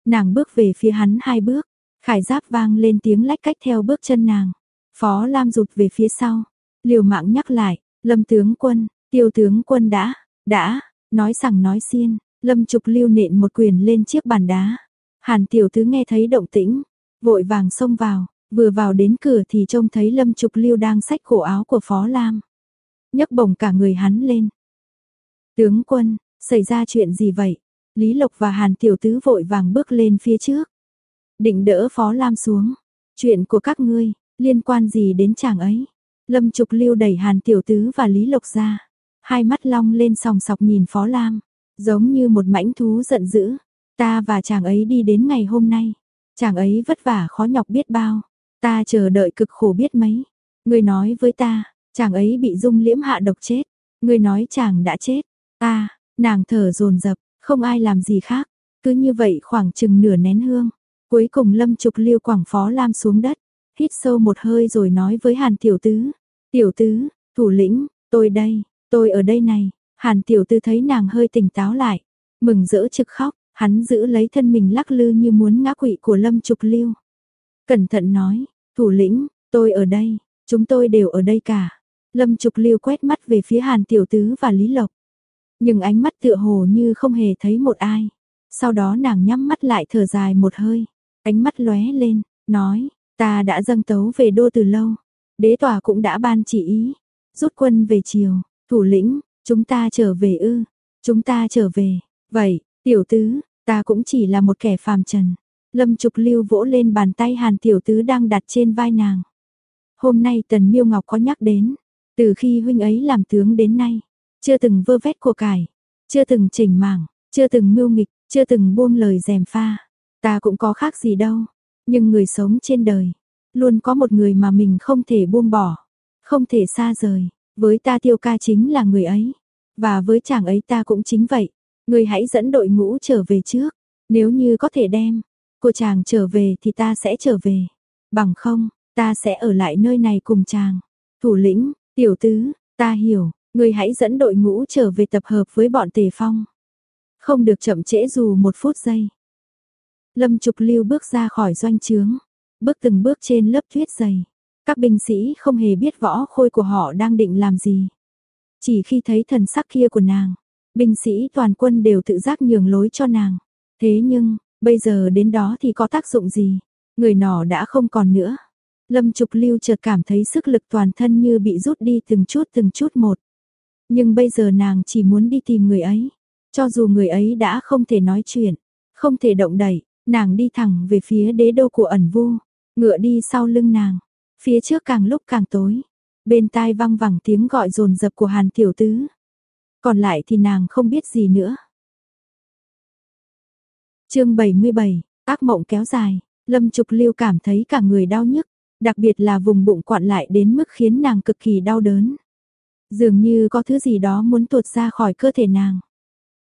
Nàng bước về phía hắn hai bước, khải giáp vang lên tiếng lách cách theo bước chân nàng. Phó Lam rụt về phía sau, liều mạng nhắc lại, Lâm tướng quân, tiêu tướng quân đã, đã, nói rằng nói xiên, Lâm trục lưu nện một quyền lên chiếc bàn đá. Hàn tiểu tứ nghe thấy động tĩnh, vội vàng xông vào, vừa vào đến cửa thì trông thấy Lâm trục lưu đang xách cổ áo của Phó Lam. nhấc bổng cả người hắn lên. Tướng quân, xảy ra chuyện gì vậy? Lý Lộc và Hàn Tiểu Tứ vội vàng bước lên phía trước. Định đỡ Phó Lam xuống. Chuyện của các ngươi, liên quan gì đến chàng ấy? Lâm Trục Lưu đẩy Hàn Tiểu Tứ và Lý Lộc ra. Hai mắt long lên sòng sọc nhìn Phó Lam. Giống như một mãnh thú giận dữ. Ta và chàng ấy đi đến ngày hôm nay. Chàng ấy vất vả khó nhọc biết bao. Ta chờ đợi cực khổ biết mấy. Ngươi nói với ta, chàng ấy bị dung liễm hạ độc chết. Ngươi nói chàng đã chết. Ta, nàng thở dồn dập không ai làm gì khác, cứ như vậy khoảng chừng nửa nén hương. Cuối cùng Lâm Trục Liêu quảng phó Lam xuống đất, hít sâu một hơi rồi nói với Hàn Tiểu Tứ. Tiểu Tứ, thủ lĩnh, tôi đây, tôi ở đây này. Hàn Tiểu Tứ thấy nàng hơi tỉnh táo lại, mừng rỡ trực khóc, hắn giữ lấy thân mình lắc lư như muốn ngã quỵ của Lâm Trục Liêu. Cẩn thận nói, thủ lĩnh, tôi ở đây, chúng tôi đều ở đây cả. Lâm Trục Liêu quét mắt về phía Hàn Tiểu Tứ và Lý Lộc. Nhưng ánh mắt tựa hồ như không hề thấy một ai. Sau đó nàng nhắm mắt lại thở dài một hơi. Ánh mắt lóe lên, nói, ta đã dâng tấu về đô từ lâu. Đế tòa cũng đã ban chỉ ý. Rút quân về chiều, thủ lĩnh, chúng ta trở về ư. Chúng ta trở về. Vậy, tiểu tứ, ta cũng chỉ là một kẻ phàm trần. Lâm Trục Lưu vỗ lên bàn tay Hàn tiểu tứ đang đặt trên vai nàng. Hôm nay Tần Miêu Ngọc có nhắc đến, Từ khi huynh ấy làm tướng đến nay, chưa từng vơ vét của cải, chưa từng chỉnh mảng, chưa từng mưu nghịch, chưa từng buông lời dèm pha. Ta cũng có khác gì đâu, nhưng người sống trên đời, luôn có một người mà mình không thể buông bỏ, không thể xa rời. Với ta tiêu ca chính là người ấy, và với chàng ấy ta cũng chính vậy. Người hãy dẫn đội ngũ trở về trước, nếu như có thể đem cô chàng trở về thì ta sẽ trở về. Bằng không, ta sẽ ở lại nơi này cùng chàng. Thủ lĩnh, tiểu tứ, ta hiểu, người hãy dẫn đội ngũ trở về tập hợp với bọn tề phong. Không được chậm trễ dù một phút giây. Lâm Trục Lưu bước ra khỏi doanh trướng, bước từng bước trên lớp tuyết dày. Các binh sĩ không hề biết võ khôi của họ đang định làm gì. Chỉ khi thấy thần sắc kia của nàng, binh sĩ toàn quân đều tự giác nhường lối cho nàng. Thế nhưng, bây giờ đến đó thì có tác dụng gì? Người nọ đã không còn nữa. Lâm Trục Lưu chợt cảm thấy sức lực toàn thân như bị rút đi từng chút từng chút một. Nhưng bây giờ nàng chỉ muốn đi tìm người ấy. Cho dù người ấy đã không thể nói chuyện, không thể động đẩy, nàng đi thẳng về phía đế đô của ẩn vu, ngựa đi sau lưng nàng. Phía trước càng lúc càng tối, bên tai vang vẳng tiếng gọi dồn dập của Hàn tiểu tứ. Còn lại thì nàng không biết gì nữa. Chương 77, ác mộng kéo dài, Lâm Trục Lưu cảm thấy cả người đau nhức, đặc biệt là vùng bụng quặn lại đến mức khiến nàng cực kỳ đau đớn. Dường như có thứ gì đó muốn tuột ra khỏi cơ thể nàng.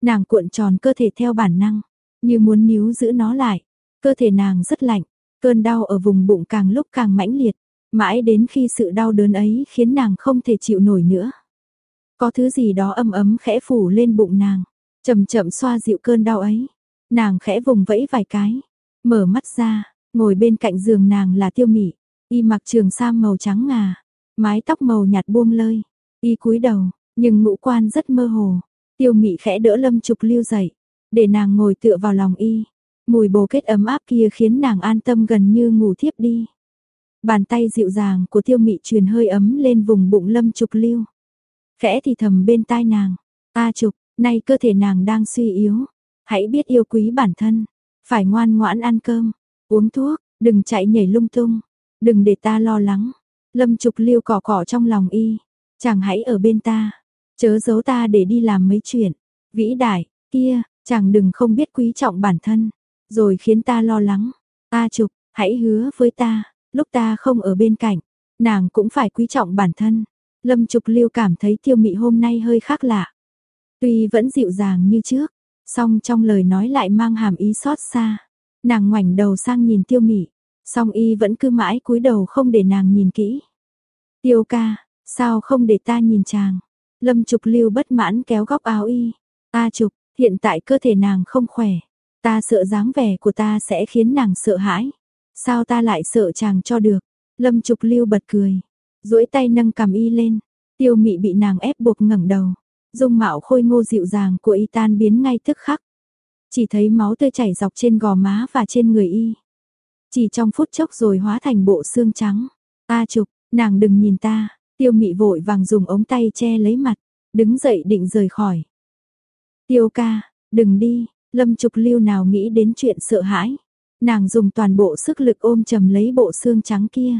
Nàng cuộn tròn cơ thể theo bản năng, như muốn níu giữ nó lại. Cơ thể nàng rất lạnh, cơn đau ở vùng bụng càng lúc càng mãnh liệt, mãi đến khi sự đau đớn ấy khiến nàng không thể chịu nổi nữa. Có thứ gì đó âm ấm khẽ phủ lên bụng nàng, chậm chậm xoa dịu cơn đau ấy. Nàng khẽ vùng vẫy vài cái, mở mắt ra, ngồi bên cạnh giường nàng là Tiêu Mị, y mặc trường sam màu trắng ngà, mái tóc màu nhạt buông lơi, y cúi đầu, nhưng ngũ quan rất mơ hồ. Tiêu Mị khẽ đỡ Lâm Trục Lưu dậy, để nàng ngồi tựa vào lòng y. Mùi bồ kết ấm áp kia khiến nàng an tâm gần như ngủ thiếp đi. Bàn tay dịu dàng của Tiêu Mị truyền hơi ấm lên vùng bụng Lâm Trục Lưu. Khẽ thì thầm bên tai nàng, ta Trục, nay cơ thể nàng đang suy yếu, hãy biết yêu quý bản thân, phải ngoan ngoãn ăn cơm, uống thuốc, đừng chạy nhảy lung tung, đừng để ta lo lắng." Lâm Trục Lưu cỏ cỏ trong lòng y, "Chàng hãy ở bên ta." Chớ giấu ta để đi làm mấy chuyện. Vĩ đại, kia, chàng đừng không biết quý trọng bản thân. Rồi khiến ta lo lắng. Ta trục, hãy hứa với ta, lúc ta không ở bên cạnh, nàng cũng phải quý trọng bản thân. Lâm Trục Lưu cảm thấy tiêu mị hôm nay hơi khác lạ. Tuy vẫn dịu dàng như trước, song trong lời nói lại mang hàm ý xót xa. Nàng ngoảnh đầu sang nhìn tiêu mị, song y vẫn cứ mãi cúi đầu không để nàng nhìn kỹ. Tiêu ca, sao không để ta nhìn chàng? Lâm Trục Lưu bất mãn kéo góc áo y. Ta Trục, hiện tại cơ thể nàng không khỏe. Ta sợ dáng vẻ của ta sẽ khiến nàng sợ hãi. Sao ta lại sợ chàng cho được? Lâm Trục Lưu bật cười. duỗi tay nâng cầm y lên. Tiêu mị bị nàng ép buộc ngẩng đầu. Dung mạo khôi ngô dịu dàng của y tan biến ngay tức khắc. Chỉ thấy máu tươi chảy dọc trên gò má và trên người y. Chỉ trong phút chốc rồi hóa thành bộ xương trắng. Ta Trục, nàng đừng nhìn ta, Tiêu mị vội vàng dùng ống tay che lấy mặt, đứng dậy định rời khỏi. Tiêu ca, đừng đi, lâm trục lưu nào nghĩ đến chuyện sợ hãi. Nàng dùng toàn bộ sức lực ôm chầm lấy bộ xương trắng kia.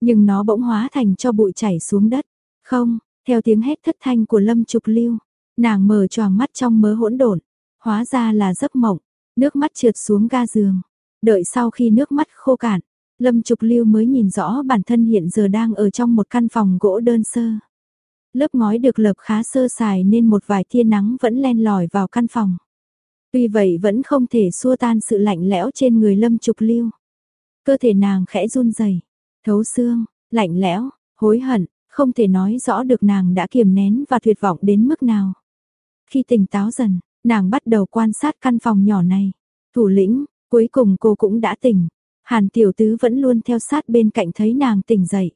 Nhưng nó bỗng hóa thành cho bụi chảy xuống đất. Không, theo tiếng hét thất thanh của lâm trục lưu, nàng mở choàng mắt trong mớ hỗn độn, hóa ra là giấc mộng, nước mắt trượt xuống ga giường. Đợi sau khi nước mắt khô cạn, Lâm Trục Lưu mới nhìn rõ bản thân hiện giờ đang ở trong một căn phòng gỗ đơn sơ. Lớp ngói được lợp khá sơ sài nên một vài tia nắng vẫn len lỏi vào căn phòng. Tuy vậy vẫn không thể xua tan sự lạnh lẽo trên người Lâm Trục Lưu. Cơ thể nàng khẽ run rẩy, thấu xương, lạnh lẽo, hối hận, không thể nói rõ được nàng đã kiềm nén và tuyệt vọng đến mức nào. Khi tỉnh táo dần, nàng bắt đầu quan sát căn phòng nhỏ này. Thủ lĩnh, cuối cùng cô cũng đã tỉnh, Hàn tiểu tứ vẫn luôn theo sát bên cạnh thấy nàng tỉnh dậy.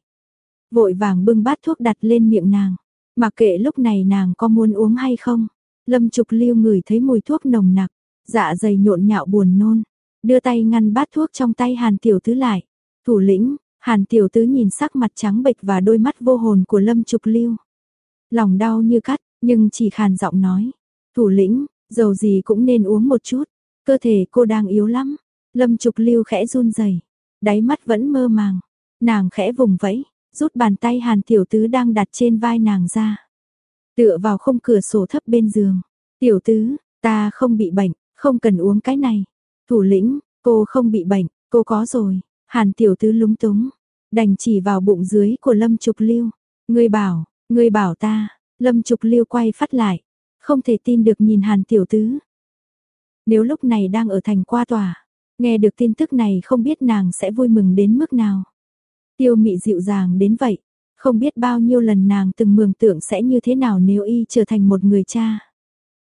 Vội vàng bưng bát thuốc đặt lên miệng nàng. Mặc kệ lúc này nàng có muốn uống hay không. Lâm Trục Lưu ngửi thấy mùi thuốc nồng nặc, dạ dày nhộn nhạo buồn nôn, đưa tay ngăn bát thuốc trong tay Hàn Tiểu Tứ lại. Thủ lĩnh, Hàn Tiểu Tứ nhìn sắc mặt trắng bệch và đôi mắt vô hồn của Lâm Trục Lưu. Lòng đau như cắt, nhưng chỉ khàn giọng nói. Thủ lĩnh, dầu gì cũng nên uống một chút, cơ thể cô đang yếu lắm. Lâm Trục Lưu khẽ run rẩy, đáy mắt vẫn mơ màng. Nàng khẽ vùng vẫy, rút bàn tay Hàn Tiểu Tứ đang đặt trên vai nàng ra. Tựa vào không cửa sổ thấp bên giường. Tiểu Tứ, ta không bị bệnh, không cần uống cái này. Thủ lĩnh, cô không bị bệnh, cô có rồi. Hàn Tiểu Tứ lúng túng, đành chỉ vào bụng dưới của Lâm Trục Lưu. Ngươi bảo, ngươi bảo ta, Lâm Trục Lưu quay phát lại, không thể tin được nhìn Hàn Tiểu Tứ. Nếu lúc này đang ở thành qua tòa, nghe được tin tức này không biết nàng sẽ vui mừng đến mức nào. Tiêu mị dịu dàng đến vậy, không biết bao nhiêu lần nàng từng mường tượng sẽ như thế nào nếu y trở thành một người cha.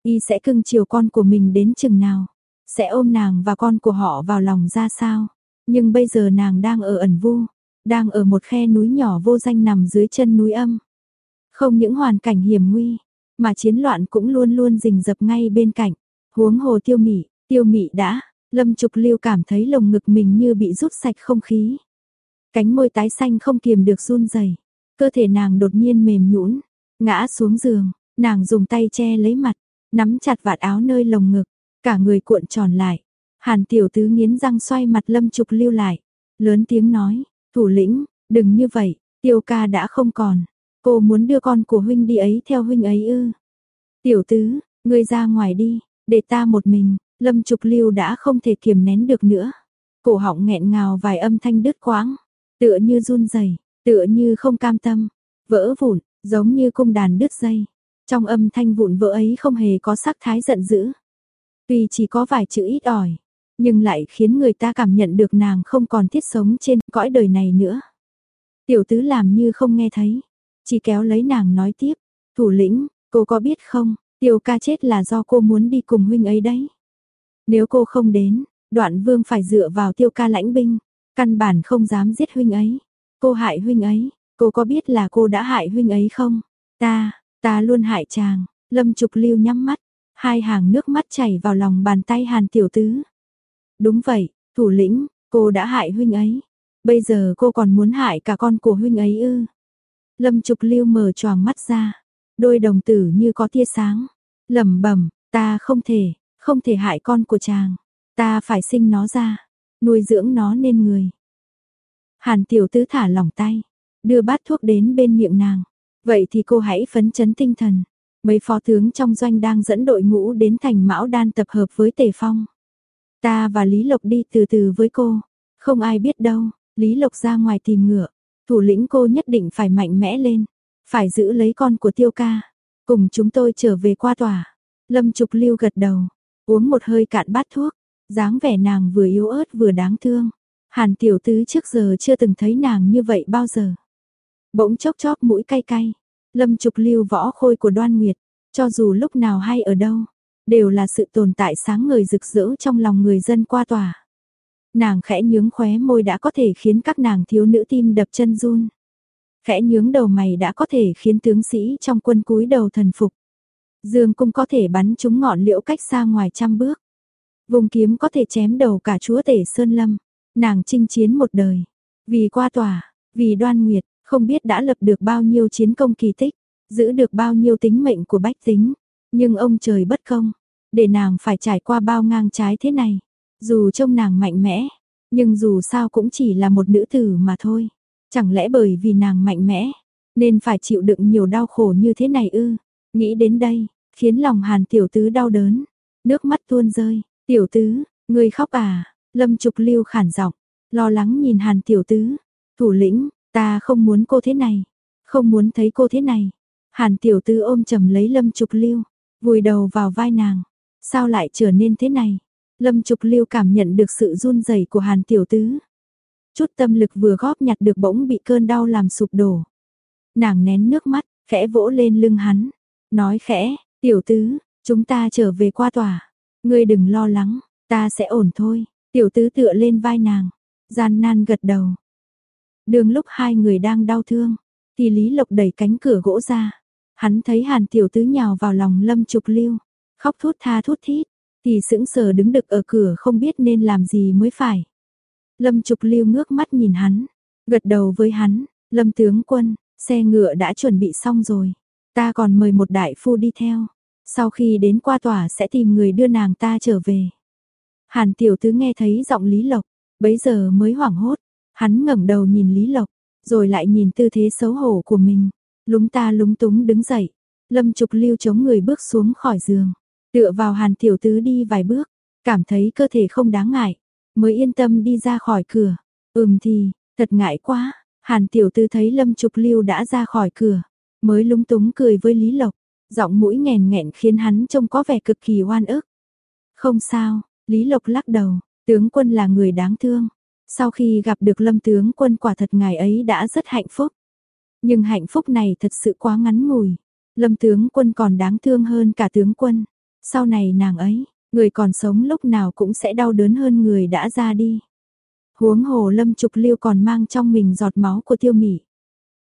Y sẽ cưng chiều con của mình đến chừng nào, sẽ ôm nàng và con của họ vào lòng ra sao. Nhưng bây giờ nàng đang ở ẩn vu, đang ở một khe núi nhỏ vô danh nằm dưới chân núi âm. Không những hoàn cảnh hiểm nguy, mà chiến loạn cũng luôn luôn rình rập ngay bên cạnh. Huống hồ tiêu mị, tiêu mị đã, lâm trục lưu cảm thấy lồng ngực mình như bị rút sạch không khí. Cánh môi tái xanh không kiềm được run rẩy cơ thể nàng đột nhiên mềm nhũn ngã xuống giường, nàng dùng tay che lấy mặt, nắm chặt vạt áo nơi lồng ngực, cả người cuộn tròn lại. Hàn tiểu tứ nghiến răng xoay mặt lâm trục lưu lại, lớn tiếng nói, thủ lĩnh, đừng như vậy, tiêu ca đã không còn, cô muốn đưa con của huynh đi ấy theo huynh ấy ư. Tiểu tứ, ngươi ra ngoài đi, để ta một mình, lâm trục lưu đã không thể kiềm nén được nữa. Cổ họng nghẹn ngào vài âm thanh đứt quãng, tựa như run rẩy, tựa như không cam tâm, vỡ vụn, giống như cung đàn đứt dây. Trong âm thanh vụn vỡ ấy không hề có sắc thái giận dữ. Tuy chỉ có vài chữ ít ỏi, nhưng lại khiến người ta cảm nhận được nàng không còn thiết sống trên cõi đời này nữa. Tiểu tứ làm như không nghe thấy, chỉ kéo lấy nàng nói tiếp, thủ lĩnh, cô có biết không, tiểu ca chết là do cô muốn đi cùng huynh ấy đấy. Nếu cô không đến, đoạn vương phải dựa vào tiêu ca lãnh binh, căn bản không dám giết huynh ấy. Cô hại huynh ấy, cô có biết là cô đã hại huynh ấy không? Ta, ta luôn hại chàng, lâm trục lưu nhắm mắt, hai hàng nước mắt chảy vào lòng bàn tay hàn tiểu tứ. Đúng vậy, thủ lĩnh, cô đã hại huynh ấy. Bây giờ cô còn muốn hại cả con của huynh ấy ư. Lâm Trục Lưu mở choàng mắt ra, đôi đồng tử như có tia sáng, lẩm bẩm, ta không thể, không thể hại con của chàng, ta phải sinh nó ra, nuôi dưỡng nó nên người. Hàn tiểu tứ thả lỏng tay, đưa bát thuốc đến bên miệng nàng. Vậy thì cô hãy phấn chấn tinh thần. Mấy phó tướng trong doanh đang dẫn đội ngũ đến thành Mão Đan tập hợp với Tề Phong. Ta và Lý Lộc đi từ từ với cô. Không ai biết đâu, Lý Lộc ra ngoài tìm ngựa. Thủ lĩnh cô nhất định phải mạnh mẽ lên. Phải giữ lấy con của tiêu ca. Cùng chúng tôi trở về qua tòa. Lâm Trục Lưu gật đầu. Uống một hơi cạn bát thuốc. dáng vẻ nàng vừa yếu ớt vừa đáng thương. Hàn tiểu tứ trước giờ chưa từng thấy nàng như vậy bao giờ. Bỗng chốc chốc mũi cay cay. Lâm Trục Lưu võ khôi của Đoan Nguyệt, cho dù lúc nào hay ở đâu, đều là sự tồn tại sáng ngời rực rỡ trong lòng người dân qua tòa. Nàng khẽ nhướng khóe môi đã có thể khiến các nàng thiếu nữ tim đập chân run. Khẽ nhướng đầu mày đã có thể khiến tướng sĩ trong quân cúi đầu thần phục. Dương cung có thể bắn trúng ngọn liễu cách xa ngoài trăm bước. Vùng kiếm có thể chém đầu cả chúa tể Sơn Lâm. Nàng chinh chiến một đời. Vì qua tòa, vì đoan nguyệt, không biết đã lập được bao nhiêu chiến công kỳ tích, giữ được bao nhiêu tính mệnh của bách tính. Nhưng ông trời bất công, để nàng phải trải qua bao ngang trái thế này. Dù trông nàng mạnh mẽ, nhưng dù sao cũng chỉ là một nữ tử mà thôi. Chẳng lẽ bởi vì nàng mạnh mẽ, nên phải chịu đựng nhiều đau khổ như thế này ư? Nghĩ đến đây, khiến lòng hàn tiểu tứ đau đớn, nước mắt tuôn rơi. Tiểu tứ, người khóc à? Lâm Trục Lưu khản giọng, lo lắng nhìn Hàn tiểu tứ, "Thủ lĩnh, ta không muốn cô thế này, không muốn thấy cô thế này." Hàn tiểu tứ ôm chầm lấy Lâm Trục Lưu, vùi đầu vào vai nàng. "Sao lại trở nên thế này?" Lâm Trục Lưu cảm nhận được sự run rẩy của Hàn tiểu tứ. Chút tâm lực vừa góp nhặt được bỗng bị cơn đau làm sụp đổ. Nàng nén nước mắt, khẽ vỗ lên lưng hắn, nói khẽ, "Tiểu tứ, chúng ta trở về qua tòa, ngươi đừng lo lắng, ta sẽ ổn thôi." Tiểu tứ tựa lên vai nàng, gian nan gật đầu. Đường lúc hai người đang đau thương, thì Lý Lộc đẩy cánh cửa gỗ ra. Hắn thấy Hàn tiểu tứ nhào vào lòng Lâm Trục Lưu, khóc thút tha thút thít, thì sững sờ đứng đực ở cửa không biết nên làm gì mới phải. Lâm Trục Lưu ngước mắt nhìn hắn, gật đầu với hắn, Lâm tướng quân, xe ngựa đã chuẩn bị xong rồi, ta còn mời một đại phu đi theo, sau khi đến qua tòa sẽ tìm người đưa nàng ta trở về. Hàn tiểu tứ nghe thấy giọng Lý Lộc, bấy giờ mới hoảng hốt, hắn ngẩng đầu nhìn Lý Lộc, rồi lại nhìn tư thế xấu hổ của mình, lúng ta lúng túng đứng dậy. Lâm Trục Lưu chống người bước xuống khỏi giường, tựa vào Hàn tiểu tứ đi vài bước, cảm thấy cơ thể không đáng ngại, mới yên tâm đi ra khỏi cửa. Ừm thì, thật ngại quá. Hàn tiểu tứ thấy Lâm Trục Lưu đã ra khỏi cửa, mới lúng túng cười với Lý Lộc, giọng mũi nghèn nghẹn khiến hắn trông có vẻ cực kỳ oan ức. Không sao, Lý Lộc lắc đầu, tướng quân là người đáng thương. Sau khi gặp được Lâm tướng quân quả thật ngài ấy đã rất hạnh phúc. Nhưng hạnh phúc này thật sự quá ngắn ngủi. Lâm tướng quân còn đáng thương hơn cả tướng quân. Sau này nàng ấy, người còn sống lúc nào cũng sẽ đau đớn hơn người đã ra đi. Huống hồ Lâm Trục Liêu còn mang trong mình giọt máu của tiêu mỉ.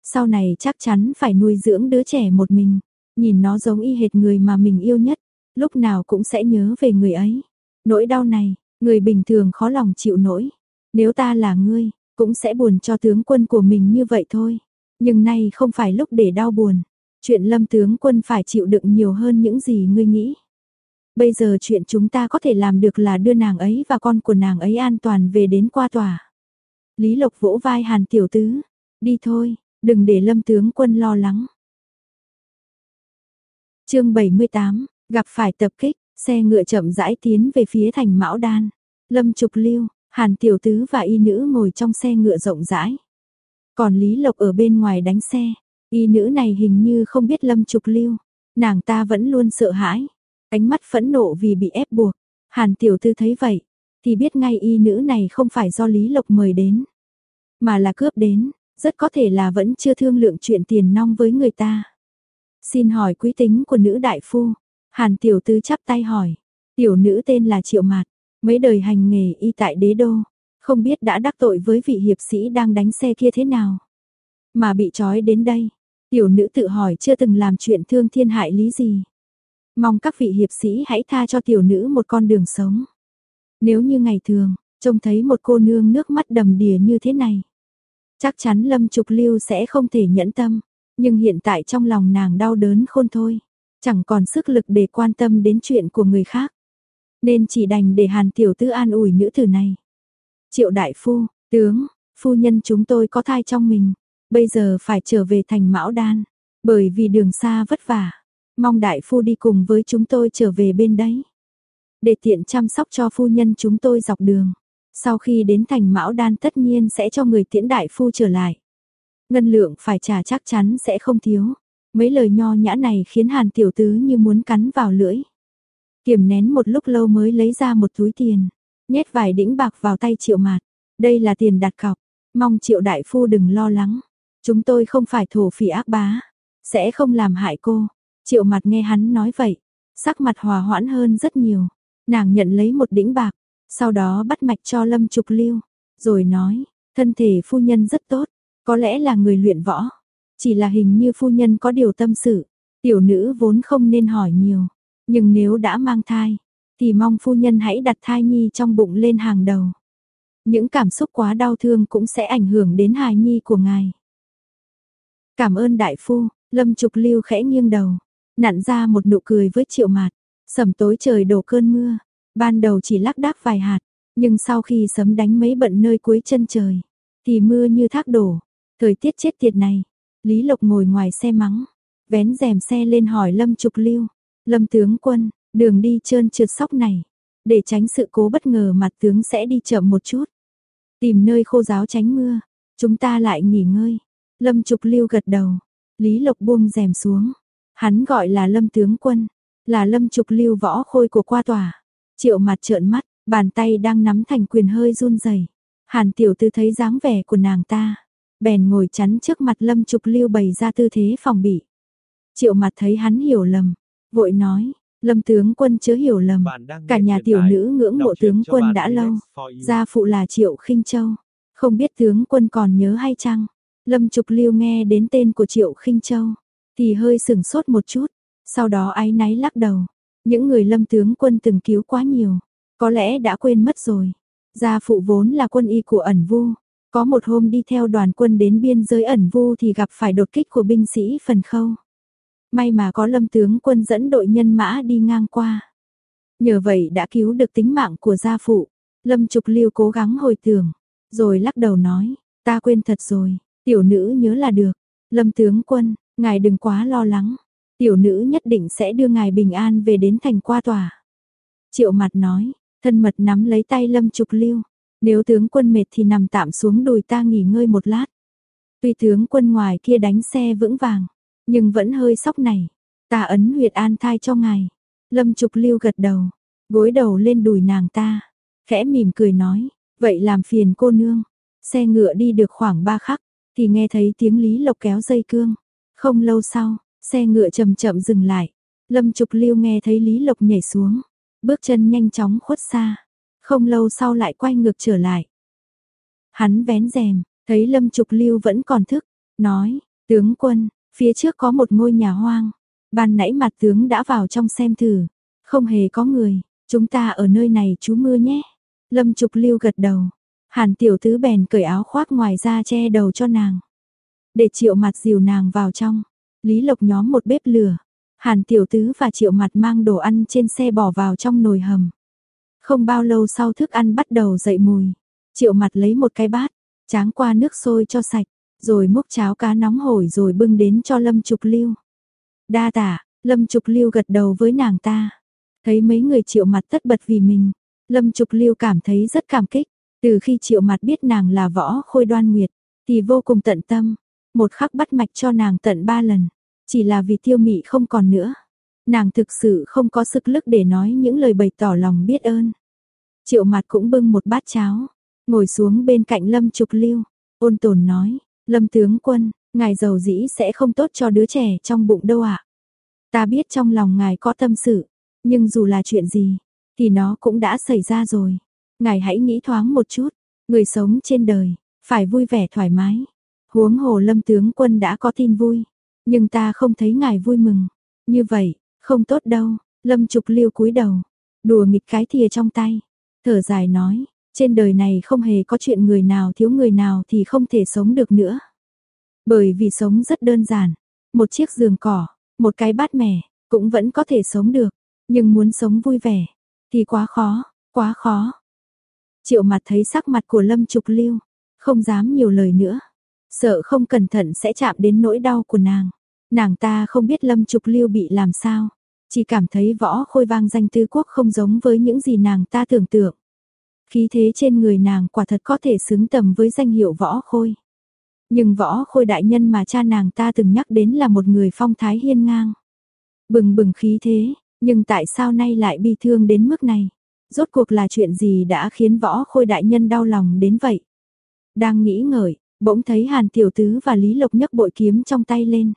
Sau này chắc chắn phải nuôi dưỡng đứa trẻ một mình, nhìn nó giống y hệt người mà mình yêu nhất, lúc nào cũng sẽ nhớ về người ấy. Nỗi đau này, người bình thường khó lòng chịu nổi. Nếu ta là ngươi, cũng sẽ buồn cho tướng quân của mình như vậy thôi. Nhưng nay không phải lúc để đau buồn. Chuyện lâm tướng quân phải chịu đựng nhiều hơn những gì ngươi nghĩ. Bây giờ chuyện chúng ta có thể làm được là đưa nàng ấy và con của nàng ấy an toàn về đến qua tòa. Lý Lộc vỗ vai Hàn Tiểu Tứ. Đi thôi, đừng để lâm tướng quân lo lắng. chương 78, gặp phải tập kích, xe ngựa chậm rãi tiến về phía thành Mão Đan. Lâm Trục Lưu, Hàn Tiểu Tứ và y nữ ngồi trong xe ngựa rộng rãi. Còn Lý Lộc ở bên ngoài đánh xe, y nữ này hình như không biết Lâm Trục Lưu, nàng ta vẫn luôn sợ hãi, ánh mắt phẫn nộ vì bị ép buộc. Hàn Tiểu Tư thấy vậy, thì biết ngay y nữ này không phải do Lý Lộc mời đến, mà là cướp đến, rất có thể là vẫn chưa thương lượng chuyện tiền nong với người ta. Xin hỏi quý tính của nữ đại phu, Hàn Tiểu Tư chắp tay hỏi, tiểu nữ tên là Triệu Mạt, mấy đời hành nghề y tại đế đô, không biết đã đắc tội với vị hiệp sĩ đang đánh xe kia thế nào. Mà bị trói đến đây, tiểu nữ tự hỏi chưa từng làm chuyện thương thiên hại lý gì. Mong các vị hiệp sĩ hãy tha cho tiểu nữ một con đường sống. Nếu như ngày thường, trông thấy một cô nương nước mắt đầm đìa như thế này. Chắc chắn Lâm Trục Lưu sẽ không thể nhẫn tâm, nhưng hiện tại trong lòng nàng đau đớn khôn thôi, chẳng còn sức lực để quan tâm đến chuyện của người khác. Nên chỉ đành để Hàn Tiểu Tư an ủi nữ tử này. Triệu đại phu, tướng, phu nhân chúng tôi có thai trong mình, bây giờ phải trở về thành Mão Đan, bởi vì đường xa vất vả. Mong đại phu đi cùng với chúng tôi trở về bên đấy. Để tiện chăm sóc cho phu nhân chúng tôi dọc đường. Sau khi đến thành Mão Đan tất nhiên sẽ cho người tiễn đại phu trở lại. Ngân lượng phải trả chắc chắn sẽ không thiếu. Mấy lời nho nhã này khiến Hàn tiểu tứ như muốn cắn vào lưỡi. Kiềm nén một lúc lâu mới lấy ra một túi tiền, nhét vài đĩnh bạc vào tay Triệu Mạt. Đây là tiền đặt cọc, mong Triệu đại phu đừng lo lắng. Chúng tôi không phải thổ phỉ ác bá, sẽ không làm hại cô. Triệu Mạt nghe hắn nói vậy, sắc mặt hòa hoãn hơn rất nhiều. Nàng nhận lấy một đĩnh bạc, sau đó bắt mạch cho Lâm Trục Lưu, rồi nói, thân thể phu nhân rất tốt, có lẽ là người luyện võ. Chỉ là hình như phu nhân có điều tâm sự, tiểu nữ vốn không nên hỏi nhiều, nhưng nếu đã mang thai, thì mong phu nhân hãy đặt thai nhi trong bụng lên hàng đầu. Những cảm xúc quá đau thương cũng sẽ ảnh hưởng đến hài nhi của ngài. Cảm ơn đại phu, Lâm Trục Lưu khẽ nghiêng đầu, nặn ra một nụ cười với Triệu Mạt. Sầm tối trời đổ cơn mưa, ban đầu chỉ lác đác vài hạt, nhưng sau khi sấm đánh mấy bận nơi cuối chân trời, thì mưa như thác đổ. Thời tiết chết tiệt này, Lý Lộc ngồi ngoài xe mắng, vén rèm xe lên hỏi Lâm Trục Lưu, Lâm tướng quân, đường đi trơn trượt sóc này, để tránh sự cố bất ngờ mặt tướng sẽ đi chậm một chút. Tìm nơi khô giáo tránh mưa, chúng ta lại nghỉ ngơi. Lâm Trục Lưu gật đầu, Lý Lộc buông rèm xuống. Hắn gọi là Lâm tướng quân, là Lâm Trục Lưu võ khôi của qua tòa. Triệu mặt trợn mắt, bàn tay đang nắm thành quyền hơi run rẩy. Hàn tiểu tư thấy dáng vẻ của nàng ta, bèn ngồi chắn trước mặt Lâm Trục Lưu bày ra tư thế phòng bị. Triệu mặt thấy hắn hiểu lầm, vội nói, Lâm tướng quân chớ hiểu lầm, cả nhà tiểu nữ ngưỡng mộ tướng quân đã lâu, gia phụ là Triệu khinh Châu, không biết tướng quân còn nhớ hay chăng? Lâm Trục Lưu nghe đến tên của Triệu khinh Châu, thì hơi sừng sốt một chút, sau đó áy náy lắc đầu, những người Lâm tướng quân từng cứu quá nhiều, có lẽ đã quên mất rồi. Gia phụ vốn là quân y của ẩn vu, có một hôm đi theo đoàn quân đến biên giới ẩn vu thì gặp phải đột kích của binh sĩ phần khâu. May mà có lâm tướng quân dẫn đội nhân mã đi ngang qua. Nhờ vậy đã cứu được tính mạng của gia phụ. Lâm Trục liêu cố gắng hồi tưởng, rồi lắc đầu nói, ta quên thật rồi, Tiểu nữ nhớ là được. Lâm tướng quân, ngài đừng quá lo lắng. Tiểu nữ nhất định sẽ đưa ngài bình an về đến thành qua tòa. Triệu mặt nói, thân mật nắm lấy tay Lâm Trục Lưu. Nếu tướng quân mệt thì nằm tạm xuống đùi ta nghỉ ngơi một lát. Tuy tướng quân ngoài kia đánh xe vững vàng, nhưng vẫn hơi sóc này. Ta ấn huyệt an thai cho ngài. Lâm Trục Lưu gật đầu, gối đầu lên đùi nàng ta. Khẽ mỉm cười nói, vậy làm phiền cô nương. Xe ngựa đi được khoảng ba khắc, thì nghe thấy tiếng Lý Lộc kéo dây cương. Không lâu sau, xe ngựa chậm chậm dừng lại. Lâm Trục Lưu nghe thấy Lý Lộc nhảy xuống, bước chân nhanh chóng khuất xa. Không lâu sau lại quay ngược trở lại. Hắn vén rèm, thấy Lâm Trục Lưu vẫn còn thức, nói, tướng quân, phía trước có một ngôi nhà hoang. Ban nãy mặt tướng đã vào trong xem thử, không hề có người, chúng ta ở nơi này chú mưa nhé. Lâm Trục Lưu gật đầu, Hàn tiểu tứ bèn cởi áo khoác ngoài ra che đầu cho nàng. Để triệu mặt dìu nàng vào trong. Lý Lộc nhóm một bếp lửa. Hàn tiểu tứ và triệu mặt mang đồ ăn trên xe bỏ vào trong nồi hầm. Không bao lâu sau thức ăn bắt đầu dậy mùi. Triệu mặt lấy một cái bát, tráng qua nước sôi cho sạch, rồi múc cháo cá nóng hổi rồi bưng đến cho Lâm Trục Lưu. Đa tả, Lâm Trục Lưu gật đầu với nàng ta. Thấy mấy người triệu mặt tất bật vì mình, Lâm Trục Lưu cảm thấy rất cảm kích. Từ khi triệu mặt biết nàng là võ khôi đoan nguyệt, thì vô cùng tận tâm, một khắc bắt mạch cho nàng tận ba lần, chỉ là vì tiêu mị không còn nữa. Nàng thực sự không có sức lực để nói những lời bày tỏ lòng biết ơn. Triệu mặt cũng bưng một bát cháo, ngồi xuống bên cạnh Lâm Trục Lưu, ôn tồn nói, Lâm tướng quân, ngài giàu dĩ sẽ không tốt cho đứa trẻ trong bụng đâu ạ. Ta biết trong lòng ngài có tâm sự, nhưng dù là chuyện gì, thì nó cũng đã xảy ra rồi. Ngài hãy nghĩ thoáng một chút, người sống trên đời, phải vui vẻ thoải mái. Huống hồ lâm tướng quân đã có tin vui, nhưng ta không thấy ngài vui mừng. Như vậy, không tốt đâu, lâm trục Liêu cúi đầu, đùa nghịch cái thìa trong tay, thở dài nói, trên đời này không hề có chuyện người nào thiếu người nào thì không thể sống được nữa. Bởi vì sống rất đơn giản, một chiếc giường cỏ, một cái bát mẻ, cũng vẫn có thể sống được, nhưng muốn sống vui vẻ, thì quá khó, quá khó. Triệu mặt thấy sắc mặt của Lâm Trục Lưu, không dám nhiều lời nữa. Sợ không cẩn thận sẽ chạm đến nỗi đau của nàng. Nàng ta không biết Lâm Trục Lưu bị làm sao. Chỉ cảm thấy võ khôi vang danh tư quốc không giống với những gì nàng ta tưởng tượng. Khí thế trên người nàng quả thật có thể xứng tầm với danh hiệu võ khôi. Nhưng võ khôi đại nhân mà cha nàng ta từng nhắc đến là một người phong thái hiên ngang. Bừng bừng khí thế, nhưng tại sao nay lại bi thương đến mức này? Rốt cuộc là chuyện gì đã khiến võ khôi đại nhân đau lòng đến vậy? Đang nghĩ ngợi, bỗng thấy Hàn Tiểu Tứ và Lý Lộc nhấc bội kiếm trong tay lên.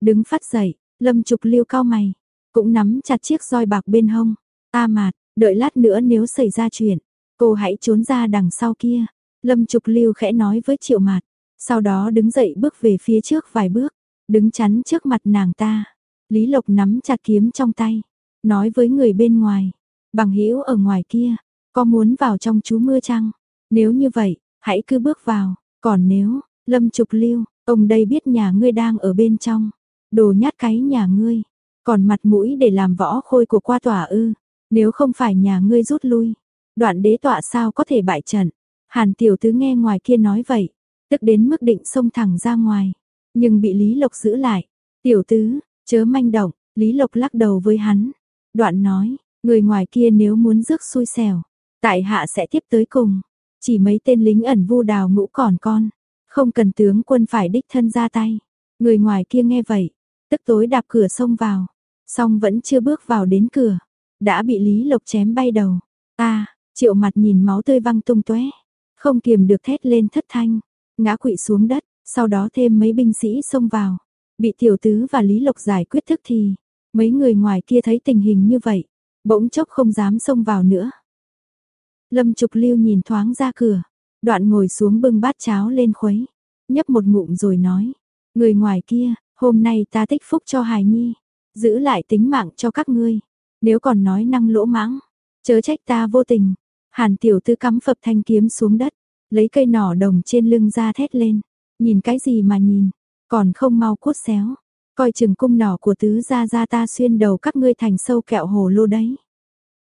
Đứng phát dậy, Lâm Trục Liêu cao mày, cũng nắm chặt chiếc roi bạc bên hông. A mạt, đợi lát nữa nếu xảy ra chuyện, cô hãy trốn ra đằng sau kia. Lâm Trục Liêu khẽ nói với Triệu Mạt, sau đó đứng dậy bước về phía trước vài bước, đứng chắn trước mặt nàng ta. Lý Lộc nắm chặt kiếm trong tay, nói với người bên ngoài, Bằng hữu ở ngoài kia, có muốn vào trong chú mưa chăng? Nếu như vậy, hãy cứ bước vào, còn nếu, Lâm Trục Lưu, ông đây biết nhà ngươi đang ở bên trong, đồ nhát cái nhà ngươi, còn mặt mũi để làm võ khôi của qua tòa ư, nếu không phải nhà ngươi rút lui, đoạn đế tọa sao có thể bại trận. Hàn tiểu tứ nghe ngoài kia nói vậy, tức đến mức định xông thẳng ra ngoài, nhưng bị Lý Lộc giữ lại. Tiểu tứ, chớ manh động, Lý Lộc lắc đầu với hắn, đoạn nói, Người ngoài kia nếu muốn rước xui xẻo, tại hạ sẽ tiếp tới cùng. Chỉ mấy tên lính ẩn vu đào ngũ còn con, không cần tướng quân phải đích thân ra tay. Người ngoài kia nghe vậy, tức tối đạp cửa xông vào, song vẫn chưa bước vào đến cửa, đã bị Lý Lộc chém bay đầu. Ta, triệu mặt nhìn máu tươi văng tung tóe, không kiềm được thét lên thất thanh, ngã quỵ xuống đất, sau đó thêm mấy binh sĩ xông vào, bị tiểu tứ và Lý Lộc giải quyết thức thì, mấy người ngoài kia thấy tình hình như vậy, bỗng chốc không dám xông vào nữa. Lâm Trục Lưu nhìn thoáng ra cửa, đoạn ngồi xuống bưng bát cháo lên khuấy, nhấp một ngụm rồi nói, người ngoài kia, hôm nay ta tích phúc cho Hải Nhi, giữ lại tính mạng cho các ngươi, nếu còn nói năng lỗ mãng, chớ trách ta vô tình. Hàn tiểu tư cắm phập thanh kiếm xuống đất, lấy cây nỏ đồng trên lưng ra thét lên, nhìn cái gì mà nhìn, còn không mau cốt xéo. Coi chừng cung nỏ của tứ gia gia ta xuyên đầu các ngươi thành sâu kẹo hồ lô đấy.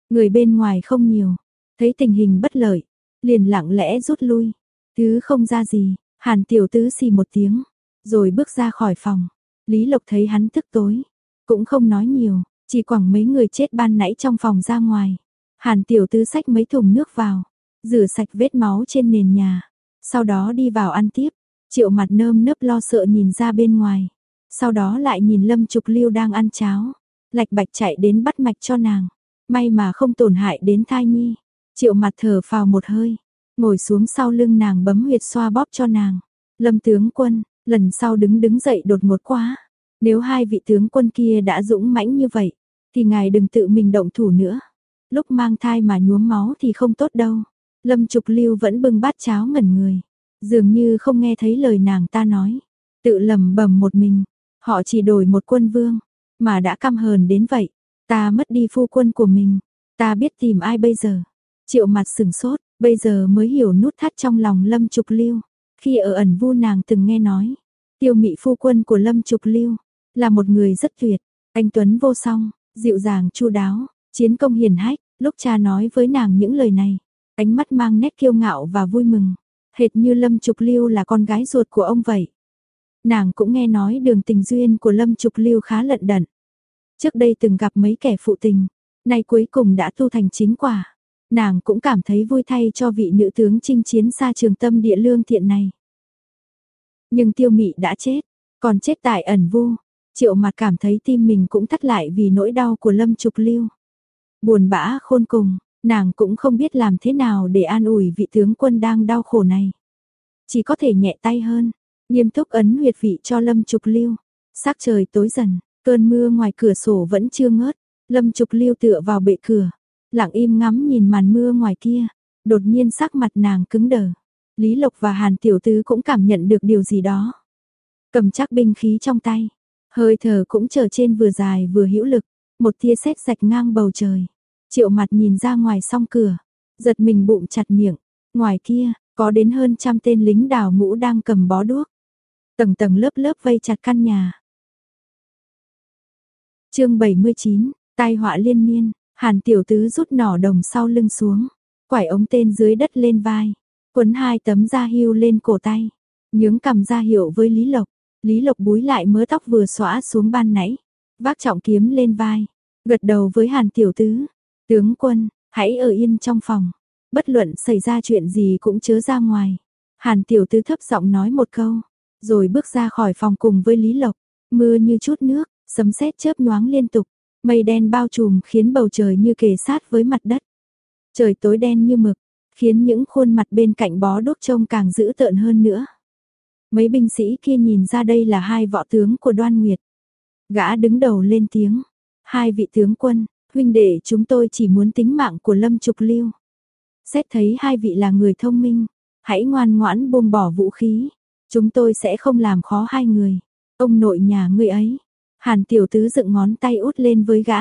Người bên ngoài không nhiều, thấy tình hình bất lợi, liền lặng lẽ rút lui. Tứ không ra gì, Hàn tiểu tứ xì một tiếng, rồi bước ra khỏi phòng. Lý Lộc thấy hắn tức tối, cũng không nói nhiều, chỉ quẳng mấy người chết ban nãy trong phòng ra ngoài. Hàn tiểu Tư xách mấy thùng nước vào, rửa sạch vết máu trên nền nhà, sau đó đi vào ăn tiếp. Triệu mặt nơm nớp lo sợ nhìn ra bên ngoài, sau đó lại nhìn Lâm Trục Lưu đang ăn cháo, lạch bạch chạy đến bắt mạch cho nàng, may mà không tổn hại đến thai nhi. Triệu mặt thở phào một hơi, ngồi xuống sau lưng nàng bấm huyệt xoa bóp cho nàng. Lâm tướng quân, lần sau đứng đứng dậy đột ngột quá. Nếu hai vị tướng quân kia đã dũng mãnh như vậy, thì ngài đừng tự mình động thủ nữa. Lúc mang thai mà nhuốm máu thì không tốt đâu. Lâm Trục Lưu vẫn bưng bát cháo ngẩn người, dường như không nghe thấy lời nàng ta nói, tự lầm bầm một mình, họ chỉ đổi một quân vương, mà đã căm hờn đến vậy, ta mất đi phu quân của mình, ta biết tìm ai bây giờ. Triệu mặt sừng sốt, bây giờ mới hiểu nút thắt trong lòng Lâm Trục Lưu. Khi ở ẩn vu nàng từng nghe nói, tiêu mị phu quân của Lâm Trục Lưu, là một người rất tuyệt, anh Tuấn vô song, dịu dàng chu đáo, chiến công hiền hách, lúc cha nói với nàng những lời này, ánh mắt mang nét kiêu ngạo và vui mừng, hệt như Lâm Trục Lưu là con gái ruột của ông vậy. Nàng cũng nghe nói đường tình duyên của Lâm Trục Lưu khá lận đận. Trước đây từng gặp mấy kẻ phụ tình, nay cuối cùng đã tu thành chính quả. Nàng cũng cảm thấy vui thay cho vị nữ tướng chinh chiến xa trường tâm địa lương thiện này. Nhưng tiêu mị đã chết, còn chết tại ẩn vu. Triệu mặt cảm thấy tim mình cũng thắt lại vì nỗi đau của Lâm Trục Lưu. Buồn bã khôn cùng, nàng cũng không biết làm thế nào để an ủi vị tướng quân đang đau khổ này. Chỉ có thể nhẹ tay hơn, nghiêm túc ấn huyệt vị cho Lâm Trục Lưu. Sắc trời tối dần, cơn mưa ngoài cửa sổ vẫn chưa ngớt, Lâm Trục Lưu tựa vào bệ cửa, lặng im ngắm nhìn màn mưa ngoài kia, đột nhiên sắc mặt nàng cứng đờ. Lý Lộc và Hàn Tiểu Tứ cũng cảm nhận được điều gì đó. Cầm chắc binh khí trong tay, hơi thở cũng trở trên vừa dài vừa hữu lực, một tia sét rạch ngang bầu trời. Triệu mặt nhìn ra ngoài song cửa, giật mình bụng chặt miệng, ngoài kia, có đến hơn trăm tên lính đào ngũ đang cầm bó đuốc. Tầng tầng lớp lớp vây chặt căn nhà. chương 79, tai họa liên miên, hàn tiểu tứ rút nỏ đồng sau lưng xuống, quải ống tên dưới đất lên vai, quấn hai tấm da hưu lên cổ tay, nhướng cầm ra hiệu với Lý Lộc. Lý Lộc búi lại mớ tóc vừa xóa xuống ban nãy, vác trọng kiếm lên vai, gật đầu với Hàn Tiểu Tứ. Tướng quân, hãy ở yên trong phòng, bất luận xảy ra chuyện gì cũng chớ ra ngoài. Hàn Tiểu Tứ thấp giọng nói một câu, rồi bước ra khỏi phòng cùng với Lý Lộc. Mưa như chút nước, sấm sét chớp nhoáng liên tục, mây đen bao trùm khiến bầu trời như kề sát với mặt đất. Trời tối đen như mực, khiến những khuôn mặt bên cạnh bó đốt trông càng dữ tợn hơn nữa. Mấy binh sĩ kia nhìn ra đây là hai võ tướng của Đoan Nguyệt. Gã đứng đầu lên tiếng, hai vị tướng quân, huynh đệ chúng tôi chỉ muốn tính mạng của Lâm Trục Lưu. Xét thấy hai vị là người thông minh, hãy ngoan ngoãn buông bỏ vũ khí, chúng tôi sẽ không làm khó hai người. Ông nội nhà ngươi ấy, Hàn tiểu tứ dựng ngón tay út lên với gã,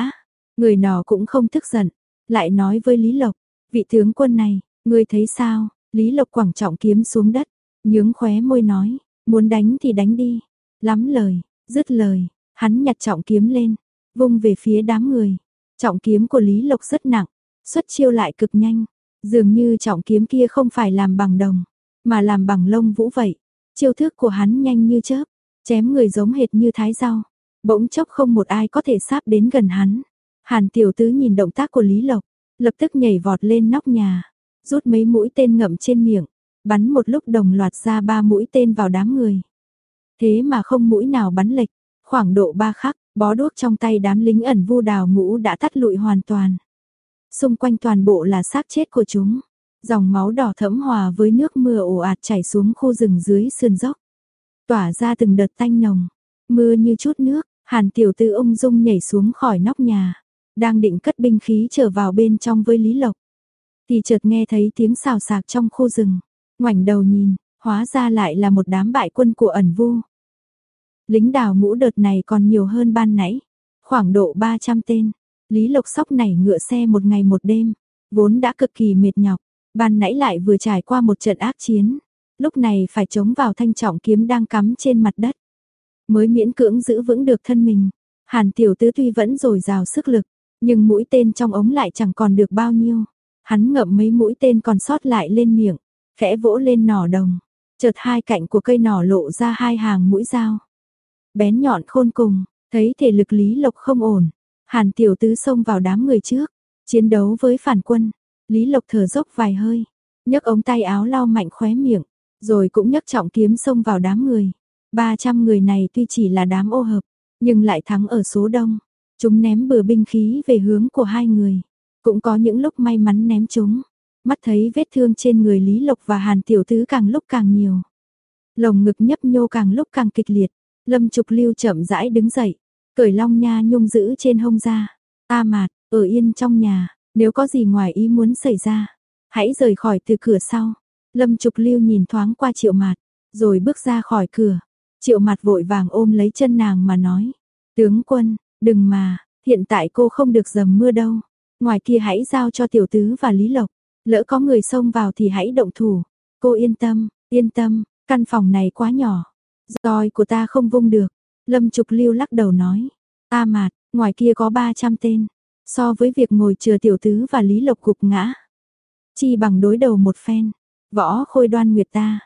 người nọ cũng không tức giận, lại nói với Lý Lộc, vị tướng quân này, ngươi thấy sao? Lý Lộc quẳng trọng kiếm xuống đất, nhướng khóe môi nói, muốn đánh thì đánh đi. Lắm lời, dứt lời, hắn nhặt trọng kiếm lên, vung về phía đám người. Trọng kiếm của Lý Lộc rất nặng, xuất chiêu lại cực nhanh, dường như trọng kiếm kia không phải làm bằng đồng, mà làm bằng lông vũ vậy. Chiêu thức của hắn nhanh như chớp, chém người giống hệt như thái rau. Bỗng chốc không một ai có thể sáp đến gần hắn. Hàn tiểu tứ nhìn động tác của Lý Lộc, lập tức nhảy vọt lên nóc nhà, rút mấy mũi tên ngậm trên miệng, bắn một lúc đồng loạt ra ba mũi tên vào đám người. Thế mà không mũi nào bắn lệch, khoảng độ ba khắc, bó đuốc trong tay đám lính ẩn vu đào ngũ đã tắt lụi hoàn toàn. Xung quanh toàn bộ là xác chết của chúng. Dòng máu đỏ thẫm hòa với nước mưa ồ ạt chảy xuống khu rừng dưới sườn dốc. Tỏa ra từng đợt tanh nồng, mưa như chút nước, hàn tiểu tư ung dung nhảy xuống khỏi nóc nhà. Đang định cất binh khí trở vào bên trong với Lý Lộc. Thì chợt nghe thấy tiếng xào xạc trong khu rừng. Ngoảnh đầu nhìn, hóa ra lại là một đám bại quân của ẩn vu. Lính đào ngũ đợt này còn nhiều hơn ban nãy, khoảng độ 300 tên. Lý Lộc Sóc này ngựa xe một ngày một đêm, vốn đã cực kỳ mệt nhọc, ban nãy lại vừa trải qua một trận ác chiến, lúc này phải chống vào thanh trọng kiếm đang cắm trên mặt đất. Mới miễn cưỡng giữ vững được thân mình, Hàn Tiểu Tứ tuy vẫn dồi dào sức lực, nhưng mũi tên trong ống lại chẳng còn được bao nhiêu. Hắn ngậm mấy mũi tên còn sót lại lên miệng, khẽ vỗ lên nỏ đồng, chợt hai cạnh của cây nỏ lộ ra hai hàng mũi dao. Bén nhọn khôn cùng, thấy thể lực Lý Lộc không ổn, Hàn Tiểu Tứ xông vào đám người trước, chiến đấu với phản quân. Lý Lộc thở dốc vài hơi, nhấc ống tay áo lau mạnh khóe miệng, rồi cũng nhấc trọng kiếm xông vào đám người. 300 người này tuy chỉ là đám ô hợp, nhưng lại thắng ở số đông. Chúng ném bừa binh khí về hướng của hai người. Cũng có những lúc may mắn ném chúng. Mắt thấy vết thương trên người Lý Lộc và Hàn Tiểu Tứ càng lúc càng nhiều. Lồng ngực nhấp nhô càng lúc càng kịch liệt. Lâm Trục Lưu chậm rãi đứng dậy, cởi long nha nhung giữ trên hông ra. A Mạt, ở yên trong nhà, nếu có gì ngoài ý muốn xảy ra, hãy rời khỏi từ cửa sau. Lâm Trục Lưu nhìn thoáng qua Triệu Mạt, rồi bước ra khỏi cửa. Triệu mặt vội vàng ôm lấy chân nàng mà nói: "Tướng quân, đừng mà, hiện tại cô không được dầm mưa đâu. Ngoài kia hãy giao cho tiểu tứ và Lý Lộc, lỡ có người xông vào thì hãy động thủ. Cô yên tâm, yên tâm, căn phòng này quá nhỏ, roi của ta không vung được." Lâm Trục Lưu lắc đầu nói: "A Mạt, ngoài kia có 300 tên, so với việc ngồi chờ tiểu tứ và Lý Lộc gục ngã, chi bằng đối đầu một phen." Võ khôi đoan nguyệt ta,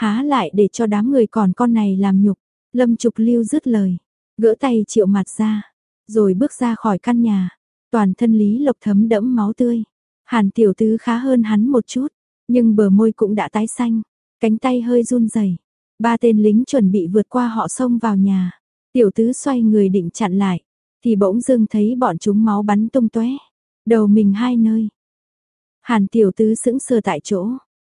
há lại để cho đám người còn con này làm nhục. Lâm Trục Lưu dứt lời, gỡ tay triệu mặt ra, rồi bước ra khỏi căn nhà. Toàn thân Lý Lộc thấm đẫm máu tươi. Hàn tiểu tứ khá hơn hắn một chút, nhưng bờ môi cũng đã tái xanh, cánh tay hơi run rẩy. Ba tên lính chuẩn bị vượt qua họ xông vào nhà. Tiểu tứ xoay người định chặn lại, thì bỗng dưng thấy bọn chúng máu bắn tung tóe, đầu mình hai nơi. Hàn tiểu tứ sững sờ tại chỗ,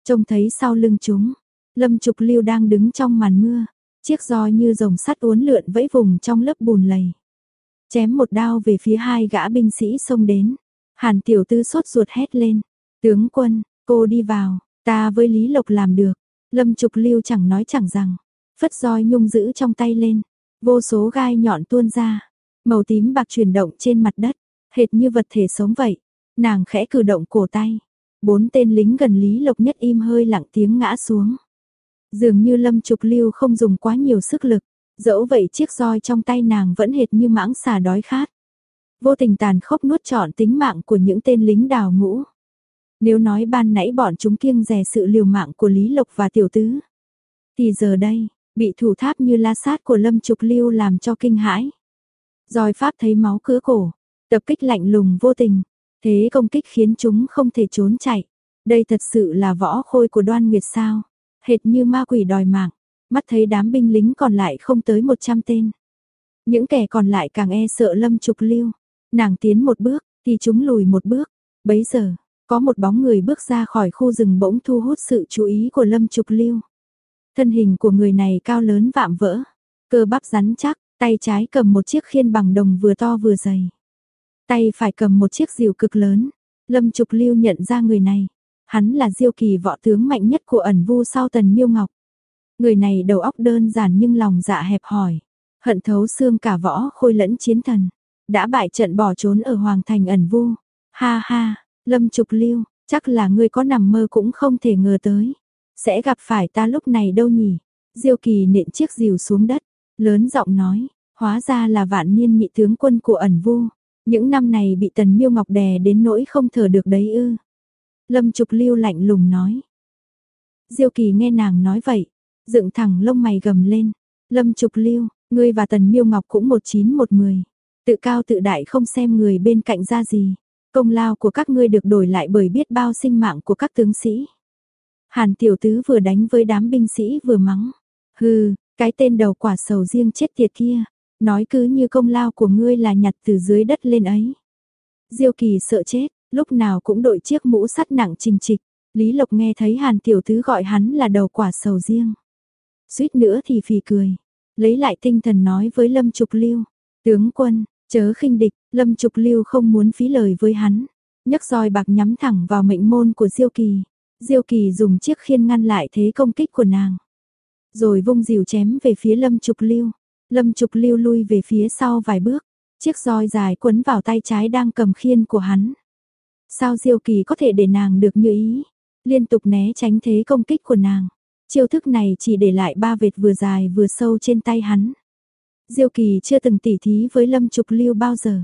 Trông thấy sau lưng chúng, Lâm Trục Lưu đang đứng trong màn mưa, chiếc roi như rồng sắt uốn lượn vẫy vùng trong lớp bùn lầy. Chém một đao về phía hai gã binh sĩ xông đến. Hàn tiểu tư sốt ruột hét lên. Tướng quân, cô đi vào, ta với Lý Lộc làm được. Lâm Trục Lưu chẳng nói chẳng rằng. Phất roi nhung giữ trong tay lên. Vô số gai nhọn tuôn ra. Màu tím bạc chuyển động trên mặt đất. Hệt như vật thể sống vậy. Nàng khẽ cử động cổ tay. Bốn tên lính gần Lý Lộc nhất im hơi lặng tiếng ngã xuống. Dường như Lâm Trục Lưu không dùng quá nhiều sức lực, dẫu vậy chiếc roi trong tay nàng vẫn hệt như mãng xà đói khát. Vô tình tàn khốc nuốt trọn tính mạng của những tên lính đào ngũ. Nếu nói ban nãy bọn chúng kiêng rè sự liều mạng của Lý Lộc và Tiểu Tứ, thì giờ đây, bị thủ tháp như la sát của Lâm Trục Lưu làm cho kinh hãi. Roi pháp thấy máu cứa cổ, tập kích lạnh lùng vô tình, Thế công kích khiến chúng không thể trốn chạy. Đây thật sự là võ khôi của đoan nguyệt sao. Hệt như ma quỷ đòi mạng. Mắt thấy đám binh lính còn lại không tới 100 tên. Những kẻ còn lại càng e sợ lâm trục lưu. Nàng tiến một bước, thì chúng lùi một bước. Bấy giờ, có một bóng người bước ra khỏi khu rừng bỗng thu hút sự chú ý của lâm trục lưu. Thân hình của người này cao lớn vạm vỡ. Cơ bắp rắn chắc, tay trái cầm một chiếc khiên bằng đồng vừa to vừa dày. Tay phải cầm một chiếc rìu cực lớn. Lâm Trục Lưu nhận ra người này. Hắn là diêu kỳ võ tướng mạnh nhất của ẩn vu sau tần miêu ngọc. Người này đầu óc đơn giản nhưng lòng dạ hẹp hòi. Hận thấu xương cả võ khôi lẫn chiến thần. Đã bại trận bỏ trốn ở Hoàng Thành ẩn vu. Ha ha, Lâm Trục Lưu, chắc là ngươi có nằm mơ cũng không thể ngờ tới. Sẽ gặp phải ta lúc này đâu nhỉ? Diêu kỳ nện chiếc rìu xuống đất, lớn giọng nói, hóa ra là vạn niên nhị tướng quân của ẩn vu. Những năm này bị Tần Miêu Ngọc đè đến nỗi không thở được đấy ư. Lâm Trục Lưu lạnh lùng nói. Diêu Kỳ nghe nàng nói vậy, dựng thẳng lông mày gầm lên. Lâm Trục Lưu, ngươi và Tần Miêu Ngọc cũng một chín một mười. Tự cao tự đại không xem người bên cạnh ra gì. Công lao của các ngươi được đổi lại bởi biết bao sinh mạng của các tướng sĩ. Hàn tiểu tứ vừa đánh với đám binh sĩ vừa mắng. Hừ, cái tên đầu quả sầu riêng chết tiệt kia, Nói cứ như công lao của ngươi là nhặt từ dưới đất lên ấy. Diêu kỳ sợ chết, lúc nào cũng đội chiếc mũ sắt nặng trình trịch. Lý Lộc nghe thấy Hàn Tiểu Tứ gọi hắn là đầu quả sầu riêng. Suýt nữa thì phì cười. Lấy lại tinh thần nói với Lâm Trục Lưu. Tướng quân, chớ khinh địch, Lâm Trục Lưu không muốn phí lời với hắn. nhấc roi bạc nhắm thẳng vào mệnh môn của Diêu Kỳ. Diêu Kỳ dùng chiếc khiên ngăn lại thế công kích của nàng. Rồi vung dìu chém về phía Lâm Trục Lưu. Lâm Trục lưu lui về phía sau vài bước, chiếc roi dài quấn vào tay trái đang cầm khiên của hắn. Sao Diêu Kỳ có thể để nàng được như ý, liên tục né tránh thế công kích của nàng. Chiêu thức này chỉ để lại ba vệt vừa dài vừa sâu trên tay hắn. Diêu Kỳ chưa từng tỉ thí với Lâm Trục Lưu bao giờ.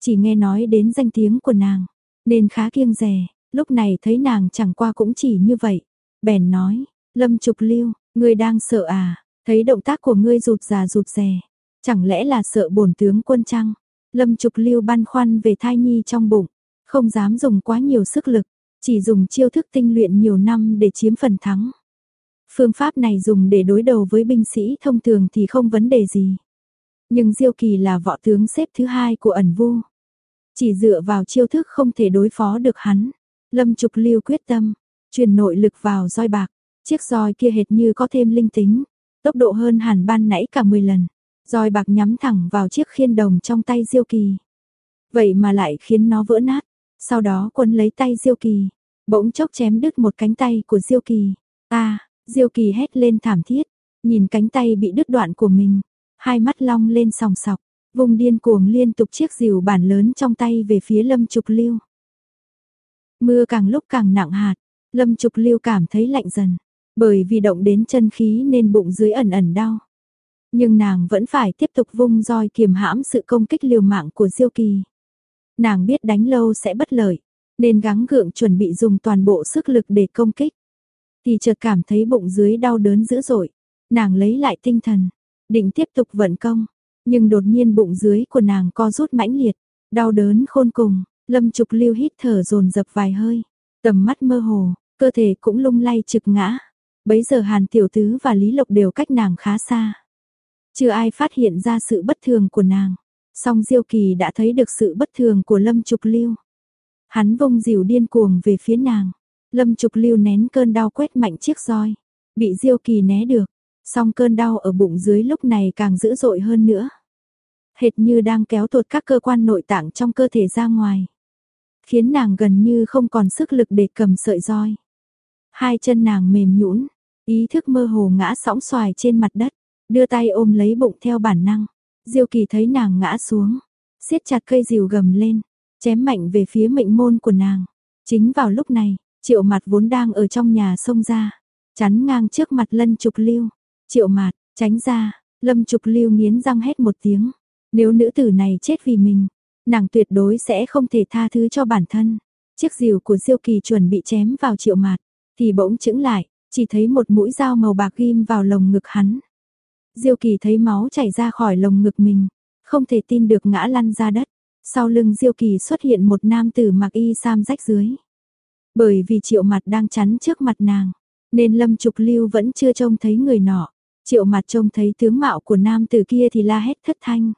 Chỉ nghe nói đến danh tiếng của nàng, nên khá kiêng dè, lúc này thấy nàng chẳng qua cũng chỉ như vậy. Bèn nói, Lâm Trục Lưu, ngươi đang sợ à? Thấy động tác của ngươi rụt già rụt rè, chẳng lẽ là sợ bổn tướng quân chăng? Lâm Trục Lưu băn khoăn về thai nhi trong bụng, không dám dùng quá nhiều sức lực, chỉ dùng chiêu thức tinh luyện nhiều năm để chiếm phần thắng. Phương pháp này dùng để đối đầu với binh sĩ thông thường thì không vấn đề gì. Nhưng Diêu Kỳ là võ tướng xếp thứ hai của ẩn vu. Chỉ dựa vào chiêu thức không thể đối phó được hắn. Lâm Trục Lưu quyết tâm, truyền nội lực vào roi bạc. Chiếc roi kia hệt như có thêm linh tính, tốc độ hơn hẳn ban nãy cả 10 lần. Roi bạc nhắm thẳng vào chiếc khiên đồng trong tay Diêu Kỳ. Vậy mà lại khiến nó vỡ nát. Sau đó quân lấy tay Diêu Kỳ, bỗng chốc chém đứt một cánh tay của Diêu Kỳ. A, Diêu Kỳ hét lên thảm thiết, nhìn cánh tay bị đứt đoạn của mình, hai mắt long lên sòng sọc, vùng điên cuồng liên tục chiếc rìu bản lớn trong tay về phía Lâm Trục Lưu. Mưa càng lúc càng nặng hạt, Lâm Trục Lưu cảm thấy lạnh dần, bởi vì động đến chân khí nên bụng dưới ẩn ẩn đau. Nhưng nàng vẫn phải tiếp tục vung roi kiềm hãm sự công kích liều mạng của Diêu Kỳ. Nàng biết đánh lâu sẽ bất lợi, nên gắng gượng chuẩn bị dùng toàn bộ sức lực để công kích. Thì chợt cảm thấy bụng dưới đau đớn dữ dội, nàng lấy lại tinh thần, định tiếp tục vận công, nhưng đột nhiên bụng dưới của nàng co rút mãnh liệt, đau đớn khôn cùng, Lâm Trục Lưu hít thở dồn dập vài hơi, tầm mắt mơ hồ, cơ thể cũng lung lay trực ngã. Bấy giờ Hàn Tiểu Tứ và Lý Lộc đều cách nàng khá xa. Chưa ai phát hiện ra sự bất thường của nàng. Song Diêu Kỳ đã thấy được sự bất thường của Lâm Trục Lưu. Hắn vung dìu điên cuồng về phía nàng. Lâm Trục Lưu nén cơn đau quét mạnh chiếc roi. Bị Diêu Kỳ né được. Song cơn đau ở bụng dưới lúc này càng dữ dội hơn nữa. Hệt như đang kéo tuột các cơ quan nội tạng trong cơ thể ra ngoài. Khiến nàng gần như không còn sức lực để cầm sợi roi. Hai chân nàng mềm nhũn, ý thức mơ hồ ngã sóng xoài trên mặt đất, đưa tay ôm lấy bụng theo bản năng. Diêu Kỳ thấy nàng ngã xuống, siết chặt cây rìu gầm lên, chém mạnh về phía mệnh môn của nàng. Chính vào lúc này, Triệu Mạt vốn đang ở trong nhà xông ra, chắn ngang trước mặt Lân Trục Lưu. Triệu Mạt, tránh ra, Lâm Trục Lưu nghiến răng hét một tiếng, nếu nữ tử này chết vì mình, nàng tuyệt đối sẽ không thể tha thứ cho bản thân. Chiếc rìu của Diêu Kỳ chuẩn bị chém vào Triệu Mạt, thì bỗng chững lại, chỉ thấy một mũi dao màu bạc ghim vào lồng ngực hắn. Diêu Kỳ thấy máu chảy ra khỏi lồng ngực mình, không thể tin được ngã lăn ra đất. Sau lưng Diêu Kỳ xuất hiện một nam tử mặc y sam rách dưới. Bởi vì triệu mặt đang chắn trước mặt nàng, nên Lâm Trục Lưu vẫn chưa trông thấy người nọ. Triệu mặt trông thấy tướng mạo của nam tử kia thì la hét thất thanh.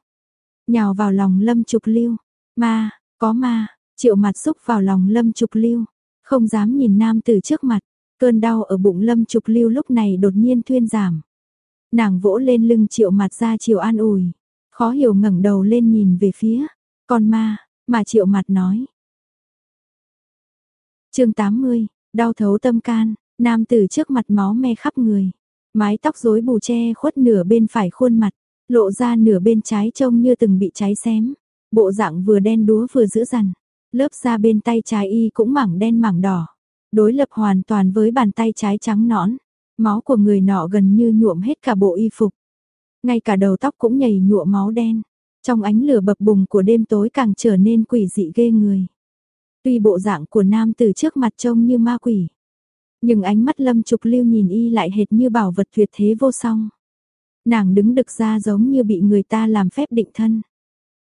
Nhào vào lòng Lâm Trục Lưu. Ma, có ma, triệu mặt xúc vào lòng Lâm Trục Lưu. Không dám nhìn nam tử trước mặt. Cơn đau ở bụng Lâm Trục Lưu lúc này đột nhiên thuyên giảm. Nàng vỗ lên lưng triệu mặt ra chiều an ủi. Khó hiểu ngẩng đầu lên nhìn về phía. Con ma, mà triệu mặt nói. chương 80, đau thấu tâm can, nam tử trước mặt máu me khắp người. Mái tóc rối bù che khuất nửa bên phải khuôn mặt, lộ ra nửa bên trái trông như từng bị cháy xém. Bộ dạng vừa đen đúa vừa dữ dằn. Lớp da bên tay trái y cũng mảng đen mảng đỏ. Đối lập hoàn toàn với bàn tay trái trắng nõn. Máu của người nọ gần như nhuộm hết cả bộ y phục. Ngay cả đầu tóc cũng nhầy nhụa máu đen. Trong ánh lửa bập bùng của đêm tối càng trở nên quỷ dị ghê người. Tuy bộ dạng của nam từ trước mặt trông như ma quỷ. Nhưng ánh mắt lâm trục lưu nhìn y lại hệt như bảo vật tuyệt thế vô song. Nàng đứng đực ra giống như bị người ta làm phép định thân.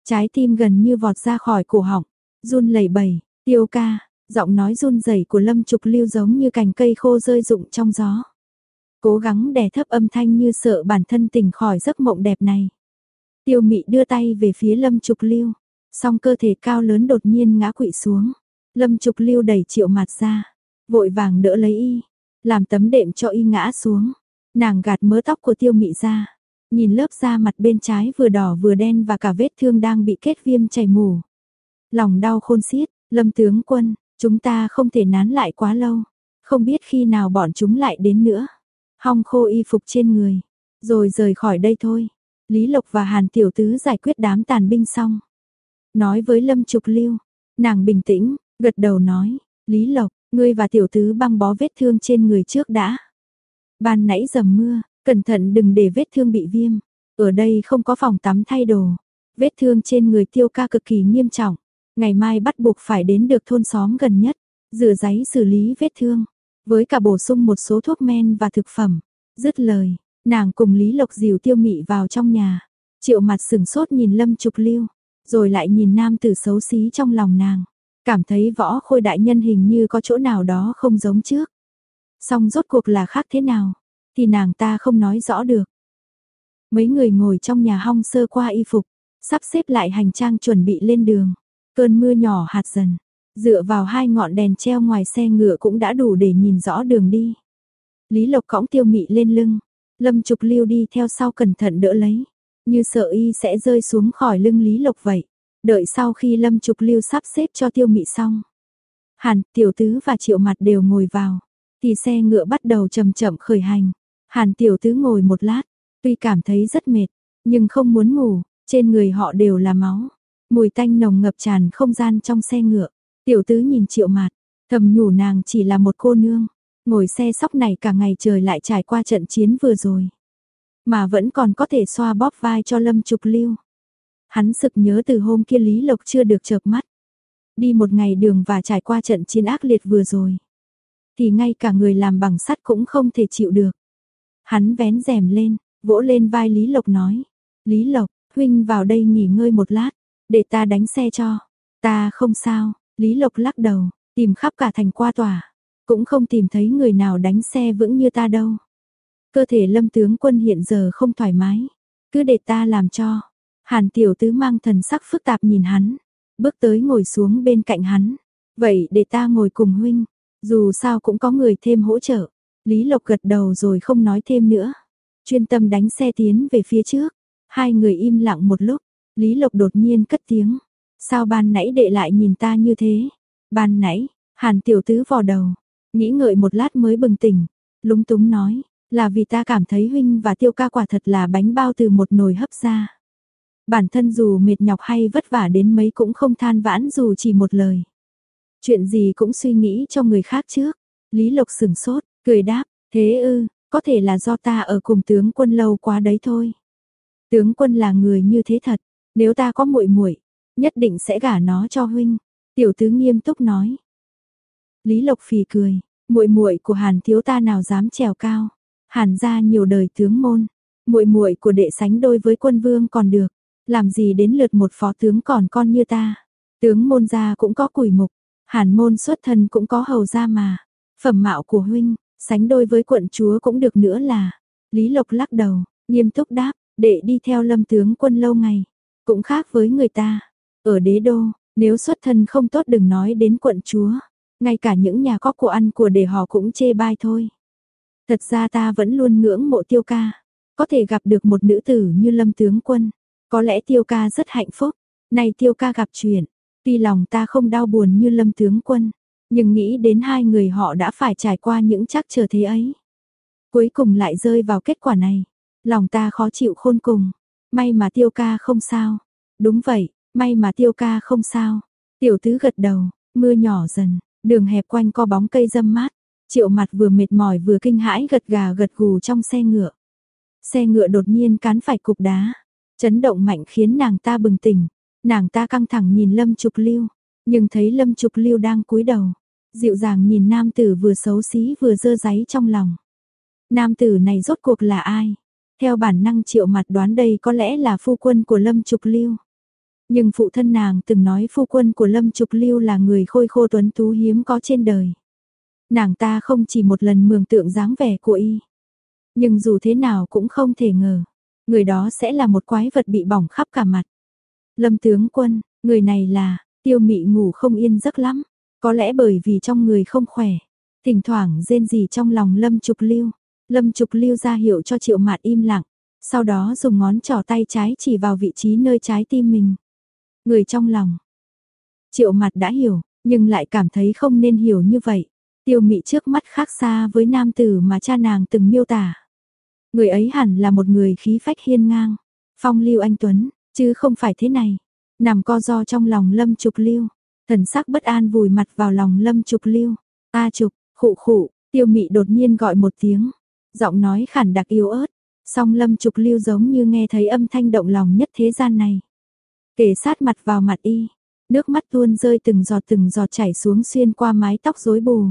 Trái tim gần như vọt ra khỏi cổ họng, run lẩy bẩy, tiêu ca, giọng nói run rẩy của lâm trục lưu giống như cành cây khô rơi rụng trong gió cố gắng đè thấp âm thanh như sợ bản thân tỉnh khỏi giấc mộng đẹp này. Tiêu mị đưa tay về phía lâm trục lưu, song cơ thể cao lớn đột nhiên ngã quỵ xuống. Lâm trục lưu đẩy triệu mặt ra, vội vàng đỡ lấy y, làm tấm đệm cho y ngã xuống. Nàng gạt mớ tóc của tiêu mị ra, nhìn lớp da mặt bên trái vừa đỏ vừa đen và cả vết thương đang bị kết viêm chảy mù. Lòng đau khôn xiết, lâm tướng quân, chúng ta không thể nán lại quá lâu, không biết khi nào bọn chúng lại đến nữa hong khô y phục trên người, rồi rời khỏi đây thôi. Lý Lộc và Hàn Tiểu Tứ giải quyết đám tàn binh xong. Nói với Lâm Trục Lưu, nàng bình tĩnh, gật đầu nói, Lý Lộc, ngươi và Tiểu Tứ băng bó vết thương trên người trước đã. Ban nãy dầm mưa, cẩn thận đừng để vết thương bị viêm. Ở đây không có phòng tắm thay đồ. Vết thương trên người tiêu ca cực kỳ nghiêm trọng. Ngày mai bắt buộc phải đến được thôn xóm gần nhất. Rửa giấy xử lý vết thương với cả bổ sung một số thuốc men và thực phẩm. Dứt lời, nàng cùng Lý Lộc dìu tiêu mị vào trong nhà. Triệu mặt sừng sốt nhìn Lâm Trục Lưu, rồi lại nhìn nam tử xấu xí trong lòng nàng. Cảm thấy võ khôi đại nhân hình như có chỗ nào đó không giống trước. Song rốt cuộc là khác thế nào, thì nàng ta không nói rõ được. Mấy người ngồi trong nhà hong sơ qua y phục, sắp xếp lại hành trang chuẩn bị lên đường. Cơn mưa nhỏ hạt dần, dựa vào hai ngọn đèn treo ngoài xe ngựa cũng đã đủ để nhìn rõ đường đi. Lý Lộc cõng tiêu mị lên lưng, Lâm Trục Lưu đi theo sau cẩn thận đỡ lấy, như sợ y sẽ rơi xuống khỏi lưng Lý Lộc vậy. Đợi sau khi Lâm Trục Lưu sắp xếp cho tiêu mị xong. Hàn, tiểu tứ và triệu mặt đều ngồi vào, thì xe ngựa bắt đầu chậm chậm khởi hành. Hàn tiểu tứ ngồi một lát, tuy cảm thấy rất mệt, nhưng không muốn ngủ, trên người họ đều là máu. Mùi tanh nồng ngập tràn không gian trong xe ngựa. Tiểu tứ nhìn triệu mạt, thầm nhủ nàng chỉ là một cô nương. Ngồi xe sóc này cả ngày trời lại trải qua trận chiến vừa rồi. Mà vẫn còn có thể xoa bóp vai cho lâm trục lưu. Hắn sực nhớ từ hôm kia Lý Lộc chưa được chợp mắt. Đi một ngày đường và trải qua trận chiến ác liệt vừa rồi. Thì ngay cả người làm bằng sắt cũng không thể chịu được. Hắn vén rèm lên, vỗ lên vai Lý Lộc nói. Lý Lộc, huynh vào đây nghỉ ngơi một lát, để ta đánh xe cho. Ta không sao, Lý Lộc lắc đầu, tìm khắp cả thành qua tòa. Cũng không tìm thấy người nào đánh xe vững như ta đâu. Cơ thể lâm tướng quân hiện giờ không thoải mái. Cứ để ta làm cho. Hàn tiểu tứ mang thần sắc phức tạp nhìn hắn. Bước tới ngồi xuống bên cạnh hắn. Vậy để ta ngồi cùng huynh. Dù sao cũng có người thêm hỗ trợ. Lý Lộc gật đầu rồi không nói thêm nữa. Chuyên tâm đánh xe tiến về phía trước. Hai người im lặng một lúc. Lý Lộc đột nhiên cất tiếng. Sao ban nãy đệ lại nhìn ta như thế? Ban nãy, Hàn tiểu tứ vò đầu. Nghĩ ngợi một lát mới bừng tỉnh. Lúng túng nói. Là vì ta cảm thấy huynh và tiêu ca quả thật là bánh bao từ một nồi hấp ra. Bản thân dù mệt nhọc hay vất vả đến mấy cũng không than vãn dù chỉ một lời. Chuyện gì cũng suy nghĩ cho người khác trước. Lý Lộc sừng sốt, cười đáp, thế ư, có thể là do ta ở cùng tướng quân lâu quá đấy thôi. Tướng quân là người như thế thật, nếu ta có muội muội, nhất định sẽ gả nó cho huynh." Tiểu tứ nghiêm túc nói. Lý Lộc phì cười, muội muội của Hàn thiếu ta nào dám trèo cao. Hàn gia nhiều đời tướng môn, muội muội của đệ sánh đôi với quân vương còn được, làm gì đến lượt một phó tướng còn con như ta. Tướng môn gia cũng có củi mục, Hàn môn xuất thân cũng có hầu gia mà. Phẩm mạo của huynh, sánh đôi với quận chúa cũng được nữa là. Lý Lộc lắc đầu, nghiêm túc đáp, đệ đi theo lâm tướng quân lâu ngày, cũng khác với người ta. Ở đế đô, nếu xuất thân không tốt đừng nói đến quận chúa, ngay cả những nhà có của ăn của để họ cũng chê bai thôi. Thật ra ta vẫn luôn ngưỡng mộ tiêu ca, có thể gặp được một nữ tử như lâm tướng quân, có lẽ tiêu ca rất hạnh phúc, này tiêu ca gặp chuyện, tuy lòng ta không đau buồn như lâm tướng quân, nhưng nghĩ đến hai người họ đã phải trải qua những chắc chờ thế ấy. Cuối cùng lại rơi vào kết quả này, lòng ta khó chịu khôn cùng, may mà tiêu ca không sao, đúng vậy, may mà tiêu ca không sao, tiểu tứ gật đầu, mưa nhỏ dần, đường hẹp quanh co bóng cây dâm mát, triệu mặt vừa mệt mỏi vừa kinh hãi gật gà gật gù trong xe ngựa. Xe ngựa đột nhiên cán phải cục đá, chấn động mạnh khiến nàng ta bừng tỉnh, nàng ta căng thẳng nhìn lâm trục lưu, nhưng thấy lâm trục lưu đang cúi đầu, dịu dàng nhìn nam tử vừa xấu xí vừa dơ giấy trong lòng. Nam tử này rốt cuộc là ai? Theo bản năng triệu mặt đoán đây có lẽ là phu quân của Lâm Trục Lưu. Nhưng phụ thân nàng từng nói phu quân của Lâm Trục Lưu là người khôi khô tuấn tú hiếm có trên đời. Nàng ta không chỉ một lần mường tượng dáng vẻ của y. Nhưng dù thế nào cũng không thể ngờ, người đó sẽ là một quái vật bị bỏng khắp cả mặt. Lâm tướng quân, người này là, tiêu mị ngủ không yên giấc lắm, có lẽ bởi vì trong người không khỏe, thỉnh thoảng rên gì trong lòng Lâm Trục Lưu. Lâm Trục Lưu ra hiệu cho Triệu Mạt im lặng, sau đó dùng ngón trỏ tay trái chỉ vào vị trí nơi trái tim mình. Người trong lòng. Triệu mặt đã hiểu, nhưng lại cảm thấy không nên hiểu như vậy. Tiêu Mị trước mắt khác xa với nam tử mà cha nàng từng miêu tả. Người ấy hẳn là một người khí phách hiên ngang, phong lưu anh tuấn, chứ không phải thế này. Nằm co do trong lòng Lâm Trục Lưu, thần sắc bất an vùi mặt vào lòng Lâm Trục Lưu. A Trục, khụ khụ, Tiêu Mị đột nhiên gọi một tiếng, giọng nói khản đặc yếu ớt, song lâm trục lưu giống như nghe thấy âm thanh động lòng nhất thế gian này kề sát mặt vào mặt y, nước mắt tuôn rơi từng giọt từng giọt chảy xuống xuyên qua mái tóc rối bù.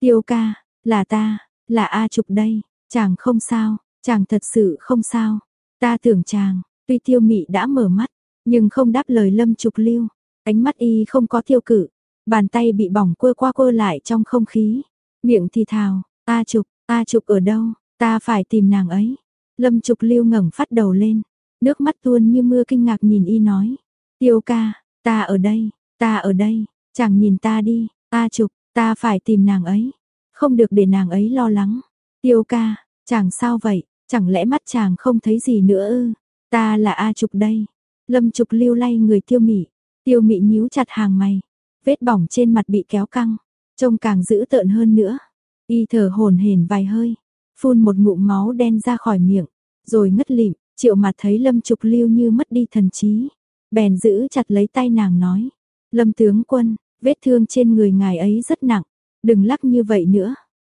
Tiêu ca, Là ta, là A Trục đây, chàng không sao, chàng thật sự không sao. Ta tưởng chàng, tuy tiêu mị đã mở mắt, nhưng không đáp lời Lâm Trục Lưu, ánh mắt y không có tiêu cử, bàn tay bị bỏng quơ qua quơ lại trong không khí, miệng thì thào, A Trục, A Trục ở đâu, ta phải tìm nàng ấy. Lâm Trục Lưu ngẩng phát đầu lên, nước mắt tuôn như mưa kinh ngạc nhìn y nói, tiêu ca, ta ở đây, ta ở đây, chàng nhìn ta đi, ta Trục, ta phải tìm nàng ấy, không được để nàng ấy lo lắng. Tiêu ca, chàng sao vậy, chẳng lẽ mắt chàng không thấy gì nữa ư? Ta là A Trục đây. Lâm Trục lưu lay người tiêu mị. Tiêu mị nhíu chặt hàng mày. Vết bỏng trên mặt bị kéo căng. Trông càng dữ tợn hơn nữa. Y thở hồn hển vài hơi. Phun một ngụm máu đen ra khỏi miệng. Rồi ngất lịm. Triệu mặt thấy Lâm Trục lưu như mất đi thần trí. Bèn giữ chặt lấy tay nàng nói. Lâm tướng quân, vết thương trên người ngài ấy rất nặng. Đừng lắc như vậy nữa.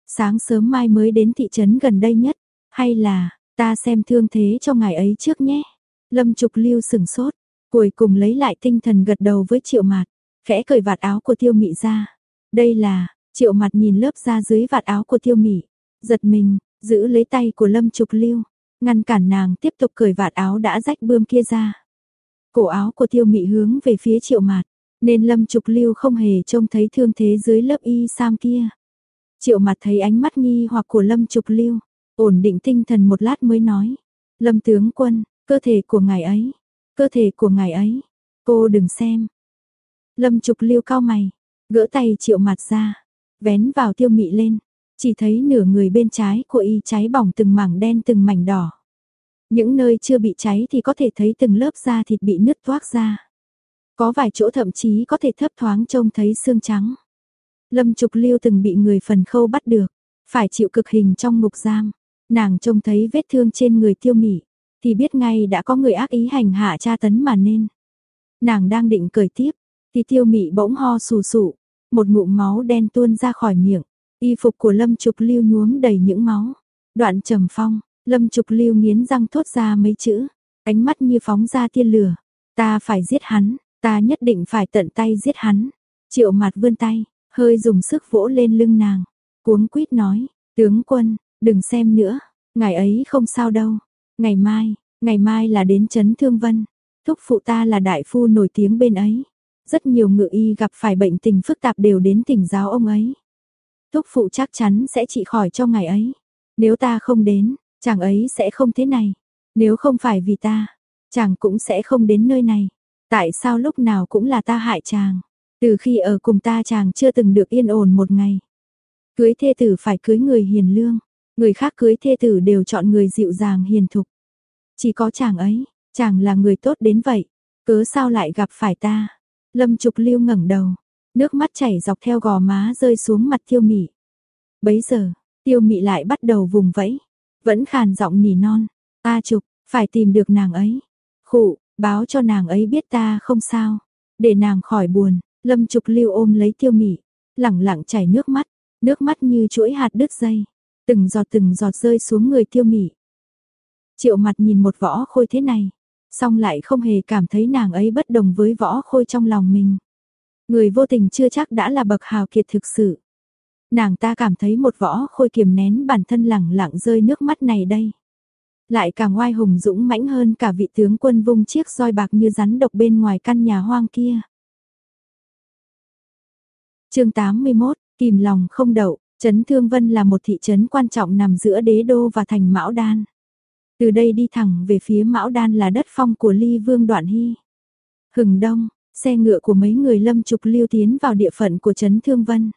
Sáng sớm mai mới đến thị trấn gần đây nhất. Hay là, ta xem thương thế cho ngài ấy trước nhé. Lâm Trục Lưu sừng sốt, cuối cùng lấy lại tinh thần gật đầu với Triệu mặt, khẽ cởi vạt áo của Tiêu Mị ra. Đây là, Triệu mặt nhìn lớp da dưới vạt áo của Tiêu Mị, giật mình, giữ lấy tay của Lâm Trục Lưu, ngăn cản nàng tiếp tục cởi vạt áo đã rách bươm kia ra. Cổ áo của Tiêu Mị hướng về phía Triệu Mạt, nên Lâm Trục Lưu không hề trông thấy thương thế dưới lớp y sam kia. Triệu mặt thấy ánh mắt nghi hoặc của Lâm Trục Lưu, ổn định tinh thần một lát mới nói: "Lâm tướng quân, Cơ thể của ngài ấy, cơ thể của ngài ấy, cô đừng xem. Lâm Trục Lưu cao mày, gỡ tay Triệu mặt ra, vén vào tiêu mị lên, chỉ thấy nửa người bên trái của y cháy bỏng từng mảng đen từng mảnh đỏ. Những nơi chưa bị cháy thì có thể thấy từng lớp da thịt bị nứt toác ra. Có vài chỗ thậm chí có thể thấp thoáng trông thấy xương trắng. Lâm Trục Liêu từng bị người phần khâu bắt được, phải chịu cực hình trong ngục giam. Nàng trông thấy vết thương trên người tiêu mị, thì biết ngay đã có người ác ý hành hạ cha tấn mà nên. Nàng đang định cười tiếp, thì tiêu mị bỗng ho sù sụ, một ngụm máu đen tuôn ra khỏi miệng, y phục của Lâm Trục Lưu nhuốm đầy những máu. Đoạn trầm phong, Lâm Trục Lưu nghiến răng thốt ra mấy chữ, ánh mắt như phóng ra tiên lửa. Ta phải giết hắn, ta nhất định phải tận tay giết hắn. Triệu mặt vươn tay, hơi dùng sức vỗ lên lưng nàng, cuống quýt nói, tướng quân, đừng xem nữa, ngài ấy không sao đâu, Ngày mai, ngày mai là đến Trấn Thương Vân. Thúc phụ ta là đại phu nổi tiếng bên ấy. Rất nhiều ngự y gặp phải bệnh tình phức tạp đều đến tỉnh giáo ông ấy. Thúc phụ chắc chắn sẽ trị khỏi cho ngày ấy. Nếu ta không đến, chàng ấy sẽ không thế này. Nếu không phải vì ta, chàng cũng sẽ không đến nơi này. Tại sao lúc nào cũng là ta hại chàng? Từ khi ở cùng ta chàng chưa từng được yên ổn một ngày. Cưới thê tử phải cưới người hiền lương. Người khác cưới thê tử đều chọn người dịu dàng hiền thục. Chỉ có chàng ấy, chàng là người tốt đến vậy, cớ sao lại gặp phải ta? Lâm Trục Lưu ngẩng đầu, nước mắt chảy dọc theo gò má rơi xuống mặt Tiêu Mị. Bấy giờ, Tiêu Mị lại bắt đầu vùng vẫy, vẫn khàn giọng nỉ non, "Ta Trục, phải tìm được nàng ấy." Khụ, báo cho nàng ấy biết ta không sao, để nàng khỏi buồn. Lâm Trục Lưu ôm lấy Tiêu Mị, lẳng lặng chảy nước mắt, nước mắt như chuỗi hạt đứt dây từng giọt từng giọt rơi xuống người tiêu mị. Triệu mặt nhìn một võ khôi thế này, song lại không hề cảm thấy nàng ấy bất đồng với võ khôi trong lòng mình. Người vô tình chưa chắc đã là bậc hào kiệt thực sự. Nàng ta cảm thấy một võ khôi kiềm nén bản thân lẳng lặng rơi nước mắt này đây. Lại càng oai hùng dũng mãnh hơn cả vị tướng quân vung chiếc roi bạc như rắn độc bên ngoài căn nhà hoang kia. chương 81, kìm lòng không đậu, Trấn Thương Vân là một thị trấn quan trọng nằm giữa đế đô và thành Mão Đan. Từ đây đi thẳng về phía Mão Đan là đất phong của Ly Vương Đoạn Hy. Hừng đông, xe ngựa của mấy người lâm trục lưu tiến vào địa phận của Trấn Thương Vân.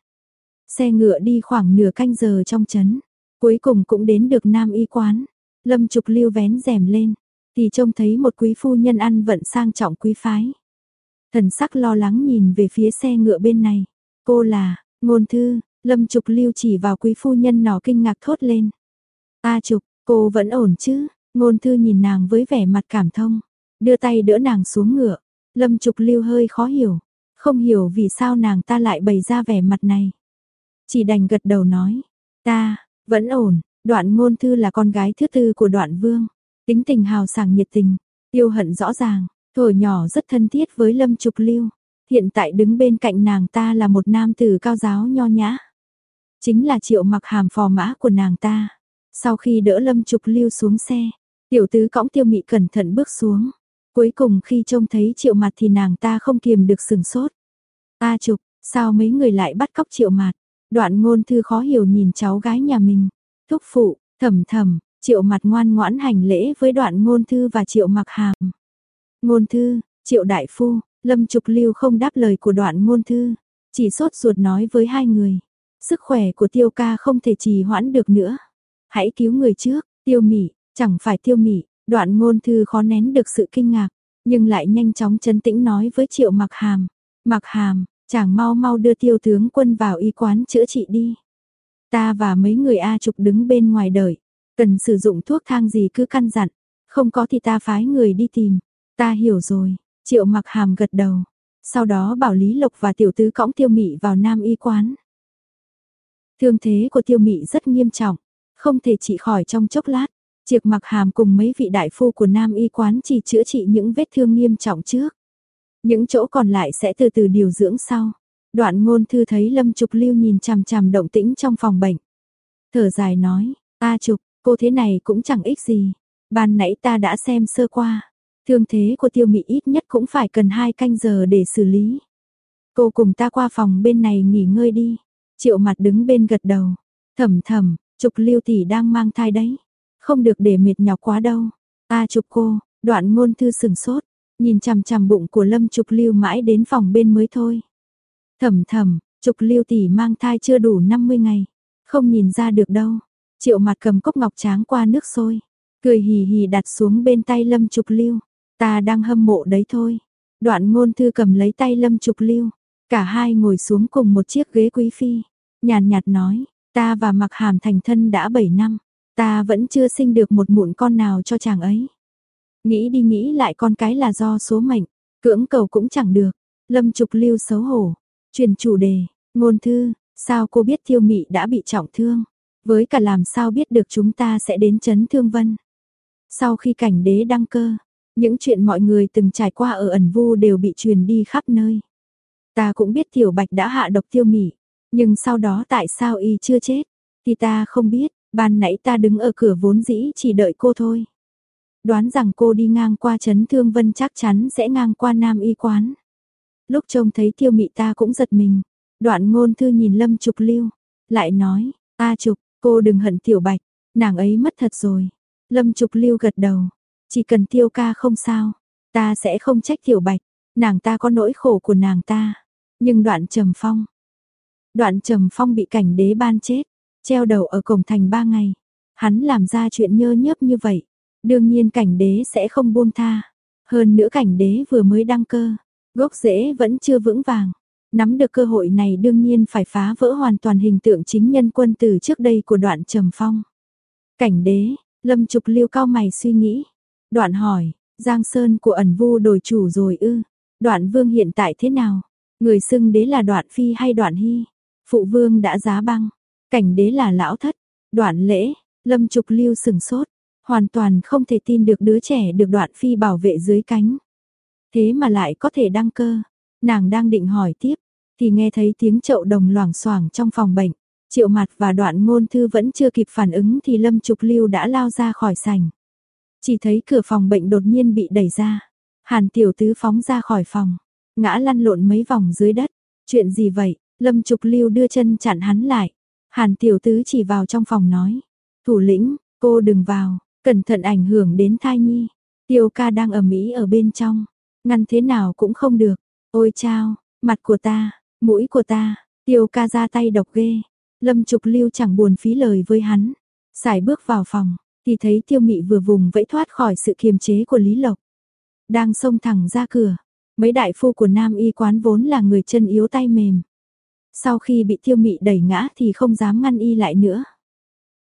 Xe ngựa đi khoảng nửa canh giờ trong trấn, cuối cùng cũng đến được Nam Y Quán. Lâm trục lưu vén rèm lên, thì trông thấy một quý phu nhân ăn vận sang trọng quý phái. Thần sắc lo lắng nhìn về phía xe ngựa bên này. Cô là, ngôn thư, Lâm Trục Lưu chỉ vào quý phu nhân nó kinh ngạc thốt lên. A Trục, cô vẫn ổn chứ? Ngôn thư nhìn nàng với vẻ mặt cảm thông, đưa tay đỡ nàng xuống ngựa. Lâm Trục Lưu hơi khó hiểu, không hiểu vì sao nàng ta lại bày ra vẻ mặt này. Chỉ đành gật đầu nói, ta, vẫn ổn, đoạn ngôn thư là con gái thứ tư của đoạn vương, tính tình hào sảng nhiệt tình, yêu hận rõ ràng, thổi nhỏ rất thân thiết với Lâm Trục Lưu. Hiện tại đứng bên cạnh nàng ta là một nam tử cao giáo nho nhã. chính là triệu mặc hàm phò mã của nàng ta. Sau khi đỡ Lâm Trục Lưu xuống xe, tiểu tứ cõng tiêu mị cẩn thận bước xuống. Cuối cùng khi trông thấy triệu mặt thì nàng ta không kiềm được sừng sốt. A Trục, sao mấy người lại bắt cóc triệu mặt? Đoạn ngôn thư khó hiểu nhìn cháu gái nhà mình. Thúc phụ, thầm thầm, triệu mặt ngoan ngoãn hành lễ với đoạn ngôn thư và triệu mặc hàm. Ngôn thư, triệu đại phu, lâm trục lưu không đáp lời của đoạn ngôn thư, chỉ sốt ruột nói với hai người. Sức khỏe của tiêu ca không thể trì hoãn được nữa. Hãy cứu người trước, tiêu mị, chẳng phải tiêu mị, đoạn ngôn thư khó nén được sự kinh ngạc, nhưng lại nhanh chóng chấn tĩnh nói với triệu mặc hàm. Mặc hàm, chàng mau mau đưa tiêu tướng quân vào y quán chữa trị đi. Ta và mấy người A trục đứng bên ngoài đợi, cần sử dụng thuốc thang gì cứ căn dặn, không có thì ta phái người đi tìm. Ta hiểu rồi, triệu mặc hàm gật đầu, sau đó bảo Lý Lộc và tiểu tứ cõng tiêu mị vào nam y quán. Thương thế của tiêu mị rất nghiêm trọng, không thể trị khỏi trong chốc lát. Triệt mặc hàm cùng mấy vị đại phu của nam y quán chỉ chữa trị những vết thương nghiêm trọng trước. Những chỗ còn lại sẽ từ từ điều dưỡng sau. Đoạn ngôn thư thấy Lâm Trục Lưu nhìn chằm chằm động tĩnh trong phòng bệnh. Thở dài nói, A Trục, cô thế này cũng chẳng ích gì. Ban nãy ta đã xem sơ qua. Thương thế của tiêu mị ít nhất cũng phải cần hai canh giờ để xử lý. Cô cùng ta qua phòng bên này nghỉ ngơi đi. Triệu mặt đứng bên gật đầu. Thầm thầm, Trục Lưu tỷ đang mang thai đấy. Không được để mệt nhọc quá đâu. A chụp cô, đoạn ngôn thư sừng sốt, nhìn chằm chằm bụng của Lâm Trục Lưu mãi đến phòng bên mới thôi. Thầm thầm, Trục Lưu tỷ mang thai chưa đủ 50 ngày, không nhìn ra được đâu. Triệu mặt cầm cốc ngọc tráng qua nước sôi, cười hì hì đặt xuống bên tay Lâm Trục Lưu. Ta đang hâm mộ đấy thôi. Đoạn ngôn thư cầm lấy tay Lâm Trục Lưu, cả hai ngồi xuống cùng một chiếc ghế quý phi. Nhàn nhạt nói, ta và mặc hàm thành thân đã 7 năm, ta vẫn chưa sinh được một mụn con nào cho chàng ấy. Nghĩ đi nghĩ lại con cái là do số mệnh, cưỡng cầu cũng chẳng được. Lâm Trục Lưu xấu hổ, chuyển chủ đề, ngôn thư, sao cô biết Thiêu Mị đã bị trọng thương? Với cả làm sao biết được chúng ta sẽ đến chấn Thương Vân? Sau khi cảnh đế đăng cơ, những chuyện mọi người từng trải qua ở ẩn vu đều bị truyền đi khắp nơi. Ta cũng biết Tiểu Bạch đã hạ độc Tiêu Mị, nhưng sau đó tại sao y chưa chết? Thì ta không biết, ban nãy ta đứng ở cửa vốn dĩ chỉ đợi cô thôi đoán rằng cô đi ngang qua chấn thương vân chắc chắn sẽ ngang qua nam y quán. Lúc trông thấy tiêu mị ta cũng giật mình, đoạn ngôn thư nhìn lâm trục lưu, lại nói, ta trục, cô đừng hận tiểu bạch, nàng ấy mất thật rồi. Lâm trục lưu gật đầu, chỉ cần tiêu ca không sao, ta sẽ không trách tiểu bạch, nàng ta có nỗi khổ của nàng ta. Nhưng đoạn trầm phong, đoạn trầm phong bị cảnh đế ban chết, treo đầu ở cổng thành ba ngày. Hắn làm ra chuyện nhơ nhớp như vậy, Đương nhiên cảnh đế sẽ không buông tha. Hơn nữa cảnh đế vừa mới đăng cơ, gốc rễ vẫn chưa vững vàng. Nắm được cơ hội này đương nhiên phải phá vỡ hoàn toàn hình tượng chính nhân quân từ trước đây của đoạn trầm phong. Cảnh đế, lâm trục liêu cao mày suy nghĩ. Đoạn hỏi, Giang Sơn của ẩn vu đổi chủ rồi ư. Đoạn vương hiện tại thế nào? Người xưng đế là đoạn phi hay đoạn hy? Phụ vương đã giá băng. Cảnh đế là lão thất. Đoạn lễ, lâm trục lưu sừng sốt hoàn toàn không thể tin được đứa trẻ được đoạn phi bảo vệ dưới cánh. Thế mà lại có thể đăng cơ. Nàng đang định hỏi tiếp, thì nghe thấy tiếng chậu đồng loảng xoảng trong phòng bệnh. Triệu mặt và đoạn ngôn thư vẫn chưa kịp phản ứng thì Lâm Trục Lưu đã lao ra khỏi sảnh. Chỉ thấy cửa phòng bệnh đột nhiên bị đẩy ra. Hàn tiểu tứ phóng ra khỏi phòng, ngã lăn lộn mấy vòng dưới đất. Chuyện gì vậy? Lâm Trục Lưu đưa chân chặn hắn lại. Hàn tiểu tứ chỉ vào trong phòng nói. Thủ lĩnh, cô đừng vào. Cẩn thận ảnh hưởng đến thai nhi. Tiêu ca đang ở Mỹ ở bên trong. Ngăn thế nào cũng không được. Ôi chao, mặt của ta, mũi của ta. Tiêu ca ra tay độc ghê. Lâm Trục Lưu chẳng buồn phí lời với hắn. Xài bước vào phòng, thì thấy tiêu mị vừa vùng vẫy thoát khỏi sự kiềm chế của Lý Lộc. Đang xông thẳng ra cửa. Mấy đại phu của Nam y quán vốn là người chân yếu tay mềm. Sau khi bị tiêu mị đẩy ngã thì không dám ngăn y lại nữa.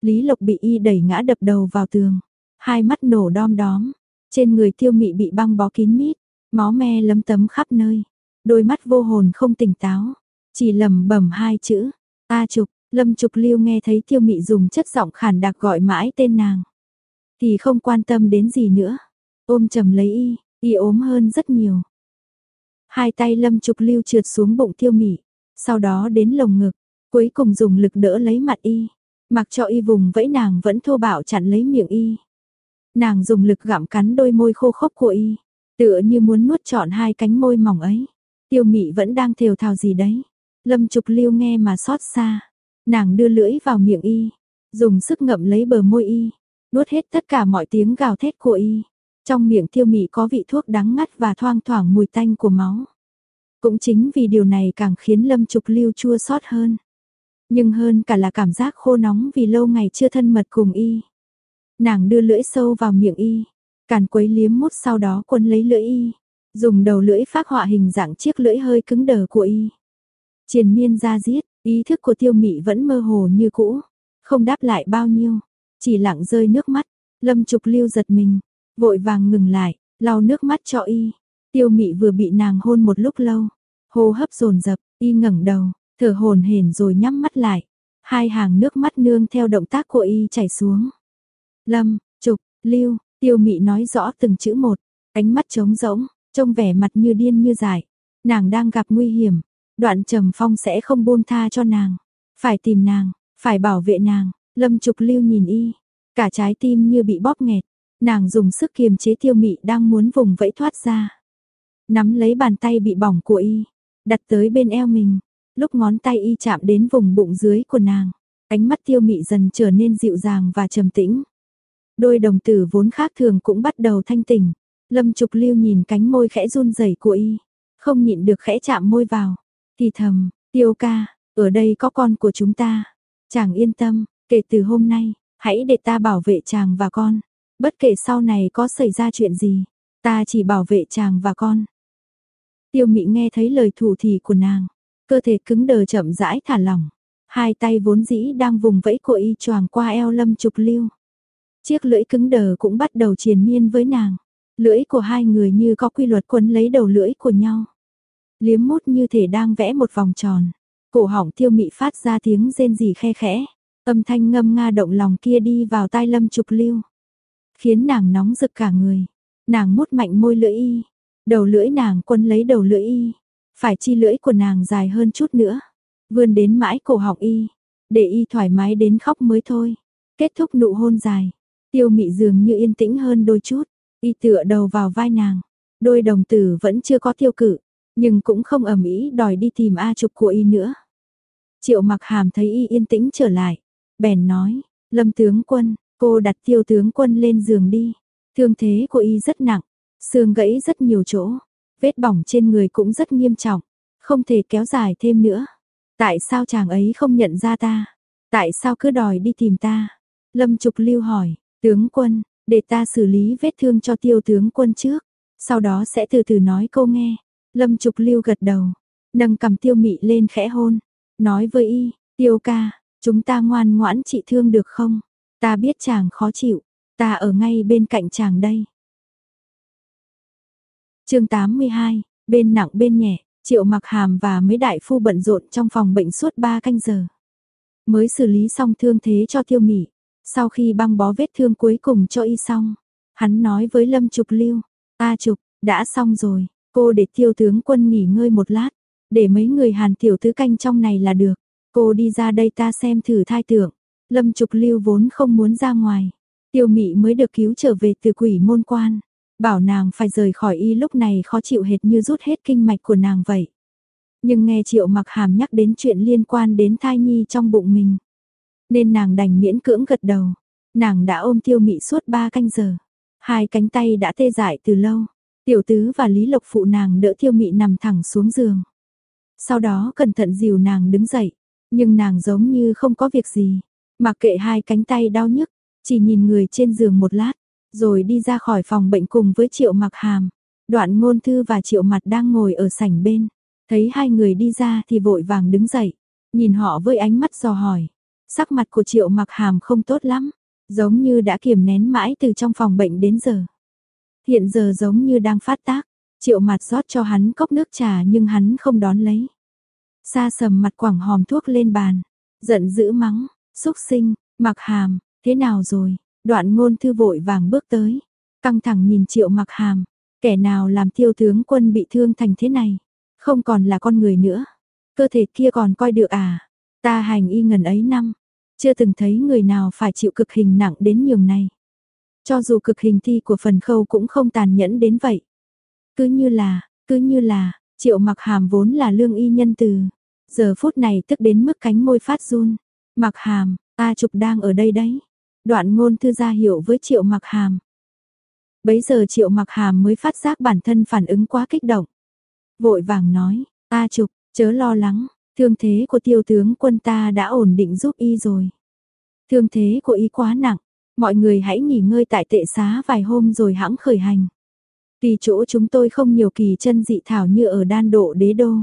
Lý Lộc bị y đẩy ngã đập đầu vào tường. Hai mắt nổ đom đóm, trên người tiêu mị bị băng bó kín mít, máu me lấm tấm khắp nơi, đôi mắt vô hồn không tỉnh táo, chỉ lầm bẩm hai chữ, A Trục, Lâm Trục Lưu nghe thấy tiêu mị dùng chất giọng khản đặc gọi mãi tên nàng, thì không quan tâm đến gì nữa, ôm chầm lấy y, y ốm hơn rất nhiều. Hai tay Lâm Trục Lưu trượt xuống bụng tiêu mị, sau đó đến lồng ngực, cuối cùng dùng lực đỡ lấy mặt y, mặc cho y vùng vẫy nàng vẫn thô bạo chặn lấy miệng y. Nàng dùng lực gặm cắn đôi môi khô khốc của y, tựa như muốn nuốt trọn hai cánh môi mỏng ấy. Tiêu mị vẫn đang thều thào gì đấy. Lâm Trục liêu nghe mà xót xa. Nàng đưa lưỡi vào miệng y, dùng sức ngậm lấy bờ môi y, nuốt hết tất cả mọi tiếng gào thét của y. Trong miệng tiêu mị có vị thuốc đắng ngắt và thoang thoảng mùi tanh của máu. Cũng chính vì điều này càng khiến Lâm Trục Lưu chua xót hơn. Nhưng hơn cả là cảm giác khô nóng vì lâu ngày chưa thân mật cùng y. Nàng đưa lưỡi sâu vào miệng y, càn quấy liếm mút sau đó quân lấy lưỡi y, dùng đầu lưỡi phác họa hình dạng chiếc lưỡi hơi cứng đờ của y. Triền miên ra giết, ý thức của tiêu mị vẫn mơ hồ như cũ, không đáp lại bao nhiêu, chỉ lặng rơi nước mắt, lâm trục lưu giật mình, vội vàng ngừng lại, lau nước mắt cho y. Tiêu mị vừa bị nàng hôn một lúc lâu, hô hấp dồn dập, y ngẩng đầu, thở hồn hển rồi nhắm mắt lại. Hai hàng nước mắt nương theo động tác của y chảy xuống. Lâm, Trục, Lưu, Tiêu Mị nói rõ từng chữ một, ánh mắt trống rỗng, trông vẻ mặt như điên như dại. Nàng đang gặp nguy hiểm, Đoạn Trầm Phong sẽ không buông tha cho nàng, phải tìm nàng, phải bảo vệ nàng. Lâm Trục Lưu nhìn y, cả trái tim như bị bóp nghẹt, nàng dùng sức kiềm chế Tiêu Mị đang muốn vùng vẫy thoát ra. Nắm lấy bàn tay bị bỏng của y, đặt tới bên eo mình, lúc ngón tay y chạm đến vùng bụng dưới của nàng, ánh mắt Tiêu Mị dần trở nên dịu dàng và trầm tĩnh. Đôi đồng tử vốn khác thường cũng bắt đầu thanh tỉnh. Lâm Trục Lưu nhìn cánh môi khẽ run rẩy của y, không nhịn được khẽ chạm môi vào, thì thầm, "Tiêu ca, ở đây có con của chúng ta." Chàng yên tâm, kể từ hôm nay, hãy để ta bảo vệ chàng và con. Bất kể sau này có xảy ra chuyện gì, ta chỉ bảo vệ chàng và con. Tiêu Mị nghe thấy lời thủ thỉ của nàng, cơ thể cứng đờ chậm rãi thả lỏng, hai tay vốn dĩ đang vùng vẫy của y choàng qua eo Lâm Trục Lưu. Chiếc lưỡi cứng đờ cũng bắt đầu triền miên với nàng. Lưỡi của hai người như có quy luật quấn lấy đầu lưỡi của nhau. Liếm mút như thể đang vẽ một vòng tròn. Cổ họng tiêu mị phát ra tiếng rên rỉ khe khẽ. Âm thanh ngâm nga động lòng kia đi vào tai lâm trục lưu. Khiến nàng nóng rực cả người. Nàng mút mạnh môi lưỡi y. Đầu lưỡi nàng quân lấy đầu lưỡi y. Phải chi lưỡi của nàng dài hơn chút nữa. Vươn đến mãi cổ họng y. Để y thoải mái đến khóc mới thôi. Kết thúc nụ hôn dài. Tiêu mị dường như yên tĩnh hơn đôi chút, y tựa đầu vào vai nàng. Đôi đồng tử vẫn chưa có tiêu cử, nhưng cũng không ầm ĩ đòi đi tìm A trục của y nữa. Triệu mặc hàm thấy y yên tĩnh trở lại, bèn nói, lâm tướng quân, cô đặt tiêu tướng quân lên giường đi. Thương thế của y rất nặng, xương gãy rất nhiều chỗ, vết bỏng trên người cũng rất nghiêm trọng, không thể kéo dài thêm nữa. Tại sao chàng ấy không nhận ra ta? Tại sao cứ đòi đi tìm ta? Lâm Trục Lưu hỏi, Tướng quân, để ta xử lý vết thương cho tiêu tướng quân trước, sau đó sẽ từ từ nói câu nghe. Lâm Trục Lưu gật đầu, nâng cầm tiêu mị lên khẽ hôn, nói với y, tiêu ca, chúng ta ngoan ngoãn trị thương được không? Ta biết chàng khó chịu, ta ở ngay bên cạnh chàng đây chương 82, bên nặng bên nhẹ, triệu mặc hàm và mấy đại phu bận rộn trong phòng bệnh suốt 3 canh giờ. Mới xử lý xong thương thế cho tiêu mị, sau khi băng bó vết thương cuối cùng cho y xong, hắn nói với Lâm Trục Lưu, ta Trục, đã xong rồi, cô để Tiêu tướng quân nghỉ ngơi một lát, để mấy người Hàn tiểu tứ canh trong này là được. Cô đi ra đây ta xem thử thai tưởng." Lâm Trục Lưu vốn không muốn ra ngoài, Tiêu Mị mới được cứu trở về từ quỷ môn quan, bảo nàng phải rời khỏi y lúc này khó chịu hệt như rút hết kinh mạch của nàng vậy. Nhưng nghe Triệu Mặc Hàm nhắc đến chuyện liên quan đến thai nhi trong bụng mình, nên nàng đành miễn cưỡng gật đầu. Nàng đã ôm tiêu mị suốt ba canh giờ. Hai cánh tay đã tê dại từ lâu. Tiểu tứ và Lý Lộc phụ nàng đỡ tiêu mị nằm thẳng xuống giường. Sau đó cẩn thận dìu nàng đứng dậy. Nhưng nàng giống như không có việc gì. Mặc kệ hai cánh tay đau nhức. Chỉ nhìn người trên giường một lát. Rồi đi ra khỏi phòng bệnh cùng với triệu mặc hàm. Đoạn ngôn thư và triệu mặt đang ngồi ở sảnh bên. Thấy hai người đi ra thì vội vàng đứng dậy. Nhìn họ với ánh mắt dò hỏi. Sắc mặt của Triệu Mặc Hàm không tốt lắm, giống như đã kiềm nén mãi từ trong phòng bệnh đến giờ. Hiện giờ giống như đang phát tác, Triệu Mặt rót cho hắn cốc nước trà nhưng hắn không đón lấy. Sa sầm mặt quẳng hòm thuốc lên bàn, giận dữ mắng, xúc sinh, Mặc Hàm, thế nào rồi? Đoạn ngôn thư vội vàng bước tới, căng thẳng nhìn Triệu Mặc Hàm, kẻ nào làm tiêu tướng quân bị thương thành thế này, không còn là con người nữa. Cơ thể kia còn coi được à? Ta hành y ngần ấy năm, chưa từng thấy người nào phải chịu cực hình nặng đến nhường này. Cho dù cực hình thi của phần khâu cũng không tàn nhẫn đến vậy. Cứ như là, cứ như là, triệu mặc hàm vốn là lương y nhân từ. Giờ phút này tức đến mức cánh môi phát run. Mặc hàm, ta trục đang ở đây đấy. Đoạn ngôn thư ra hiệu với triệu mặc hàm. Bấy giờ triệu mặc hàm mới phát giác bản thân phản ứng quá kích động. Vội vàng nói, ta trục, chớ lo lắng, thương thế của tiêu tướng quân ta đã ổn định giúp y rồi. Thương thế của y quá nặng, mọi người hãy nghỉ ngơi tại tệ xá vài hôm rồi hãng khởi hành. Vì chỗ chúng tôi không nhiều kỳ chân dị thảo như ở đan độ đế đô.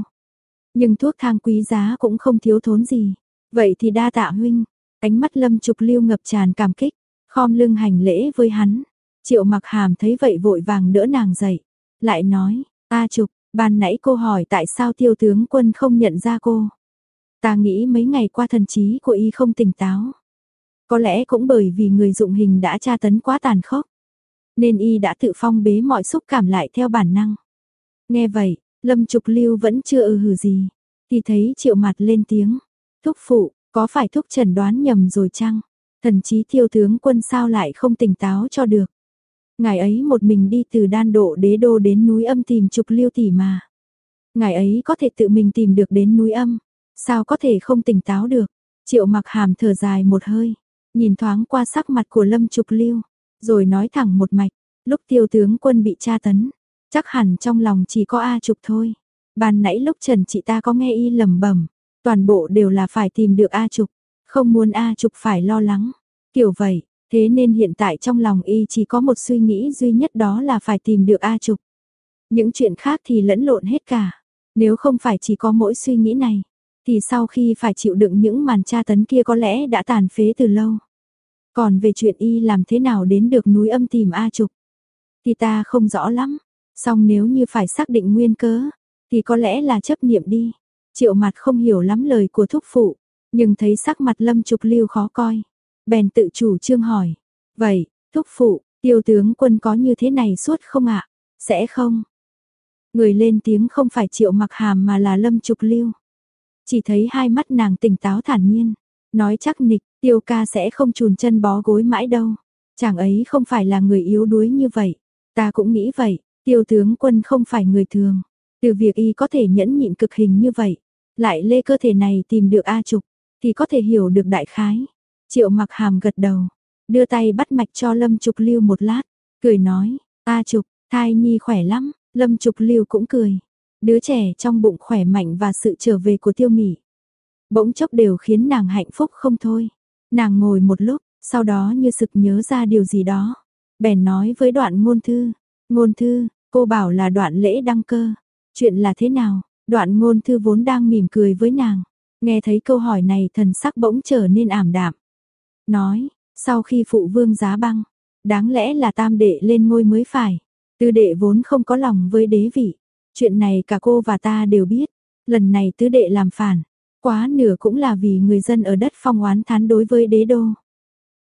Nhưng thuốc thang quý giá cũng không thiếu thốn gì. Vậy thì đa tạ huynh, ánh mắt lâm trục lưu ngập tràn cảm kích, khom lưng hành lễ với hắn. Triệu mặc hàm thấy vậy vội vàng đỡ nàng dậy, lại nói, a trục, ban nãy cô hỏi tại sao tiêu tướng quân không nhận ra cô. Ta nghĩ mấy ngày qua thần trí của y không tỉnh táo. Có lẽ cũng bởi vì người dụng hình đã tra tấn quá tàn khốc. Nên y đã tự phong bế mọi xúc cảm lại theo bản năng. Nghe vậy, Lâm Trục Lưu vẫn chưa ừ hừ gì. Thì thấy triệu mặt lên tiếng. Thúc phụ, có phải thúc trần đoán nhầm rồi chăng? Thần chí tiêu tướng quân sao lại không tỉnh táo cho được. Ngài ấy một mình đi từ đan độ đế đô đến núi âm tìm trục liêu tỷ mà. Ngài ấy có thể tự mình tìm được đến núi âm. Sao có thể không tỉnh táo được? Triệu mặc hàm thở dài một hơi. Nhìn thoáng qua sắc mặt của lâm trục liêu Rồi nói thẳng một mạch. Lúc tiêu tướng quân bị tra tấn. Chắc hẳn trong lòng chỉ có A trục thôi. Ban nãy lúc trần chị ta có nghe y lầm bẩm Toàn bộ đều là phải tìm được A trục. Không muốn A trục phải lo lắng. Kiểu vậy, Thế nên hiện tại trong lòng y chỉ có một suy nghĩ duy nhất đó là phải tìm được A Trục. Những chuyện khác thì lẫn lộn hết cả. Nếu không phải chỉ có mỗi suy nghĩ này, thì sau khi phải chịu đựng những màn tra tấn kia có lẽ đã tàn phế từ lâu. Còn về chuyện y làm thế nào đến được núi âm tìm A Trục, thì ta không rõ lắm. Song nếu như phải xác định nguyên cớ, thì có lẽ là chấp niệm đi. Triệu mặt không hiểu lắm lời của thúc phụ, nhưng thấy sắc mặt lâm trục lưu khó coi bèn tự chủ trương hỏi. Vậy, thúc phụ, tiêu tướng quân có như thế này suốt không ạ? Sẽ không? Người lên tiếng không phải triệu mặc hàm mà là lâm trục lưu. Chỉ thấy hai mắt nàng tỉnh táo thản nhiên. Nói chắc nịch, tiêu ca sẽ không chùn chân bó gối mãi đâu. Chàng ấy không phải là người yếu đuối như vậy. Ta cũng nghĩ vậy, tiêu tướng quân không phải người thường. Từ việc y có thể nhẫn nhịn cực hình như vậy, lại lê cơ thể này tìm được A Trục, thì có thể hiểu được đại khái. Triệu mặc hàm gật đầu, đưa tay bắt mạch cho Lâm Trục Lưu một lát, cười nói, a Trục, thai nhi khỏe lắm, Lâm Trục Lưu cũng cười. Đứa trẻ trong bụng khỏe mạnh và sự trở về của tiêu mỉ. Bỗng chốc đều khiến nàng hạnh phúc không thôi. Nàng ngồi một lúc, sau đó như sực nhớ ra điều gì đó. Bèn nói với đoạn ngôn thư, ngôn thư, cô bảo là đoạn lễ đăng cơ. Chuyện là thế nào? Đoạn ngôn thư vốn đang mỉm cười với nàng. Nghe thấy câu hỏi này thần sắc bỗng trở nên ảm đạm nói, sau khi phụ vương giá băng, đáng lẽ là tam đệ lên ngôi mới phải. Tư đệ vốn không có lòng với đế vị. Chuyện này cả cô và ta đều biết. Lần này tứ đệ làm phản. Quá nửa cũng là vì người dân ở đất phong oán thán đối với đế đô.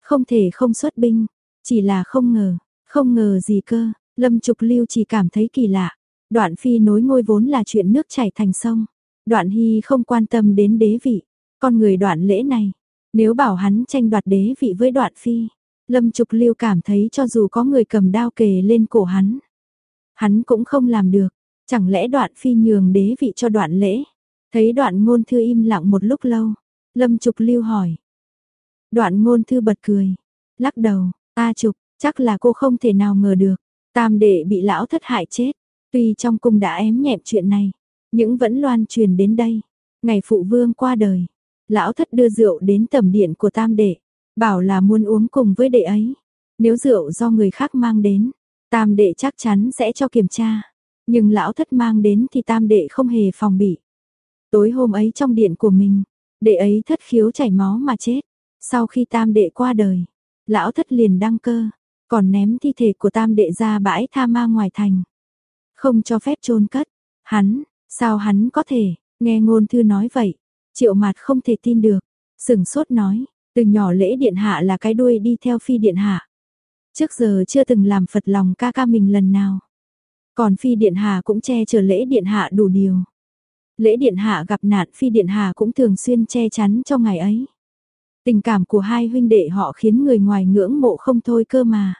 Không thể không xuất binh. Chỉ là không ngờ. Không ngờ gì cơ. Lâm Trục Lưu chỉ cảm thấy kỳ lạ. Đoạn phi nối ngôi vốn là chuyện nước chảy thành sông. Đoạn hy không quan tâm đến đế vị. Con người đoạn lễ này, nếu bảo hắn tranh đoạt đế vị với đoạn phi, Lâm Trục Lưu cảm thấy cho dù có người cầm đao kề lên cổ hắn, hắn cũng không làm được. Chẳng lẽ đoạn phi nhường đế vị cho đoạn lễ? Thấy đoạn ngôn thư im lặng một lúc lâu, Lâm Trục Lưu hỏi. Đoạn ngôn thư bật cười, lắc đầu, ta Trục, chắc là cô không thể nào ngờ được, tam đệ bị lão thất hại chết, tuy trong cung đã ém nhẹm chuyện này, nhưng vẫn loan truyền đến đây. Ngày phụ vương qua đời, Lão thất đưa rượu đến tầm điện của tam đệ, bảo là muốn uống cùng với đệ ấy. Nếu rượu do người khác mang đến, tam đệ chắc chắn sẽ cho kiểm tra. Nhưng lão thất mang đến thì tam đệ không hề phòng bị. Tối hôm ấy trong điện của mình, đệ ấy thất khiếu chảy máu mà chết. Sau khi tam đệ qua đời, lão thất liền đăng cơ, còn ném thi thể của tam đệ ra bãi tha ma ngoài thành. Không cho phép chôn cất. Hắn, sao hắn có thể, nghe ngôn thư nói vậy, Triệu mặt không thể tin được, sừng sốt nói, từ nhỏ lễ điện hạ là cái đuôi đi theo phi điện hạ. Trước giờ chưa từng làm phật lòng ca ca mình lần nào. Còn phi điện hạ cũng che chở lễ điện hạ đủ điều. Lễ điện hạ gặp nạn phi điện hạ cũng thường xuyên che chắn cho ngày ấy. Tình cảm của hai huynh đệ họ khiến người ngoài ngưỡng mộ không thôi cơ mà.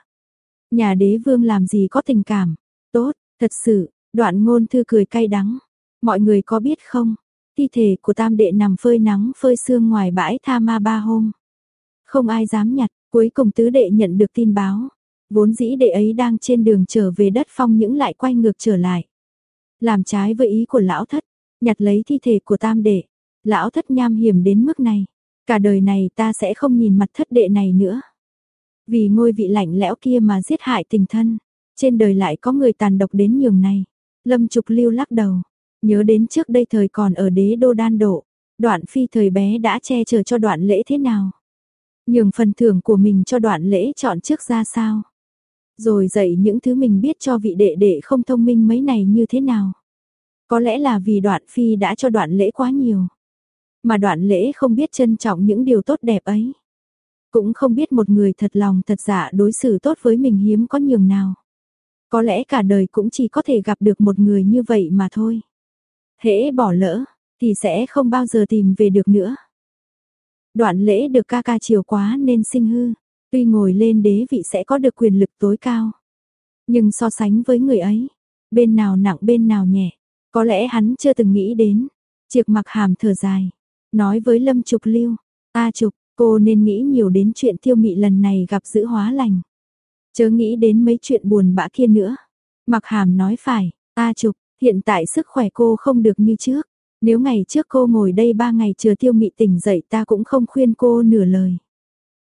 Nhà đế vương làm gì có tình cảm. Tốt, thật sự, đoạn ngôn thư cười cay đắng. Mọi người có biết không, thi thể của tam đệ nằm phơi nắng phơi sương ngoài bãi tha ma ba hôm. Không ai dám nhặt, cuối cùng tứ đệ nhận được tin báo. Vốn dĩ đệ ấy đang trên đường trở về đất phong những lại quay ngược trở lại. Làm trái với ý của lão thất, nhặt lấy thi thể của tam đệ. Lão thất nham hiểm đến mức này. Cả đời này ta sẽ không nhìn mặt thất đệ này nữa. Vì ngôi vị lạnh lẽo kia mà giết hại tình thân. Trên đời lại có người tàn độc đến nhường này. Lâm Trục Lưu lắc đầu. Nhớ đến trước đây thời còn ở đế đô đan độ. Đoạn phi thời bé đã che chở cho đoạn lễ thế nào. Nhường phần thưởng của mình cho đoạn lễ chọn trước ra sao. Rồi dạy những thứ mình biết cho vị đệ đệ không thông minh mấy này như thế nào. Có lẽ là vì đoạn phi đã cho đoạn lễ quá nhiều. Mà đoạn lễ không biết trân trọng những điều tốt đẹp ấy. Cũng không biết một người thật lòng thật dạ đối xử tốt với mình hiếm có nhường nào. Có lẽ cả đời cũng chỉ có thể gặp được một người như vậy mà thôi. Hễ bỏ lỡ, thì sẽ không bao giờ tìm về được nữa. Đoạn lễ được ca ca chiều quá nên sinh hư. Tuy ngồi lên đế vị sẽ có được quyền lực tối cao. Nhưng so sánh với người ấy, bên nào nặng bên nào nhẹ, có lẽ hắn chưa từng nghĩ đến. Triệt mặc hàm thở dài, nói với Lâm Trục Lưu, ta Trục, cô nên nghĩ nhiều đến chuyện tiêu mị lần này gặp giữ hóa lành. Chớ nghĩ đến mấy chuyện buồn bã kia nữa. Mặc hàm nói phải, ta chụp. hiện tại sức khỏe cô không được như trước. Nếu ngày trước cô ngồi đây ba ngày chờ tiêu mị tỉnh dậy ta cũng không khuyên cô nửa lời.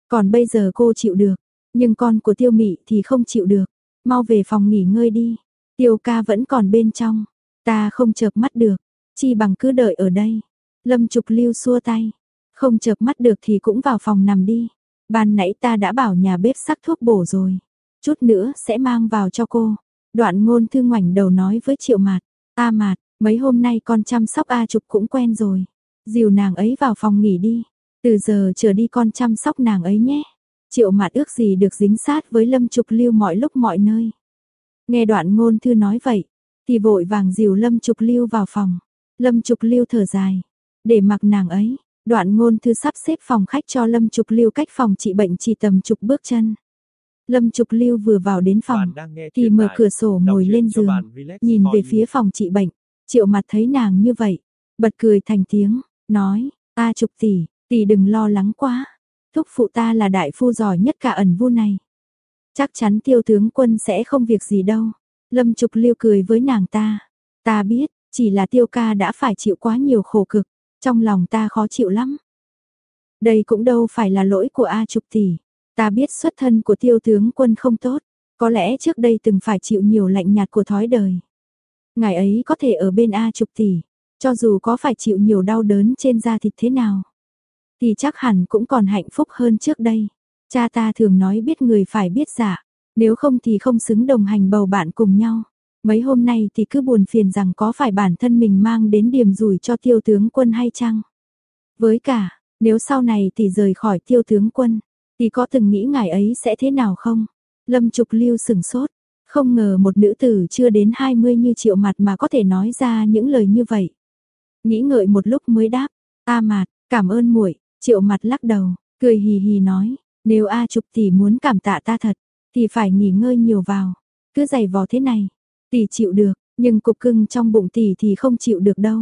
Còn bây giờ cô chịu được, nhưng con của tiêu mị thì không chịu được. Mau về phòng nghỉ ngơi đi. Tiêu ca vẫn còn bên trong. Ta không chợp mắt được. Chi bằng cứ đợi ở đây. Lâm Trục Lưu xua tay. Không chợp mắt được thì cũng vào phòng nằm đi. Ban nãy ta đã bảo nhà bếp sắc thuốc bổ rồi. Chút nữa sẽ mang vào cho cô. Đoạn ngôn thư ngoảnh đầu nói với triệu mạt. A mạt, mấy hôm nay con chăm sóc A Trục cũng quen rồi. Dìu nàng ấy vào phòng nghỉ đi. Từ giờ trở đi con chăm sóc nàng ấy nhé. Triệu mạt ước gì được dính sát với Lâm Trục Lưu mọi lúc mọi nơi. Nghe đoạn ngôn thư nói vậy, thì vội vàng dìu Lâm Trục Lưu vào phòng. Lâm Trục Lưu thở dài, để mặc nàng ấy, đoạn ngôn thư sắp xếp phòng khách cho Lâm Trục Lưu cách phòng trị bệnh chỉ tầm chục bước chân. Lâm Trục Lưu vừa vào đến phòng, thì mở cửa sổ ngồi lên giường, nhìn về phía phòng trị bệnh. Triệu mặt thấy nàng như vậy, bật cười thành tiếng, nói, ta Trục tỷ, tỷ đừng lo lắng quá. Thúc phụ ta là đại phu giỏi nhất cả ẩn vu này. Chắc chắn tiêu tướng quân sẽ không việc gì đâu. Lâm Trục Liêu cười với nàng ta. Ta biết, chỉ là tiêu ca đã phải chịu quá nhiều khổ cực. Trong lòng ta khó chịu lắm. Đây cũng đâu phải là lỗi của A Trục tỷ. Ta biết xuất thân của tiêu tướng quân không tốt. Có lẽ trước đây từng phải chịu nhiều lạnh nhạt của thói đời. Ngài ấy có thể ở bên A Trục tỷ. Cho dù có phải chịu nhiều đau đớn trên da thịt thế nào. Thì chắc hẳn cũng còn hạnh phúc hơn trước đây. Cha ta thường nói biết người phải biết giả, nếu không thì không xứng đồng hành bầu bạn cùng nhau. Mấy hôm nay thì cứ buồn phiền rằng có phải bản thân mình mang đến điểm rủi cho tiêu tướng quân hay chăng? Với cả, nếu sau này thì rời khỏi tiêu tướng quân, thì có từng nghĩ ngài ấy sẽ thế nào không? Lâm Trục Lưu sừng sốt, không ngờ một nữ tử chưa đến 20 như triệu mặt mà có thể nói ra những lời như vậy. Nghĩ ngợi một lúc mới đáp, ta Mạt, cảm ơn muội triệu mặt lắc đầu, cười hì hì nói, nếu A Trục tỷ muốn cảm tạ ta thật, thì phải nghỉ ngơi nhiều vào. Cứ giày vò thế này, tỷ chịu được, nhưng cục cưng trong bụng tỷ thì không chịu được đâu.